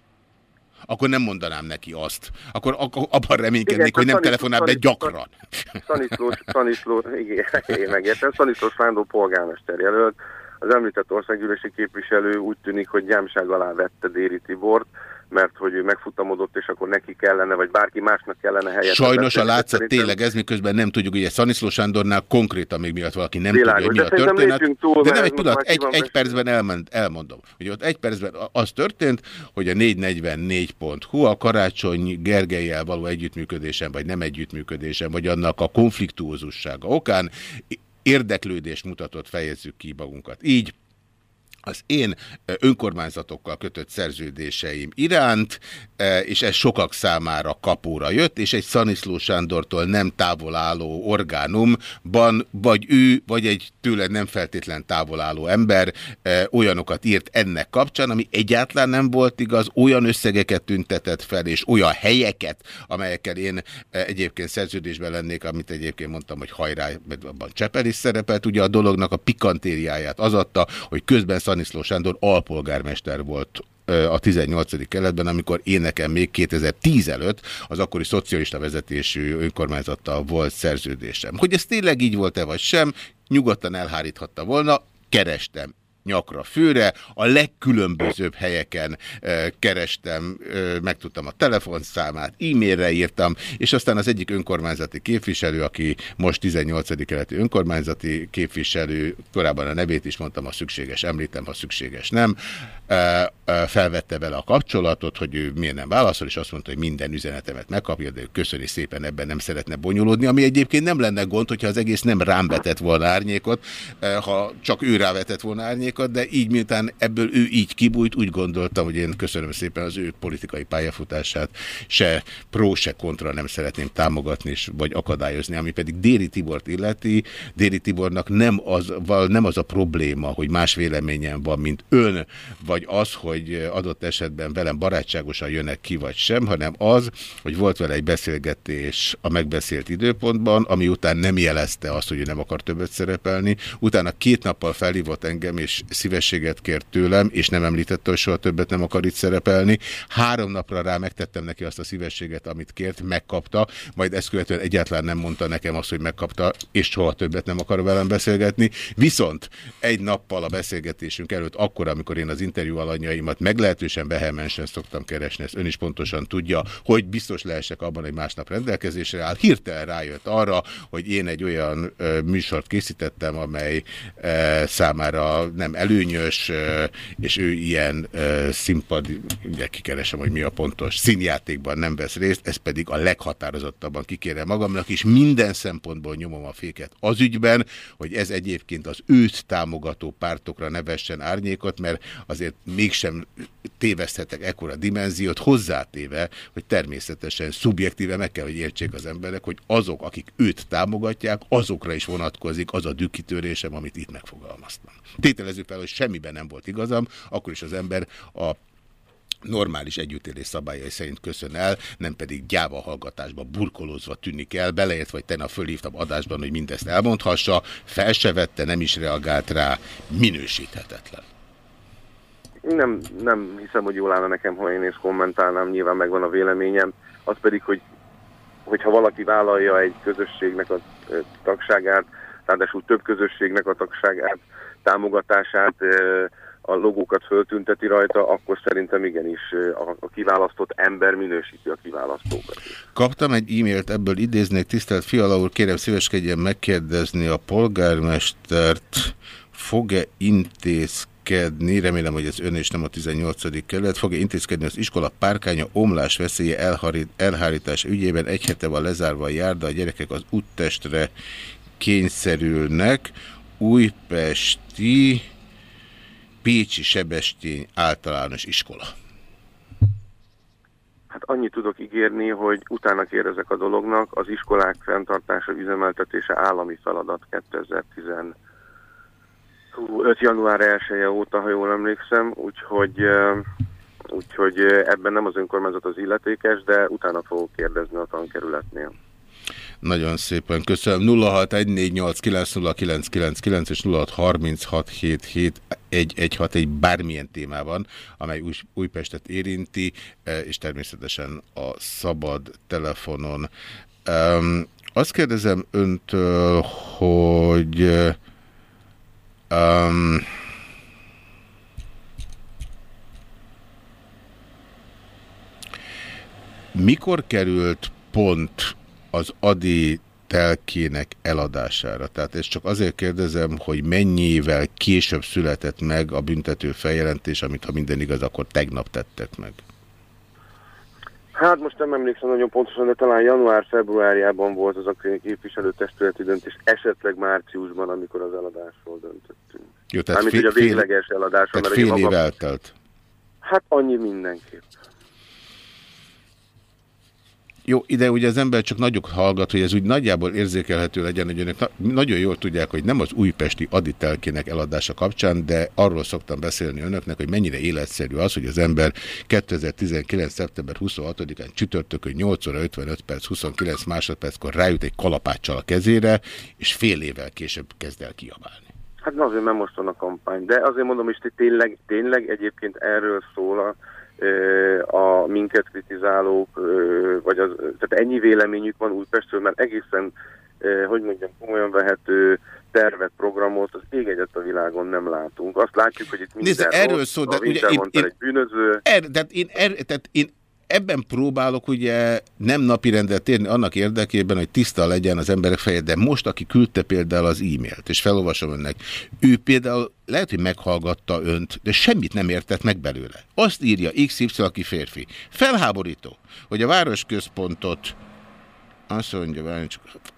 akkor nem mondanám neki azt. Akkor, akkor abban reménykednék, igen, hogy nem telefonál be gyakran. Szaniszló, Szaniszló, igen, én megértem, Szaniszló Sándor polgármester jelölt, az említett országgyűlési képviselő úgy tűnik, hogy gyámság alá vette Déri Tibort, mert hogy ő megfutamodott, és akkor neki kellene, vagy bárki másnak kellene helyet. Sajnos a látszat szerintem... tényleg ez, miközben nem tudjuk, hogy Szaniszló Sándornál konkrétan még miatt valaki nem Világos, tudja, hogy mi a történet. Túl, de nem egy pillanat, egy, egy percben elmond, elmondom, hogy ott egy percben az történt, hogy a 444.hu a karácsony Gergelyel való együttműködésen, vagy nem együttműködésen, vagy annak a konfliktuózussága okán érdeklődést mutatott, fejezzük ki magunkat. Így az én önkormányzatokkal kötött szerződéseim iránt, és ez sokak számára kapóra jött, és egy Szaniszló Sándortól nem távol álló orgánumban, vagy ő, vagy egy tőle nem feltétlen távol álló ember olyanokat írt ennek kapcsán, ami egyáltalán nem volt igaz, olyan összegeket tüntetett fel, és olyan helyeket, amelyekkel én egyébként szerződésben lennék, amit egyébként mondtam, hogy hajrá, mert abban Csepel is szerepelt, ugye a dolognak a pikantériáját az adta, hogy közben Sándor alpolgármester volt a 18. keletben, amikor én nekem még 2010 előtt az akkori szocialista vezetésű önkormányzattal volt szerződésem. Hogy ez tényleg így volt-e vagy sem, nyugodtan elháríthatta volna, kerestem nyakra főre, a legkülönbözőbb helyeken e, kerestem, e, megtudtam a telefonszámát, e-mailre írtam, és aztán az egyik önkormányzati képviselő, aki most 18. keleti önkormányzati képviselő, korábban a nevét is mondtam, ha szükséges, említem, ha szükséges nem, e, felvette vele a kapcsolatot, hogy ő miért nem válaszol, és azt mondta, hogy minden üzenetemet megkapja, de ő köszöni szépen, ebben nem szeretne bonyolódni, ami egyébként nem lenne gond, hogyha az egész nem rám vetett volna árnyékot, ha csak ő rávetett volna árnyékot, árnyékat, de így miután ebből ő így kibújt, úgy gondoltam, hogy én köszönöm szépen az ő politikai pályafutását, se pro, se kontra nem szeretném támogatni, és, vagy akadályozni, ami pedig Déri Tibort illeti. Déri Tibornak nem az, nem az a probléma, hogy más véleményen van, mint ön, vagy az, hogy adott esetben velem barátságosan jönnek ki, vagy sem, hanem az, hogy volt vele egy beszélgetés a megbeszélt időpontban, ami után nem jelezte azt, hogy ő nem akar többet szerepelni. Utána két nappal felhívott engem, és szívességet kért tőlem, és nem említette, hogy soha többet nem akar itt szerepelni. Három napra rá megtettem neki azt a szívességet, amit kért, megkapta, majd ezt követően egyáltalán nem mondta nekem azt, hogy megkapta, és soha többet nem akar velem beszélgetni. Viszont egy nappal a beszélgetésünk előtt, akkor, amikor én az interjú alanyaimat meglehetősen vehemensen szoktam keresni, ezt ön is pontosan tudja, hogy biztos lehessek abban, hogy másnap rendelkezésre áll. Hirtelen rájött arra, hogy én egy olyan ö, műsort készítettem, amely ö, számára nem nem előnyös, és ő ilyen színpad, ugye kikeresem, hogy mi a pontos színjátékban nem vesz részt, ez pedig a leghatározottabban kikérem magamnak, és minden szempontból nyomom a féket az ügyben, hogy ez egyébként az őt támogató pártokra nevessen árnyékot, mert azért mégsem téveszthetek ekkora dimenziót, hozzátéve, hogy természetesen szubjektíve meg kell, hogy értsék az emberek, hogy azok, akik őt támogatják, azokra is vonatkozik az a dükkitörésem, amit itt megfogalmaztam. Tételezzük fel, hogy semmiben nem volt igazam, akkor is az ember a normális együttélés szabályai szerint köszön el, nem pedig gyáva hallgatásba burkolózva tűnik el, beleért, vagy tegnap fölhívtam adásban, hogy mindezt elmondhassa, fel se vette, nem is reagált rá, minősíthetetlen. Nem, nem hiszem, hogy jól állna nekem, ha én is kommentálnám, nyilván megvan a véleményem, az pedig, hogy hogyha valaki vállalja egy közösségnek a tagságát, ráadásul több közösségnek a tagságát, támogatását, a logókat föltünteti rajta, akkor szerintem igenis a, kiválasztott ember minősíti a kiválasztókat. Kaptam egy e-mailt, ebből idéznék, tisztelt Fiala úr, kérem szíveskedjen megkérdezni a polgármestert, fog-e intézkedni, remélem, hogy ez ön és nem a 18. kerület, fog-e intézkedni az iskola párkánya omlás veszélye elharít, elhárítás ügyében egy hete van lezárva a járda, a gyerekek az úttestre kényszerülnek, újpesti Pécsi Sebestény általános iskola. Hát annyit tudok ígérni, hogy utána kérdezek a dolognak, az iskolák fenntartása, üzemeltetése állami feladat 2015. január 1 -e óta, ha jól emlékszem, úgyhogy, úgyhogy ebben nem az önkormányzat az illetékes, de utána fogok kérdezni a tankerületnél. Nagyon szépen köszönöm. 0614890999 és 0636771161 bármilyen témában, amely Új, Újpestet érinti, e, és természetesen a szabad telefonon. Um, azt kérdezem öntől, hogy um, mikor került pont az Adi telkének eladására. Tehát ezt csak azért kérdezem, hogy mennyivel később született meg a büntető feljelentés, amit ha minden igaz, akkor tegnap tettek meg. Hát most nem emlékszem nagyon pontosan, de talán január-februárjában volt az a képviselőtestületi döntés, esetleg márciusban, amikor az eladásról döntöttünk. Jó, tehát Mármint, fél, hogy a végleges eladás. Tehát fél év eltelt. Hát annyi mindenképp. Jó, ide ugye az ember csak nagyok hallgat, hogy ez úgy nagyjából érzékelhető legyen, hogy önök na nagyon jól tudják, hogy nem az újpesti aditelkének eladása kapcsán, de arról szoktam beszélni önöknek, hogy mennyire életszerű az, hogy az ember 2019. szeptember 26-án csütörtökön 8 óra 55 perc 29 másodperckor rájut egy kalapáccsal a kezére, és fél évvel később kezd el kiabálni. Hát azért nem most van a kampány, de azért mondom is, hogy tényleg, tényleg egyébként erről szól a a minket kritizálók, vagy az, tehát ennyi véleményük van Újpestről, mert egészen, hogy mondjam, komolyan vehető tervet, programot, az ég egyet a világon nem látunk. Azt látjuk, hogy itt minden Nézd, erről szó, de ugye én, én, egy bűnöző. Er, tehát én, er, tehát én ebben próbálok ugye nem napirendet térni annak érdekében, hogy tiszta legyen az emberek feje, de most, aki küldte például az e-mailt, és felolvasom önnek, ő például lehet, hogy meghallgatta önt, de semmit nem értett meg belőle. Azt írja XY, aki férfi. Felháborító, hogy a városközpontot azt mondja,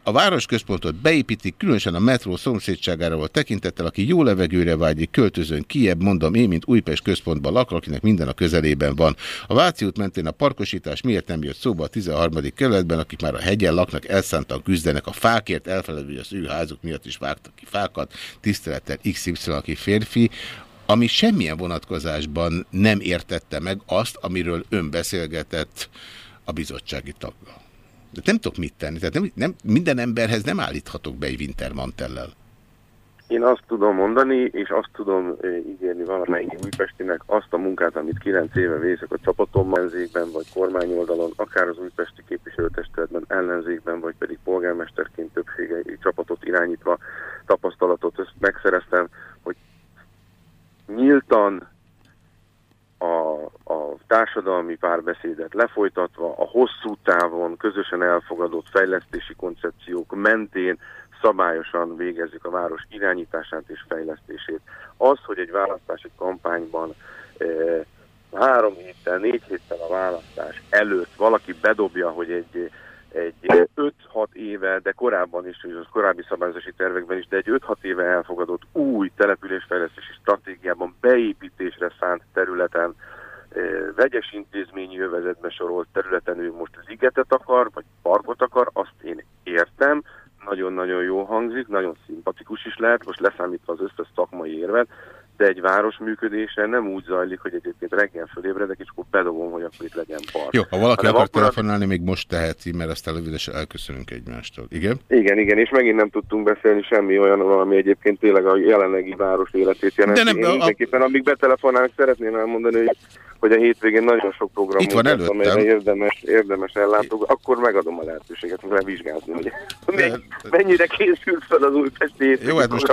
a városközpontot beépítik, különösen a metró szomszédságára volt tekintettel, aki jó levegőre vágyik, költözön kiebb, mondom én, mint Újpest központban lak, akinek minden a közelében van. A Váci út mentén a parkosítás miért nem jött szóba a 13. kerületben, akik már a hegyen laknak, elszántan küzdenek a fákért, elfeledve, hogy az ő házuk miatt is vágtak ki fákat, tisztelettel XY, aki férfi, ami semmilyen vonatkozásban nem értette meg azt, amiről ön beszélgetett a bizottsági taggal. De nem tudok mit tenni. Tehát nem, nem, minden emberhez nem állíthatok be egy Wintermantellel. Én azt tudom mondani, és azt tudom e, ígérni valamelyik újpestinek azt a munkát, amit 9 éve vészek a csapatom ellenzékben, vagy kormányoldalon, akár az újpesti képviselőtestületben, ellenzékben, vagy pedig polgármesterként többsége csapatot irányítva tapasztalatot ezt megszereztem, hogy nyíltan a, a társadalmi párbeszédet lefolytatva, a hosszú távon közösen elfogadott fejlesztési koncepciók mentén szabályosan végezzük a város irányítását és fejlesztését. Az, hogy egy választási kampányban e, három héttel, négy héttel a választás előtt valaki bedobja, hogy egy egy 5-6 éve, de korábban is, az korábbi szabályozási tervekben is, de egy 5-6 éve elfogadott új településfejlesztési stratégiában beépítésre szánt területen, vegyes intézményi övezetbe sorolt területen ő most ligetet akar, vagy parkot akar, azt én értem, nagyon-nagyon jó hangzik, nagyon szimpatikus is lehet, most leszámítva az összes szakmai érvet, de egy város működése nem úgy zajlik, hogy egyébként reggel fölébredek, és akkor bedobom, hogy akkor itt legyen park. Jó, ha valaki akar akkor... telefonálni, még most teheti, mert aztán rövidesen elköszönünk egymástól. Igen? Igen, igen, és megint nem tudtunk beszélni semmi olyan, ami egyébként tényleg a jelenlegi város életét jelenti. De nem, Én a... mindenképpen, amíg betelefonálnak, szeretném elmondani, hogy hogy a hétvégén nagyon sok program Itt van előttem. amelyre érdemes, érdemes ellátogatni, akkor megadom a lehetőséget, hogy vizsgálni, hogy mennyire készült fel az újpesti Jó, hát most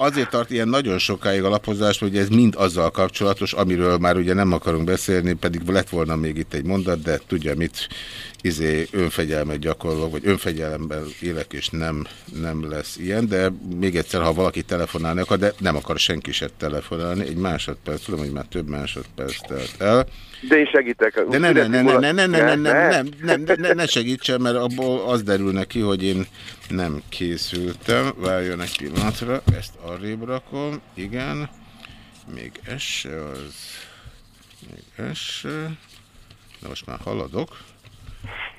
azért tart ilyen nagyon sokáig a lapozás, hogy ez mind azzal kapcsolatos, amiről már ugye nem akarunk beszélni, pedig lett volna még itt egy mondat, de tudja mit izé önfegyelmet gyakorlok, vagy önfegyelemben élek, és nem, nem lesz ilyen, de még egyszer, ha valaki telefonálni akar, de nem akar senki se telefonálni, egy másodperc, tudom, hogy már több másodperc telt el. De én segítek. De ne, ne, ne, ne, ne, ne, ne, ne, ne, ne, ne, ne segítsen, mert abból az derül neki, hogy én nem készültem. Várjon egy pillanatra, ezt arrébb rakom, igen. Még ez se az... Még ez se... De most már haladok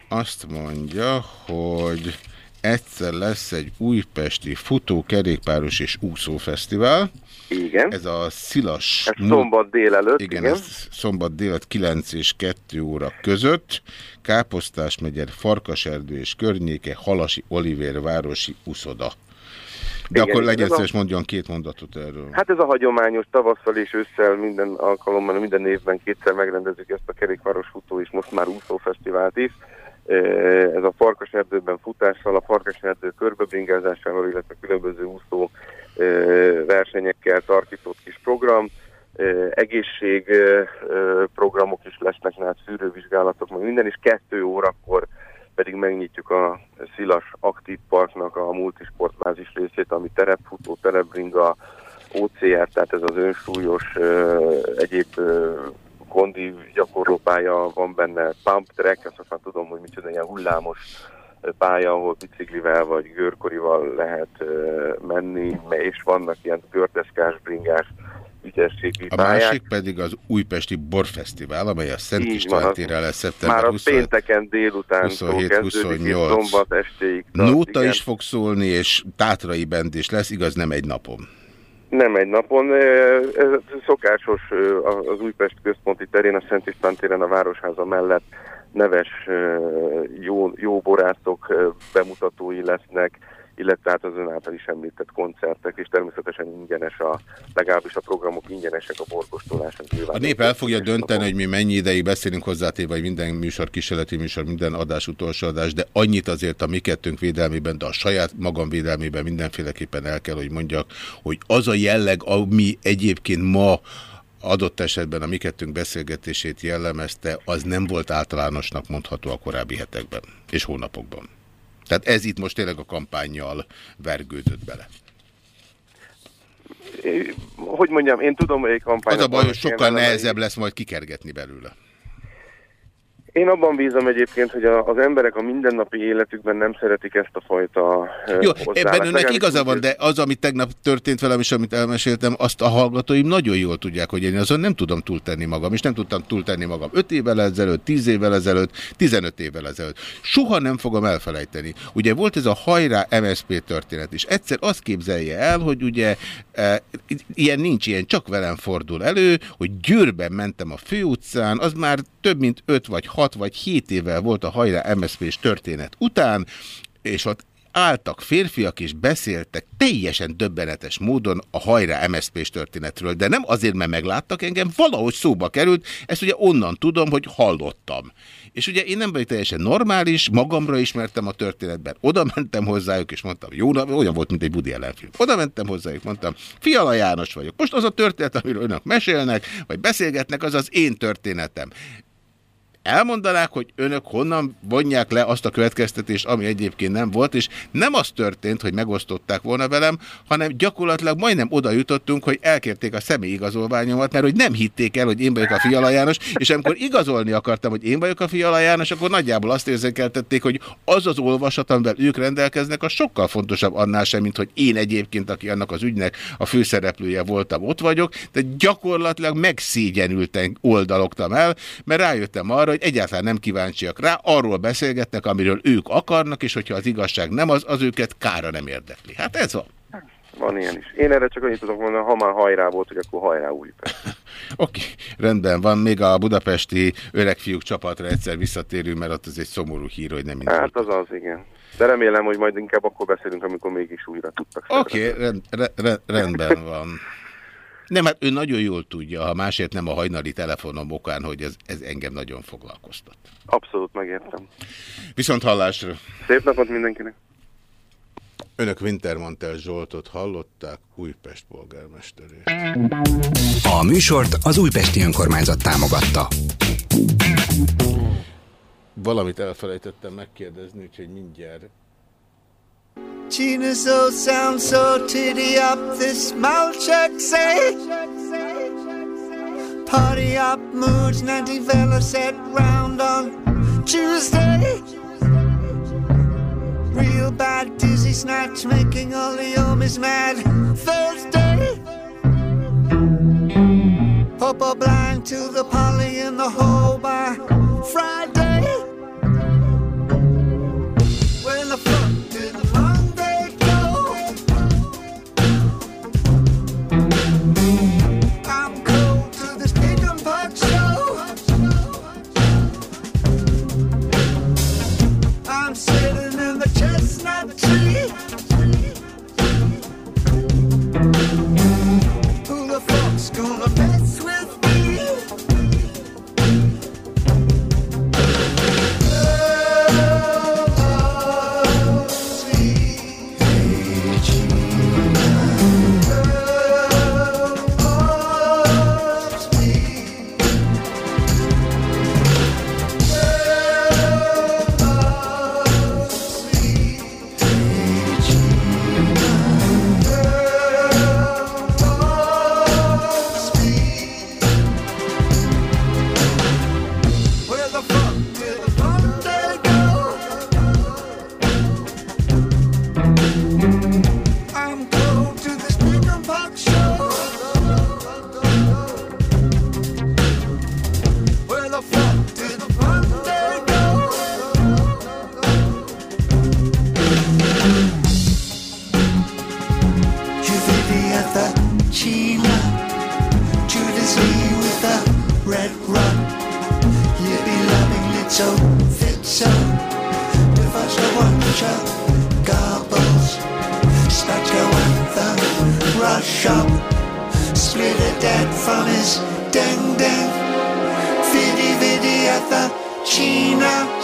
azt mondja, hogy egyszer lesz egy újpesti futó, kerékpáros és úszófesztivál. Igen. Ez a Szilas... Ez szombat délelőtt, igen. igen. Ez szombat délelőtt 9 és 2 óra között. Káposztás megyer, Farkaserdő és környéke, Halasi Olivér városi uszoda. De Igen, akkor legyen szíves, mondjon két mondatot erről. Hát ez a hagyományos tavasszal és ősszel minden alkalommal, minden évben kétszer megrendezünk ezt a kerékváros futó és most már úszófesztivált is. Ez a Farkaserdőben futással, a Farkaserdő körbebringázásával, illetve különböző úszó versenyekkel tartított kis program. Egészség programok is lesznek, hát szűrővizsgálatok, meg minden is kettő órakor pedig megnyitjuk a Szilas Aktív Parknak a multisportbázis részét, ami terepfutó, terepbringa, OCR, tehát ez az önsúlyos egyéb kondi gyakorlópálya van benne, pump track, ezt most már tudom, hogy micsoda ilyen hullámos pálya, ahol biciklivel vagy görkorival lehet menni, és vannak ilyen gördeszkás, bringás ügyességi A pályák. másik pedig az Újpesti Borfesztivál, amely a Szent István térre lesz szeptember Már a 20, pénteken délután 27-28 szombat estéig. Nóta igen. is fog szólni, és Tátrai Bend is lesz, igaz nem egy napon. Nem egy napon. Ez szokásos az Újpest központi terén, a Szent István téren a Városháza mellett neves jó, jó borászok bemutatói lesznek, illetve hát az ön által is említett koncertek, és természetesen ingyenes a, legalábbis a programok ingyenesek a borkostolás. A nép el fogja dönteni, hogy mi mennyi ideig beszélünk hozzátéve, hogy minden műsor, kísérleti műsor, minden adás, utolsó adás, de annyit azért a mi kettőnk védelmében, de a saját magam védelmében mindenféleképpen el kell, hogy mondjak, hogy az a jelleg, ami egyébként ma adott esetben a mi kettőnk beszélgetését jellemezte, az nem volt általánosnak mondható a korábbi hetekben és hónapokban. Tehát ez itt most tényleg a kampányjal vergődött bele. Hogy mondjam, én tudom, hogy egy kampány... Az a baj, hogy sokkal nehezebb lesz majd kikergetni belőle. Én abban bízom egyébként, hogy a, az emberek a mindennapi életükben nem szeretik ezt a fajta Jó, ebben önnek igaza van, de az, amit tegnap történt velem, és amit elmeséltem, azt a hallgatóim nagyon jól tudják, hogy én azon nem tudom túltenni magam, és nem tudtam túltenni magam 5 évvel ezelőtt, 10 évvel ezelőtt, 15 évvel ezelőtt. Soha nem fogom elfelejteni. Ugye volt ez a hajrá MSP történet is. Egyszer azt képzelje el, hogy ugye e, ilyen nincs, ilyen csak velem fordul elő, hogy Győrben mentem a főutcán, az már több mint 5 vagy 6 vagy 7 évvel volt a hajrá MSZP-s történet után, és ott álltak férfiak és beszéltek teljesen döbbenetes módon a hajrá MSZP-s történetről, de nem azért, mert megláttak engem, valahogy szóba került, ezt ugye onnan tudom, hogy hallottam. És ugye én nem vagyok teljesen normális, magamra ismertem a történetben, oda mentem hozzájuk, és mondtam, jó, olyan volt, mint egy Budi ellenfilm. Oda mentem hozzájuk, mondtam, Fiala János vagyok. Most az a történet, amiről önök mesélnek, vagy beszélgetnek, az az én történetem elmondanák, hogy önök honnan vonják le azt a következtetést, ami egyébként nem volt, és nem az történt, hogy megosztották volna velem, hanem gyakorlatilag majdnem oda jutottunk, hogy elkérték a személyigazolványomat, mert hogy nem hitték el, hogy én vagyok a Fiala János, és amikor igazolni akartam, hogy én vagyok a Fiala János, akkor nagyjából azt érzékeltették, hogy az az olvasat, amivel ők rendelkeznek, az sokkal fontosabb annál sem, mint hogy én egyébként, aki annak az ügynek a főszereplője voltam, ott vagyok, de gyakorlatilag megszégyenülten oldaloktam el, mert rájöttem arra, hogy egyáltalán nem kíváncsiak rá, arról beszélgetnek, amiről ők akarnak, és hogyha az igazság nem az, az őket kára nem érdekli. Hát ez van. Van ilyen is. Én erre csak annyit tudok mondani, ha már hajrá volt, hogy akkor hajrá Újpest. Oké, okay, rendben van. Még a budapesti öregfiúk csapatra egyszer visszatérünk, mert ott az egy szomorú hír, hogy nem minden. Hát az az, igen. De remélem, hogy majd inkább akkor beszélünk, amikor mégis újra tudtak. Oké, okay, rend, re, rendben van. Nem, hát ő nagyon jól tudja, ha másért nem a hajnali telefonom okán, hogy ez, ez engem nagyon foglalkoztat. Abszolút megértem. Viszont hallásra. Szép napot mindenkinek. Önök Wintermantel Zsoltot hallották, Újpest polgármesterét. A műsort az Újpesti Önkormányzat támogatta. Valamit elfelejtettem megkérdezni, úgyhogy mindjárt. Gina's old sound so titty up this Malchek say. Party up moods 90 fella set round on Tuesday. Real bad dizzy snatch making all the homies mad. Thursday. Popo blind to the poly in the hole by Friday dang dang Vidi vidi at the China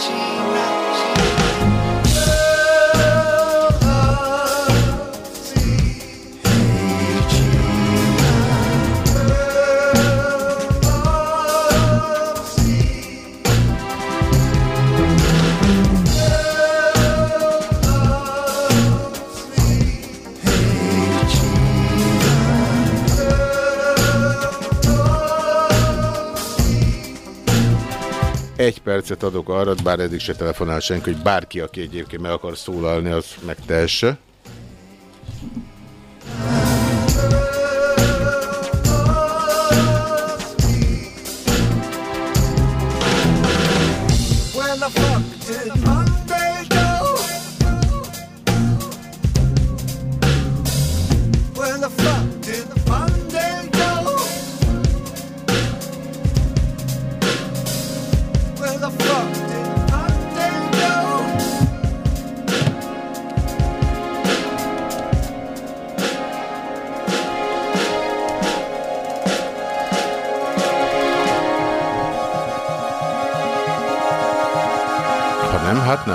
Egy percet adok arra, bár eddig se telefonál senki, hogy bárki, aki egyébként meg akar szólalni, az megtehesse.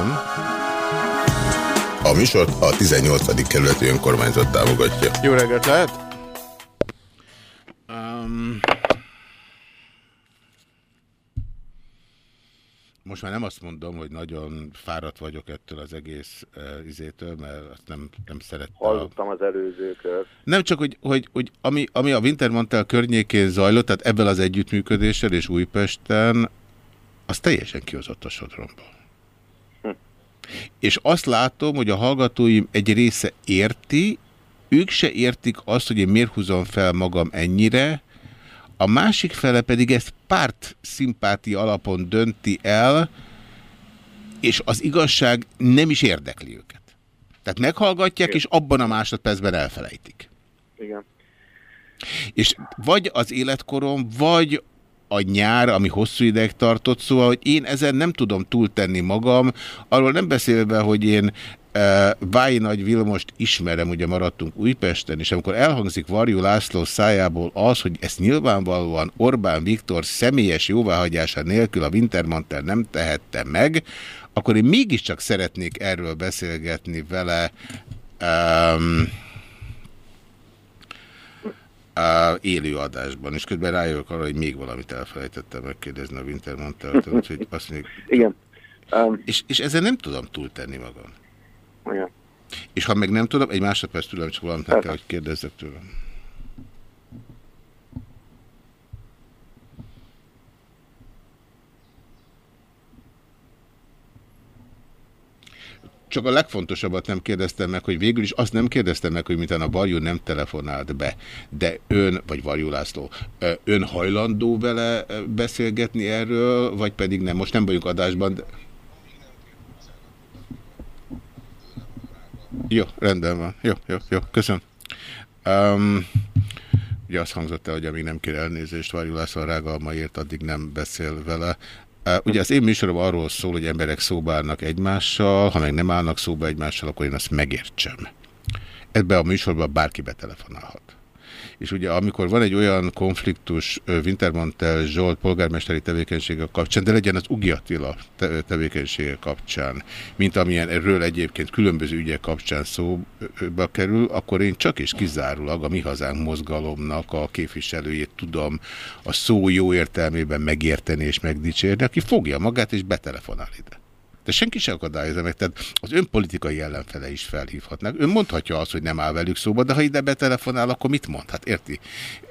Nem. A műsort a 18. kerületi önkormányzat támogatja. Jó reggelt lehet? Um, most már nem azt mondom, hogy nagyon fáradt vagyok ettől az egész uh, izétől, mert azt nem, nem szerettem. Hallottam az előzőkör. Nem csak, hogy, hogy, hogy ami, ami a Wintermantel környékén zajlott, tehát ebből az együttműködéssel és Újpesten, az teljesen kihozott a sodromba. És azt látom, hogy a hallgatóim egy része érti, ők se értik azt, hogy én miért húzom fel magam ennyire, a másik fele pedig ezt párt szimpátia alapon dönti el, és az igazság nem is érdekli őket. Tehát meghallgatják, Igen. és abban a másodpercben elfelejtik. Igen. És vagy az életkorom, vagy a nyár, ami hosszú ideig tartott, szóval, hogy én ezen nem tudom túltenni magam, arról nem beszélve, hogy én Váj Nagy Vilmost ismerem, ugye maradtunk Újpesten, és amikor elhangzik Varjú László szájából az, hogy ezt nyilvánvalóan Orbán Viktor személyes jóváhagyása nélkül a Wintermantel nem tehette meg, akkor én mégiscsak szeretnék erről beszélgetni vele um, uh, élő adásban, és közben rájövök arra, hogy még valamit elfelejtettem megkérdezni a Wintermantel-től, hogy azt még... Igen. Um, és, és ezzel nem tudom túltenni magam. Igen. És ha meg nem tudom, egy másodperc tudom, csak valamit kell, hogy kérdezzek tőlem. Csak a legfontosabbat nem kérdeztem meg, hogy végül is azt nem kérdeztem meg, hogy mintán a Varjú nem telefonált be, de ön, vagy Varjú László, ön hajlandó vele beszélgetni erről, vagy pedig nem? Most nem vagyunk adásban, de... Jó, rendben van. Jó, jó, jó. Köszönöm. Um, ugye azt hangzott el, hogy amíg nem kér elnézést, Várjú László rágalmaért, addig nem beszél vele. Ugye az én műsorom arról szól, hogy emberek szóba állnak egymással, ha meg nem állnak szóba egymással, akkor én azt megértsem. Ebbe a műsorban bárki betelefonálhat és ugye amikor van egy olyan konfliktus Wintermantel Zsolt polgármesteri tevékenysége kapcsán, de legyen az Ugi Attila tevékenysége kapcsán, mint amilyen erről egyébként különböző ügyek kapcsán szóba kerül, akkor én csak és kizárólag a Mi Hazánk mozgalomnak a képviselőjét tudom a szó jó értelmében megérteni és megdicsérni, aki fogja magát és betelefonál ide. De senki sem akadályozza meg, tehát az önpolitikai ellenfele is felhívhatnak. Ön mondhatja azt, hogy nem áll velük szóba, de ha ide betelefonál, akkor mit mond? Hát érti?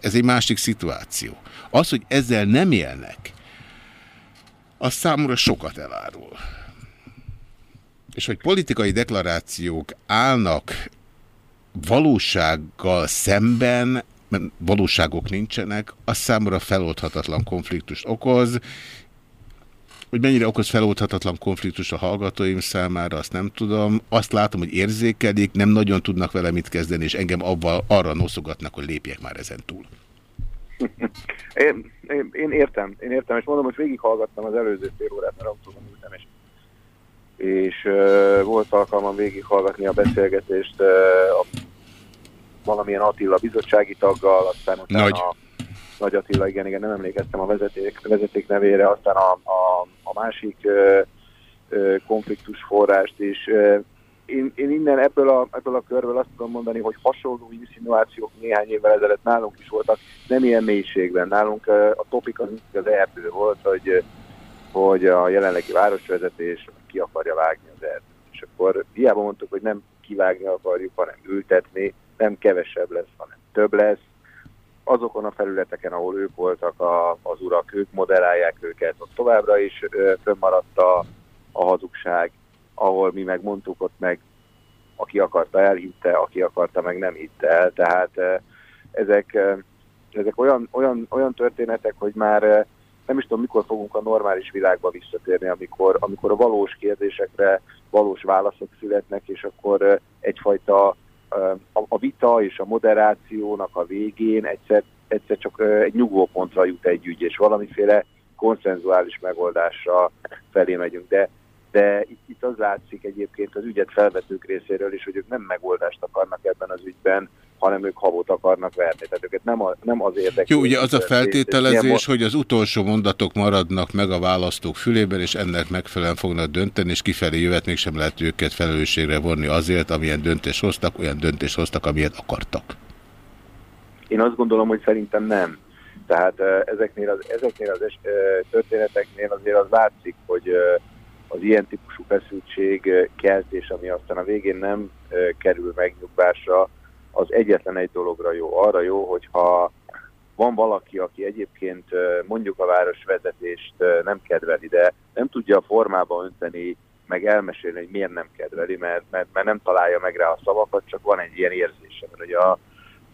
Ez egy másik szituáció. Az, hogy ezzel nem élnek, az számomra sokat elárul. És hogy politikai deklarációk állnak valósággal szemben, mert valóságok nincsenek, az számomra feloldhatatlan konfliktust okoz, hogy mennyire okoz feloldhatatlan konfliktus a hallgatóim számára, azt nem tudom. Azt látom, hogy érzékelik, nem nagyon tudnak vele mit kezdeni, és engem abban arra noszogatnak, hogy lépjek már ezen túl. Én, én, én értem, én értem, és mondom, hogy végighallgattam az előző fél órát, mert autóban ültem, és, és uh, volt alkalmam végighallgatni a beszélgetést uh, a, valamilyen Attila bizottsági taggal, aztán utána Nagy. a nagy Attila, igen, igen, nem emlékeztem a vezeték, vezeték nevére, aztán a, a, a másik ö, ö, konfliktus forrást is. Én, én innen ebből a, ebből a körből azt tudom mondani, hogy hasonló insinuációk néhány évvel ezelőtt nálunk is voltak, nem ilyen mélységben. Nálunk a topik az, az erdő volt, hogy, hogy a jelenlegi városvezetés ki akarja vágni az erdőt. És akkor hiába mondtuk, hogy nem kivágni akarjuk, hanem ültetni, nem kevesebb lesz, hanem több lesz azokon a felületeken, ahol ők voltak a, az urak, ők moderálják őket, ott továbbra is fönnmaradt a, a hazugság, ahol mi megmondtuk, ott meg aki akarta elhitte, aki akarta meg nem hitte el. Tehát ezek, ezek olyan, olyan, olyan történetek, hogy már nem is tudom, mikor fogunk a normális világba visszatérni, amikor, amikor a valós kérdésekre valós válaszok születnek, és akkor egyfajta a, a vita és a moderációnak a végén egyszer, egyszer csak egy nyugvópontra jut egy ügy, és valamiféle konszenzuális megoldásra felé megyünk. De, de itt, itt az látszik egyébként az ügyet felvetők részéről is, hogy ők nem megoldást akarnak ebben az ügyben, hanem ők habot akarnak verni. Tehát őket nem, a, nem az érdekli. Jó, ugye az a feltételezés, hogy az utolsó mondatok maradnak meg a választók fülében, és ennek megfelelően fognak dönteni, és kifelé jövet mégsem lehet őket felelősségre vonni azért, amilyen döntést hoztak, olyan döntést hoztak, amilyet akartak. Én azt gondolom, hogy szerintem nem. Tehát ezeknél az, ezeknél az es, történeteknél azért az látszik, hogy az ilyen típusú feszültség keltés, ami aztán a végén nem kerül megnyugvásra, az egyetlen egy dologra jó. Arra jó, hogyha van valaki, aki egyébként mondjuk a városvezetést nem kedveli, de nem tudja a formába önteni, meg elmesélni, hogy miért nem kedveli, mert, mert, mert nem találja meg rá a szavakat, csak van egy ilyen érzése. Mert ugye a,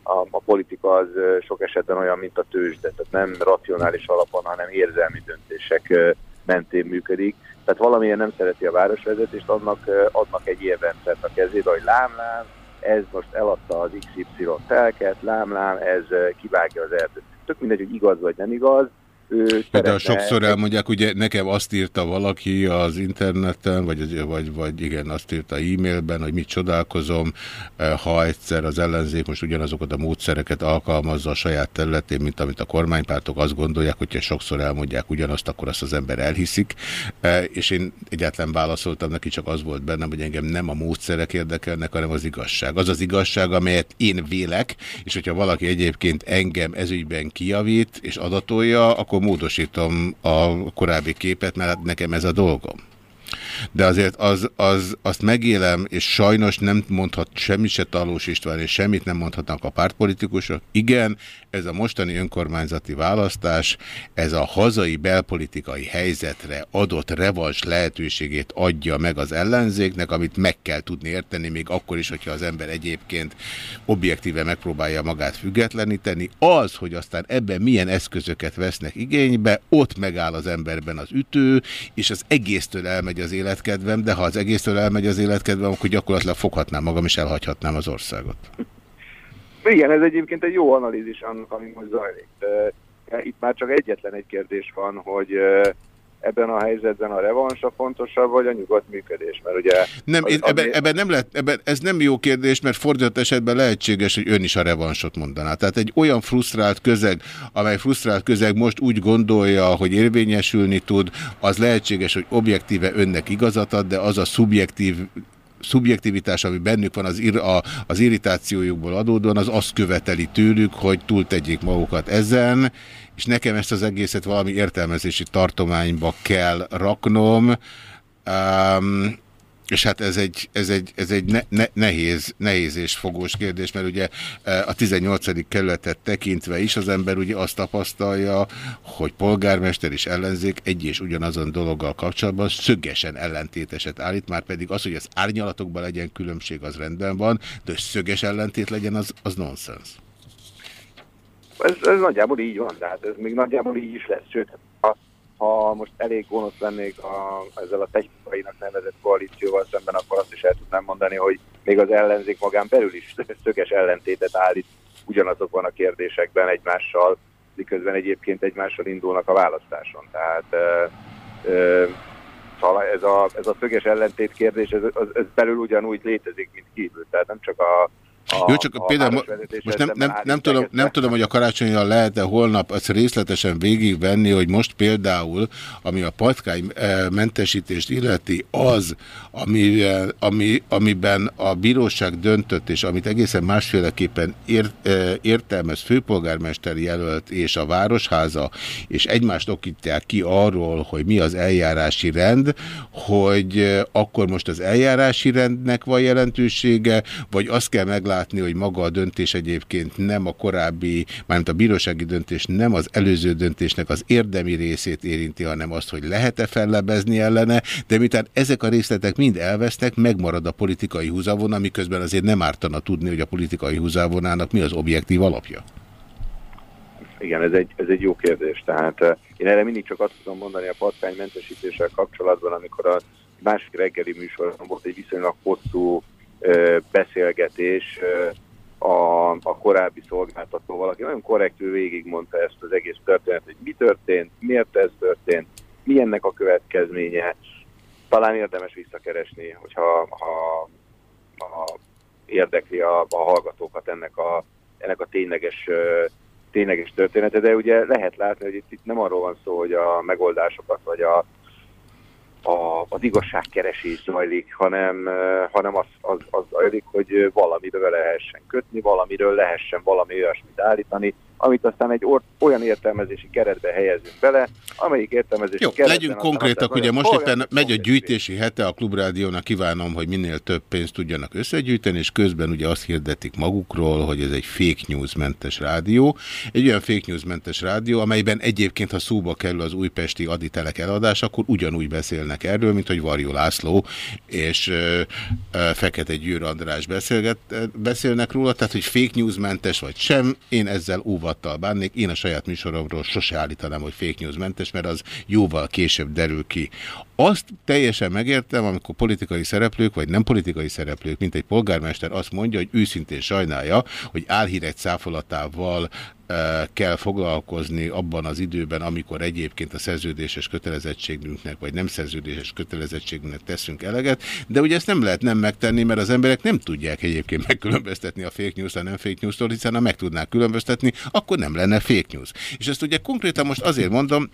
a, a politika az sok esetben olyan, mint a tőzsde, tehát nem racionális alapon, hanem érzelmi döntések mentén működik. Tehát valamilyen nem szereti a városvezetést, annak adnak egy érrendszert a kezébe, hogy lám-lám, ez most eladta az XY telket, lám-lám, ez kivágja az erdőt. Tök mindegy, hogy igaz vagy nem igaz, ő De a sokszor elmondják, ugye nekem azt írta valaki az interneten, vagy, vagy, vagy igen, azt írta e-mailben, hogy mit csodálkozom, eh, ha egyszer az ellenzék most ugyanazokat a módszereket alkalmazza a saját területén, mint amit a kormánypártok azt gondolják, hogyha sokszor elmondják ugyanazt, akkor azt az ember elhiszik. Eh, és én egyáltalán válaszoltam neki, csak az volt bennem, hogy engem nem a módszerek érdekelnek, hanem az igazság. Az az igazság, amelyet én vélek, és hogyha valaki egyébként engem ezügyben kijavít és adatolja, akkor akkor módosítom a korábbi képet, mert nekem ez a dolgom. De azért az, az, azt megélem, és sajnos nem mondhat semmit se Talós István, és semmit nem mondhatnak a pártpolitikusok. Igen, ez a mostani önkormányzati választás, ez a hazai belpolitikai helyzetre adott revans lehetőségét adja meg az ellenzéknek, amit meg kell tudni érteni, még akkor is, hogyha az ember egyébként objektíve megpróbálja magát függetleníteni. Az, hogy aztán ebben milyen eszközöket vesznek igénybe, ott megáll az emberben az ütő, és az egésztől elmegy az életkedvem, de ha az egésztől elmegy az életkedvem, akkor gyakorlatilag foghatnám magam, és elhagyhatnám az országot. Igen, ez egyébként egy jó analízis annak, ami most zajlik. Itt már csak egyetlen egy kérdés van, hogy ebben a helyzetben a revansa fontosabb, vagy a nyugodt működés? Mert ugye nem, az, ebben, ami... ebben nem lehet, ebben, ez nem jó kérdés, mert fordított esetben lehetséges, hogy ön is a revansot mondaná. Tehát egy olyan frusztrált közeg, amely frusztrált közeg most úgy gondolja, hogy érvényesülni tud, az lehetséges, hogy objektíve önnek igazat ad, de az a szubjektív szubjektivitás, ami bennük van az, ir, a, az irritációjukból adódóan, az azt követeli tőlük, hogy túltegyék magukat ezen, és nekem ezt az egészet valami értelmezési tartományba kell raknom, um, és hát ez egy, ez egy, ez egy ne, ne, nehéz, nehéz és fogós kérdés, mert ugye e, a 18. kerületet tekintve is az ember ugye azt tapasztalja, hogy polgármester és ellenzék egy és ugyanazon dologgal kapcsolatban szögesen ellentéteset állít, már pedig az, hogy az árnyalatokban legyen különbség, az rendben van, de hogy szöges ellentét legyen, az, az nonsens. Ez, ez nagyjából így van, tehát ez még nagyjából így is lesz, sőt, ha, most elég gonosz lennék a, ezzel a technikainak nevezett koalícióval szemben, akkor azt is el tudnám mondani, hogy még az ellenzék magán belül is szöges ellentétet állít ugyanazokban a kérdésekben egymással, miközben egyébként egymással indulnak a választáson. Tehát ö, ö, szóval ez a, ez a szöges ellentét kérdés, ez, ez belül ugyanúgy létezik, mint kívül. Tehát nem csak a a, Jó, csak a például most nem, nem, nem, tudom, nem tudom, hogy a karácsonyra lehet-e holnap ezt részletesen végigvenni, hogy most például, ami a patkány eh, mentesítést illeti, az, ami, ami, amiben a bíróság döntött, és amit egészen másféleképpen ért, eh, értelmez főpolgármester jelölt és a városháza, és egymást okítják ki arról, hogy mi az eljárási rend, hogy eh, akkor most az eljárási rendnek van jelentősége, vagy azt kell meglátni, látni, hogy maga a döntés egyébként nem a korábbi, mármint a bírósági döntés nem az előző döntésnek az érdemi részét érinti, hanem azt, hogy lehet-e fellebezni ellene, de miután ezek a részletek mind elvesznek, megmarad a politikai húzavona, miközben azért nem ártana tudni, hogy a politikai húzavonának mi az objektív alapja. Igen, ez egy, ez egy jó kérdés. Tehát uh, én erre mindig csak azt tudom mondani a patkánymentesítéssel kapcsolatban, amikor a másik reggeli műsorban volt egy viszonylag hosszú beszélgetés a, a korábbi szolgáltatóval, aki nagyon korrektül végigmondta ezt az egész történetet, hogy mi történt, miért ez történt, mi ennek a következménye. Talán érdemes visszakeresni, hogyha ha, ha érdekli a, a hallgatókat ennek a, ennek a tényleges, tényleges története, de ugye lehet látni, hogy itt, itt nem arról van szó, hogy a megoldásokat vagy a a, az igazságkeresés zajlik, hanem, hanem az, az, az zajlik, hogy valamiről lehessen kötni, valamiről lehessen valami olyasmit állítani, amit aztán egy or, olyan értelmezési keretbe helyezünk bele, amelyik értelmezési Jó, keretben... legyünk konkrétak, ugye most éppen megy a gyűjtési hete, a Klubrádiónak kívánom, hogy minél több pénzt tudjanak összegyűjteni, és közben ugye azt hirdetik magukról, hogy ez egy fake news mentes rádió. Egy olyan fake news mentes rádió, amelyben egyébként, ha szóba kerül az újpesti aditelek eladás, akkor ugyanúgy beszélnek erről, mint hogy Varjó László és ö, ö, Fekete Győr András beszélget, beszélnek róla, tehát hogy fake news mentes vagy sem, én ezzel óvattal bánnék. Én a saját műsoromról sose állítanám, hogy fake news mentes, mert az jóval később derül ki. Azt teljesen megértem, amikor politikai szereplők, vagy nem politikai szereplők, mint egy polgármester azt mondja, hogy őszintén sajnálja, hogy álhírek cáfolatával kell foglalkozni abban az időben, amikor egyébként a szerződéses kötelezettségünknek, vagy nem szerződéses kötelezettségünknek teszünk eleget, de ugye ezt nem lehet nem megtenni, mert az emberek nem tudják egyébként megkülönböztetni a fake news-a nem fake news-tól, hiszen ha meg tudnák különböztetni, akkor nem lenne fake news. És ezt ugye konkrétan most azért mondom,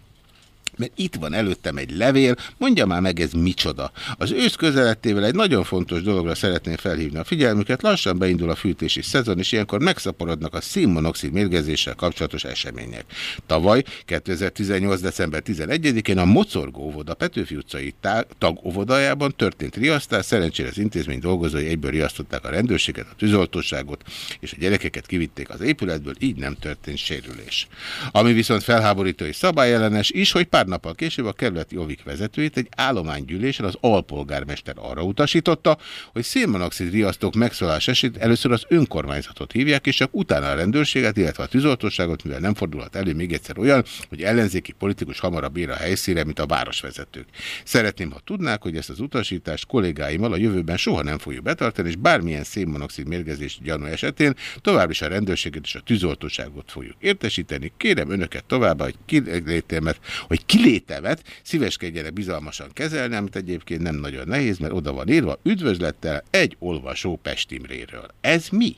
mert itt van előttem egy levél, mondja már meg ez micsoda. Az ősz közelettével egy nagyon fontos dologra szeretném felhívni a figyelmüket, lassan beindul a fűtési szezon, és ilyenkor megszaporodnak a színmonoxid mérgezéssel kapcsolatos események. Tavaly, 2018. december 11-én a Mocorgó óvoda Petőfi utcai tagóvodájában történt riasztás, szerencsére az intézmény dolgozói egyből riasztották a rendőrséget, a tűzoltóságot, és a gyerekeket kivitték az épületből, így nem történt sérülés. Ami viszont felháborító és szabályellenes is, hogy Pár nappal később a kerületi ovik vezetőjét egy állománygyűlésen az alpolgármester arra utasította, hogy szénmonoxid riasztók megszólás eset először az önkormányzatot hívják, és csak utána a rendőrséget, illetve a tűzoltóságot, mivel nem fordulhat elő még egyszer olyan, hogy ellenzéki politikus hamarabb ér a helyszíre, mint a városvezetők. Szeretném, ha tudnák, hogy ezt az utasítást kollégáimmal a jövőben soha nem fogjuk betartani, és bármilyen szénmonoxid mérgezés gyanú esetén tovább is a rendőrséget és a tűzoltóságot fogjuk értesíteni. Kérem önöket tovább, hogy kilétemet, hogy kilétemet szíveskedjenek bizalmasan kezelni, amit egyébként nem nagyon nehéz, mert oda van írva, üdvözlettel egy olvasó Pestimréről. Ez mi?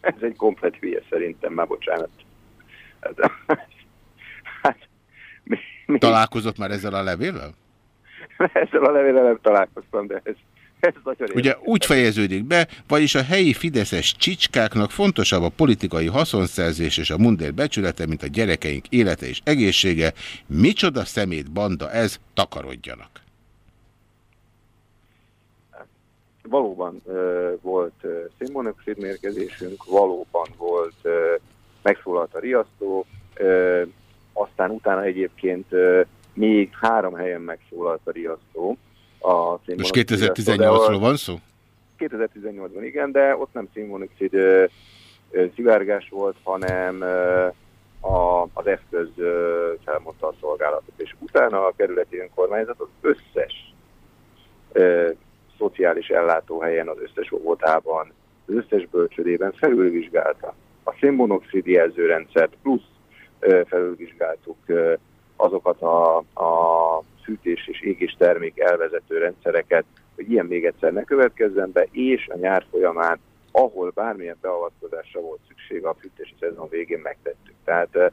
Ez egy komplet hülye szerintem, már bocsánat. A, hát, mi, mi? Találkozott már ezzel a levéllel? Ezzel a levéllel nem találkoztam, de ez ez Ugye úgy fejeződik be, vagyis a helyi fideszes csicskáknak fontosabb a politikai haszonszerzés és a mundér becsülete, mint a gyerekeink élete és egészsége. Micsoda szemét banda ez, takarodjanak. Valóban uh, volt uh, szénmonoxid mérgezésünk, valóban volt, uh, megszólalt a riasztó, uh, aztán utána egyébként uh, még három helyen megszólalt a riasztó, a Most 2018-ról van szó? 2018-ban igen, de ott nem színmonoxid szivárgás volt, hanem a, az eszköz felmondta a szolgálatot. És utána a kerületi önkormányzat az összes ö, szociális ellátóhelyen, az összes óvodában, az összes bölcsödében felülvizsgálta a szénmonoxid jelzőrendszert, plusz ö, felülvizsgáltuk ö, azokat a, a fűtés és égés termék elvezető rendszereket, hogy ilyen még egyszer ne következzen be, és a nyár folyamán, ahol bármilyen beavatkozásra volt szükség, a fűtési szezon végén megtettük. Tehát eh,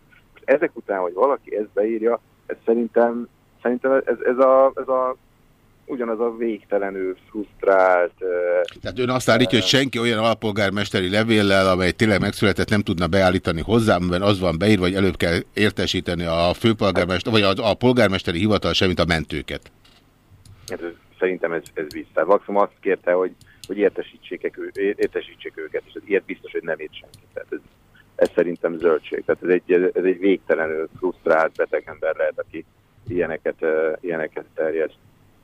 ezek után, hogy valaki ezt beírja, ez szerintem, szerintem ez, ez, a, ez a ugyanaz a végtelenül frusztrált... Tehát ön azt állítja, hogy senki olyan alpolgármesteri levéllel, amely tényleg megszületett, nem tudna beállítani hozzá, amiben az van beírva, vagy előbb kell értesíteni a főpolgármester, vagy a, a polgármesteri hivatal semmit a mentőket. Ez, szerintem ez, ez vissza. Vaxom azt kérte, hogy, hogy értesítsék, értesítsék őket, és ilyet biztos, hogy nem ért senki. Tehát ez, ez szerintem zöldség. Tehát ez egy, ez egy végtelenül frusztrált beteg ember lehet, aki ilyeneket, ilyeneket terjeszt.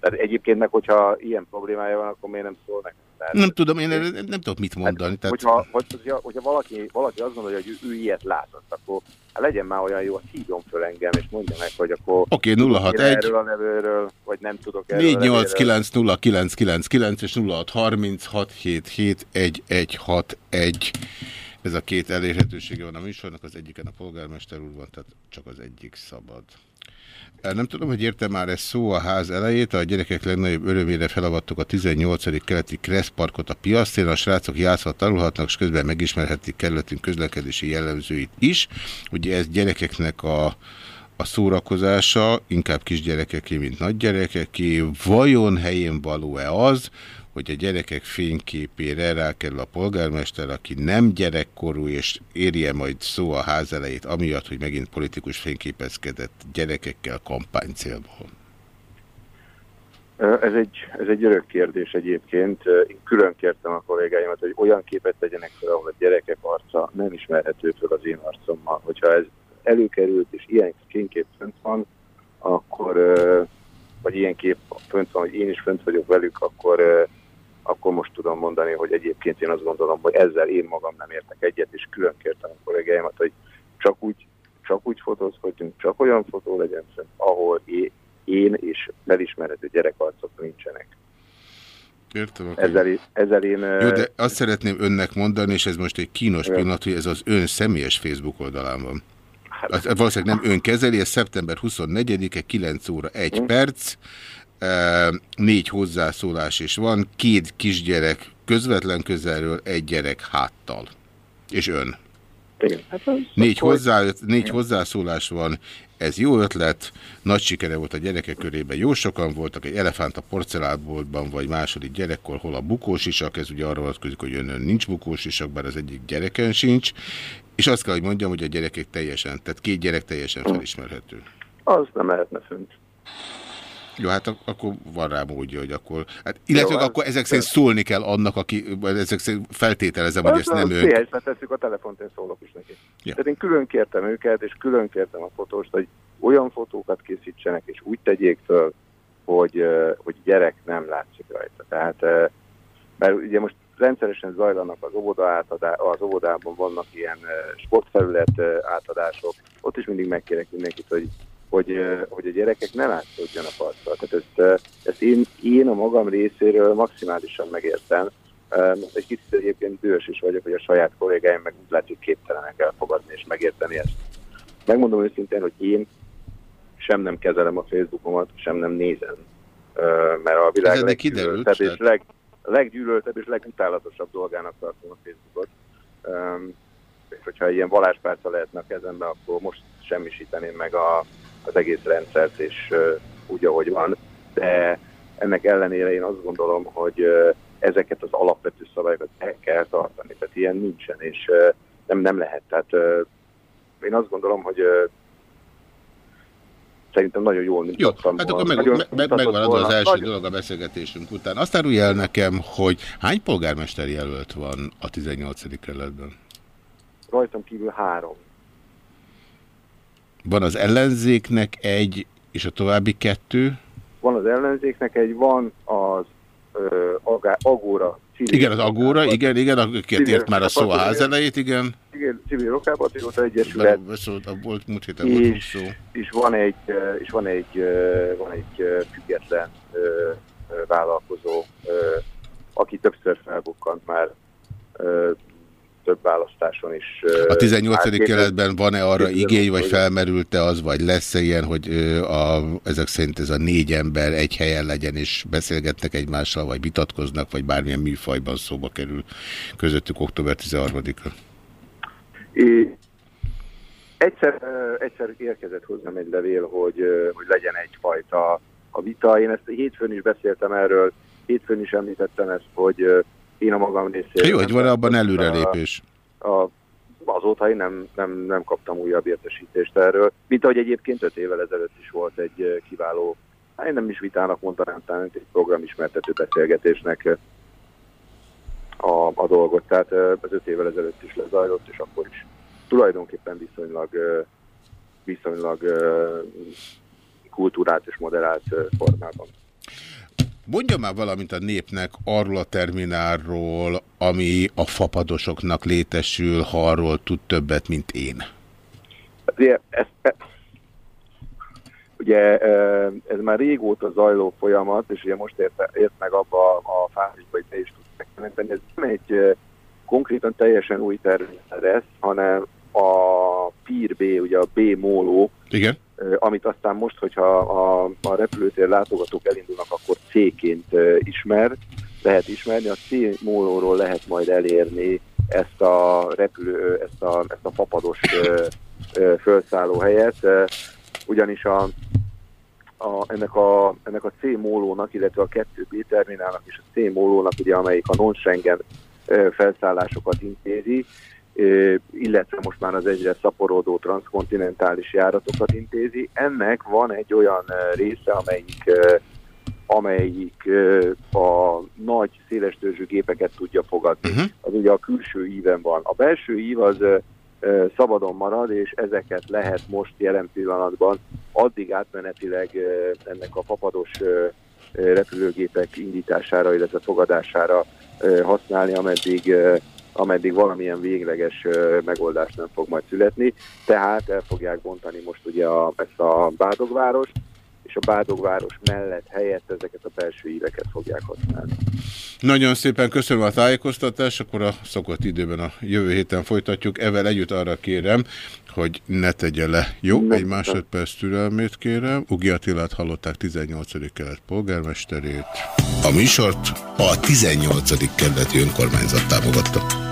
Tehát egyébként meg, hogyha ilyen problémája van, akkor miért nem szól nekem? Tehát, nem tudom, én nem, tudok mit mondani. Hát, tehát... hogyha, hogyha, hogyha valaki, valaki azt gondolja, hogy ő, ő ilyet látott, akkor hát legyen már olyan jó, hogy hívjon föl engem, és mondja meg, hogy akkor Oké, okay, 061 erről a nevőről, vagy nem tudok erről 489 és 0636771161. Ez a két elérhetősége van a műsornak, az egyiken a polgármester úr van, tehát csak az egyik szabad. Nem tudom, hogy érte már ez szó a ház elejét, a gyerekek legnagyobb örömére felavattuk a 18. keleti Kresszparkot a piasztén, a srácok játszva tanulhatnak, és közben megismerhetik kerületünk közlekedési jellemzőit is. Ugye ez gyerekeknek a, a szórakozása, inkább kisgyerekeké, mint nagygyerekeké. Vajon helyén való-e az, hogy a gyerekek fényképére rákerül a polgármester, aki nem gyerekkorú, és érje majd szó a ház elejét, amiatt, hogy megint politikus fényképezkedett gyerekekkel kampánycélból? Ez egy, ez egy örök kérdés egyébként. Én külön kértem a kollégáimat, hogy olyan képet tegyenek fel, ahol a gyerekek arca nem ismerhető fel az én arcommal. Hogyha ez előkerült, és ilyen fénykép fönt van, akkor, vagy ilyen kép fönt van, hogy én is fönt vagyok velük, akkor, akkor most tudom mondani, hogy egyébként én azt gondolom, hogy ezzel én magam nem értek egyet, és külön kértem a kollégáimat, hogy csak úgy, csak úgy fotózkodjunk, csak olyan fotó legyen fönt, ahol én, én és felismerhető gyerekarcok nincsenek. Értem. Okay. Ezzel, ezzel én... Jó, de azt szeretném önnek mondani, és ez most egy kínos pillanat, hogy ez az ön személyes Facebook oldalán van. Hát, valószínűleg nem ön kezeli, ez szeptember 24-e, 9 óra 1 hmm. perc, négy hozzászólás is van, két kisgyerek közvetlen közelről, egy gyerek háttal. És ön. Igen. Hát négy, hozzá, négy hozzászólás van, ez jó ötlet, nagy sikere volt a gyerekek körében, jó sokan voltak, egy elefánt a porcelánboltban, vagy második gyerekkor, hol a bukós isak, ez ugye arra vonatkozik, hogy önön nincs bukós isak, bár az egyik gyereken sincs, és azt kell, hogy mondjam, hogy a gyerekek teljesen, tehát két gyerek teljesen felismerhető. Az nem lehetne fönt. Jó, hát ak akkor van rá módja, hogy akkor... Hát, illetve Jó, akkor ezek szerint szólni kell annak, aki ezek szerint feltételezem, hogy ezt nem ön... Szélyesbe tesszük a telefont, én szólok is neki. Ja. Tehát én külön kértem őket, és külön kértem a fotóst, hogy olyan fotókat készítsenek, és úgy tegyék föl, hogy, hogy gyerek nem látszik rajta. Tehát, mert ugye most rendszeresen zajlanak az, óvoda átadá, az óvodában, vannak ilyen sportfelület átadások, ott is mindig megkérek mindenkit, hogy hogy, hogy a gyerekek ne látszódjanak arccal. Tehát ezt, ezt én, én a magam részéről maximálisan megértem. Egy kicsit egyébként dühös is vagyok, hogy a saját kollégáim meg úgy látszik képtelenek elfogadni és megérteni ezt. Megmondom őszintén, hogy én sem nem kezelem a Facebookomat, sem nem nézem, mert a világ leggyűlöltebb és leg, leggyűlöltebb és legutálatosabb dolgának tartom a Facebookot. És hogyha ilyen valáspárca lehetne a kezembe, akkor most semmisíteném meg a, az egész rendszert, és úgy, ahogy van. De ennek ellenére én azt gondolom, hogy ezeket az alapvető szabályokat el kell tartani. Tehát ilyen nincsen, és nem, nem lehet. Tehát én azt gondolom, hogy szerintem nagyon jól Jó, hát akkor meg, meg, meg, megvan az első nagyon... dolog a beszélgetésünk után. Azt árulj el nekem, hogy hány polgármester jelölt van a 18. kerületben? Rajtam kívül három. Van az ellenzéknek egy, és a további kettő? Van az ellenzéknek egy, van az ö, Agóra. Civil igen, az Agóra, igen, igen, akiket ért már a szó a ház elejét, igen. Igen, Civil Rokápatrióta Egyesület. Szólt, volt, múlt héten volt szó. És van egy, és van egy, van egy független vállalkozó, aki többször felbukkant már több választáson is. A 18. keletben van-e arra igény, vagy felmerült-e az, vagy lesz-e ilyen, hogy a, ezek szerint ez a négy ember egy helyen legyen, és beszélgetnek egymással, vagy vitatkoznak, vagy bármilyen műfajban szóba kerül közöttük október 13-ra? Egyszer, egyszer érkezett hozzám egy levél, hogy, hogy legyen egyfajta a vita. Én ezt hétfőn is beszéltem erről, hétfőn is említettem ezt, hogy én a magam részéről... Jó, hogy van abban előrelépés. A, a, azóta én nem, nem, nem kaptam újabb értesítést erről, mint ahogy egyébként öt évvel ezelőtt is volt egy kiváló, hát én nem is vitának mondanám, talán egy programismertető beszélgetésnek a, a dolgot. Tehát az öt évvel ezelőtt is lezajlott, és akkor is tulajdonképpen viszonylag, viszonylag kultúrált és moderált formában. Mondja már valamit a népnek arról a terminálról, ami a fapadosoknak létesül, ha arról tud többet, mint én. Ugye, ez, ugye ez már régóta zajló folyamat, és ugye most ért, ért meg abba a fázisba, hogy te is tudsz megtenni. Ez nem egy konkrétan teljesen új terület lesz, hanem a PIR B, ugye a B-móló, Igen amit aztán most, hogyha a, a repülőtér látogatók elindulnak, akkor C-ként ismer, lehet ismerni, a C mólóról lehet majd elérni ezt a repülő, ezt a, ezt a papados felszálló helyet, ugyanis a, a, ennek, a, ennek a C mólónak, illetve a 2B terminálnak és a C mólónak, ugye, amelyik a non-Schengen felszállásokat intézi, illetve most már az egyre szaporodó transzkontinentális járatokat intézi. Ennek van egy olyan része, amelyik, amelyik a nagy szélesdőzsű gépeket tudja fogadni. Uh-huh. Az ugye a külső íven van. A belső ív az szabadon marad, és ezeket lehet most jelen pillanatban addig átmenetileg ennek a papados repülőgépek indítására, illetve fogadására használni, ameddig, ameddig valamilyen végleges megoldás nem fog majd születni. Tehát el fogják bontani most ugye a, ezt a Bádogvárost, és a Bádogváros mellett helyett ezeket a belső íveket fogják használni. Nagyon szépen köszönöm a tájékoztatást, akkor a szokott időben a jövő héten folytatjuk. Evel együtt arra kérem, hogy ne tegye le. Jó, ne, egy másodperc türelmét kérem. Ugi Attilát hallották 18. kelet polgármesterét. A műsort a 18. kerületi önkormányzat támogatta.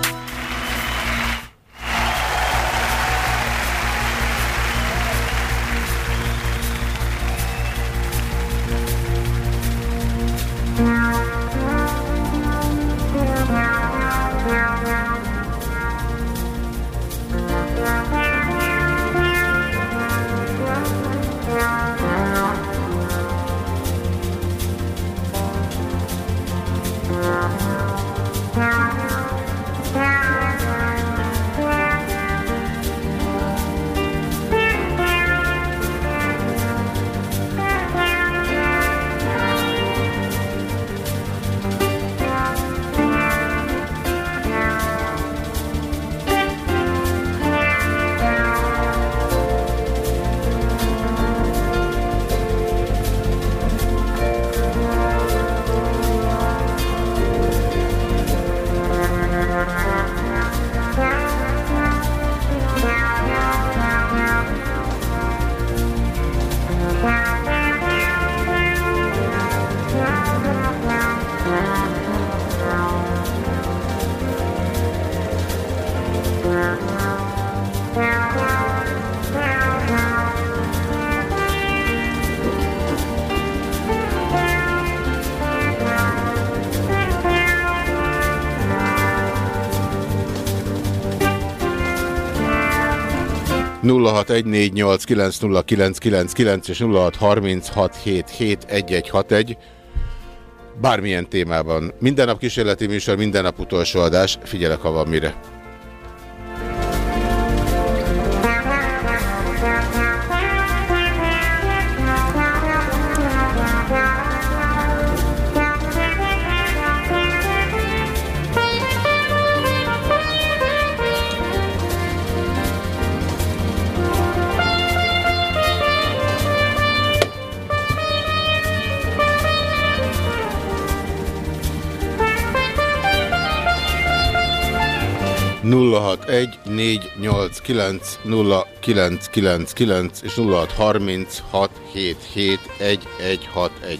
0614890999 és 0636771161 bármilyen témában. Minden nap kísérleti műsor, minden nap utolsó adás. Figyelek, ha van mire. 0614890999 és 0636771161.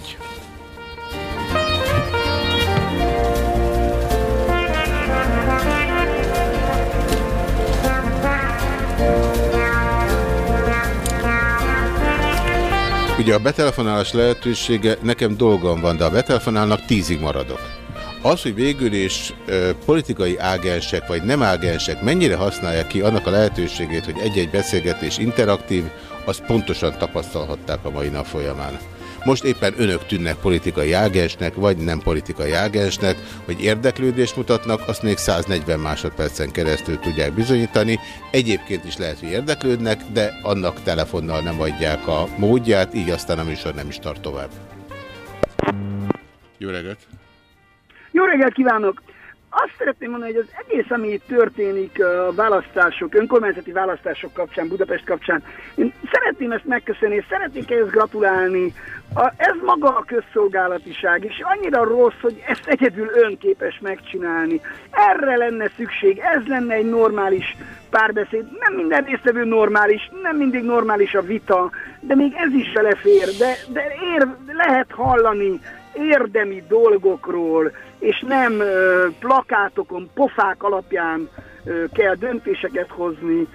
Ugye a betelefonálás lehetősége, nekem dolgom van, de a betelefonálnak tízig maradok. Az, hogy végül is ö, politikai ágensek vagy nem ágensek mennyire használják ki annak a lehetőségét, hogy egy-egy beszélgetés interaktív, azt pontosan tapasztalhatták a mai nap folyamán. Most éppen önök tűnnek politikai ágensnek, vagy nem politikai ágensnek, hogy érdeklődést mutatnak, azt még 140 másodpercen keresztül tudják bizonyítani. Egyébként is lehet, hogy érdeklődnek, de annak telefonnal nem adják a módját, így aztán a műsor nem is tart tovább. Jó reggelt! Jó reggelt kívánok! Azt szeretném mondani, hogy az egész, ami itt történik a választások, önkormányzati választások kapcsán, Budapest kapcsán, én szeretném ezt megköszönni, és szeretnék ehhez gratulálni. A, ez maga a közszolgálatiság, és annyira rossz, hogy ezt egyedül önképes megcsinálni. Erre lenne szükség, ez lenne egy normális párbeszéd. Nem minden résztvevő normális, nem mindig normális a vita, de még ez is belefér, de, de ér, lehet hallani érdemi dolgokról, és nem plakátokon, pofák alapján kell döntéseket hozni.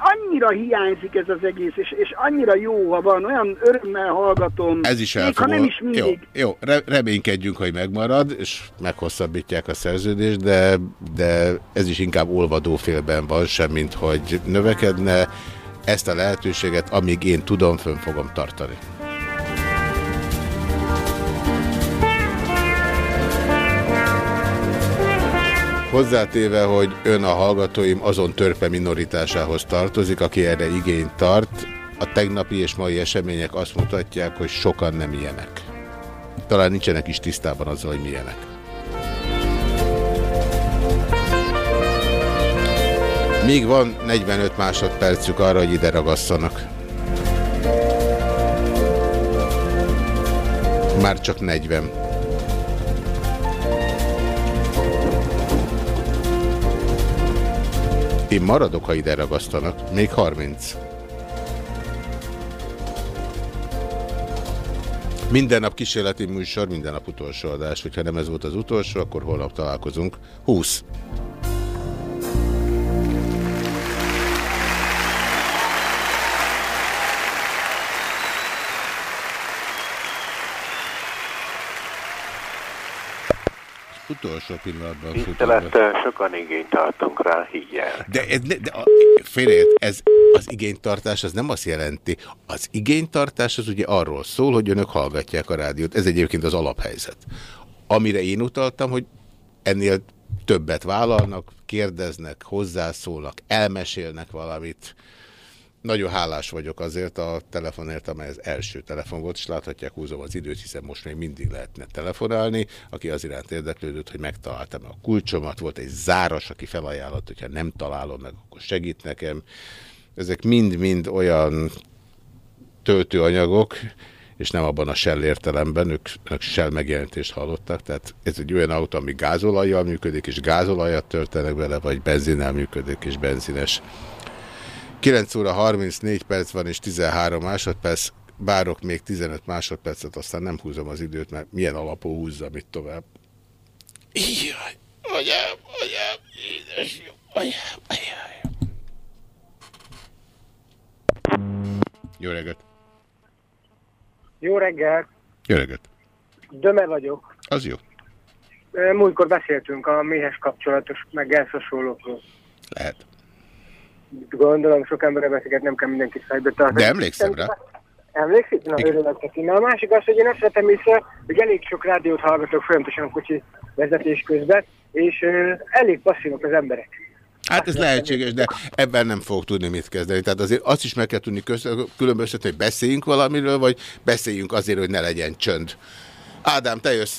annyira hiányzik ez az egész, és, és annyira jó, ha van, olyan örömmel hallgatom. Ez is Még ha nem is mindig. Jó, jó re reménykedjünk, hogy megmarad, és meghosszabbítják a szerződést, de, de ez is inkább olvadófélben van, semmint hogy növekedne. Ezt a lehetőséget, amíg én tudom, fönn fogom tartani. Hozzátéve, hogy ön a hallgatóim azon törpe minoritásához tartozik, aki erre igényt tart, a tegnapi és mai események azt mutatják, hogy sokan nem ilyenek. Talán nincsenek is tisztában azzal, hogy milyenek. Még van 45 másodpercük arra, hogy ide ragasszanak. Már csak 40. Én maradok, ha ide ragasztanak. Még 30. Minden nap kísérleti műsor, minden nap utolsó adás. Hogyha nem ez volt az utolsó, akkor holnap találkozunk. 20. utolsó pillanatban Tisztelettel sokan igényt tartunk rá, higgyel. De, ez, de, de a, félét, ez az igénytartás az nem azt jelenti. Az igénytartás az ugye arról szól, hogy önök hallgatják a rádiót. Ez egyébként az alaphelyzet. Amire én utaltam, hogy ennél többet vállalnak, kérdeznek, hozzászólnak, elmesélnek valamit, nagyon hálás vagyok azért a telefonért, amely az első telefon volt, és láthatják, húzom az időt, hiszen most még mindig lehetne telefonálni. Aki az iránt érdeklődött, hogy megtaláltam a kulcsomat, volt egy záras, aki felajánlott, hogyha nem találom meg, akkor segít nekem. Ezek mind-mind olyan töltőanyagok, és nem abban a Shell értelemben, ők, ők Shell megjelentést hallottak, tehát ez egy olyan autó, ami gázolajjal működik, és gázolajat töltenek bele, vagy benzinnel működik, és benzines. 9 óra 34 perc van és 13 másodperc, bárok még 15 másodpercet, aztán nem húzom az időt, mert milyen alapú húzza, mit tovább. Jaj, anyám, anyám, édes jó, anyám, anyám. Jó reggelt! Jó reggelt! Jó reggelt! Döme vagyok. Az jó. Múltkor beszéltünk a méhes kapcsolatos, meg elszósólókról. Lehet. Gondolom, sok emberre beszélget, nem kell mindenki fejbe tartani. De emlékszem rá. Emlékszik? Na, örülök neki. Na, a másik az, hogy én azt vettem észre, hogy elég sok rádiót hallgatok folyamatosan kocsi vezetés közben, és uh, elég passzívak az emberek. Hát ez lehetséges, de ebben nem fogok tudni mit kezdeni. Tehát azért azt is meg kell tudni különböztetni, hogy beszéljünk valamiről, vagy beszéljünk azért, hogy ne legyen csönd. Ádám, te jössz.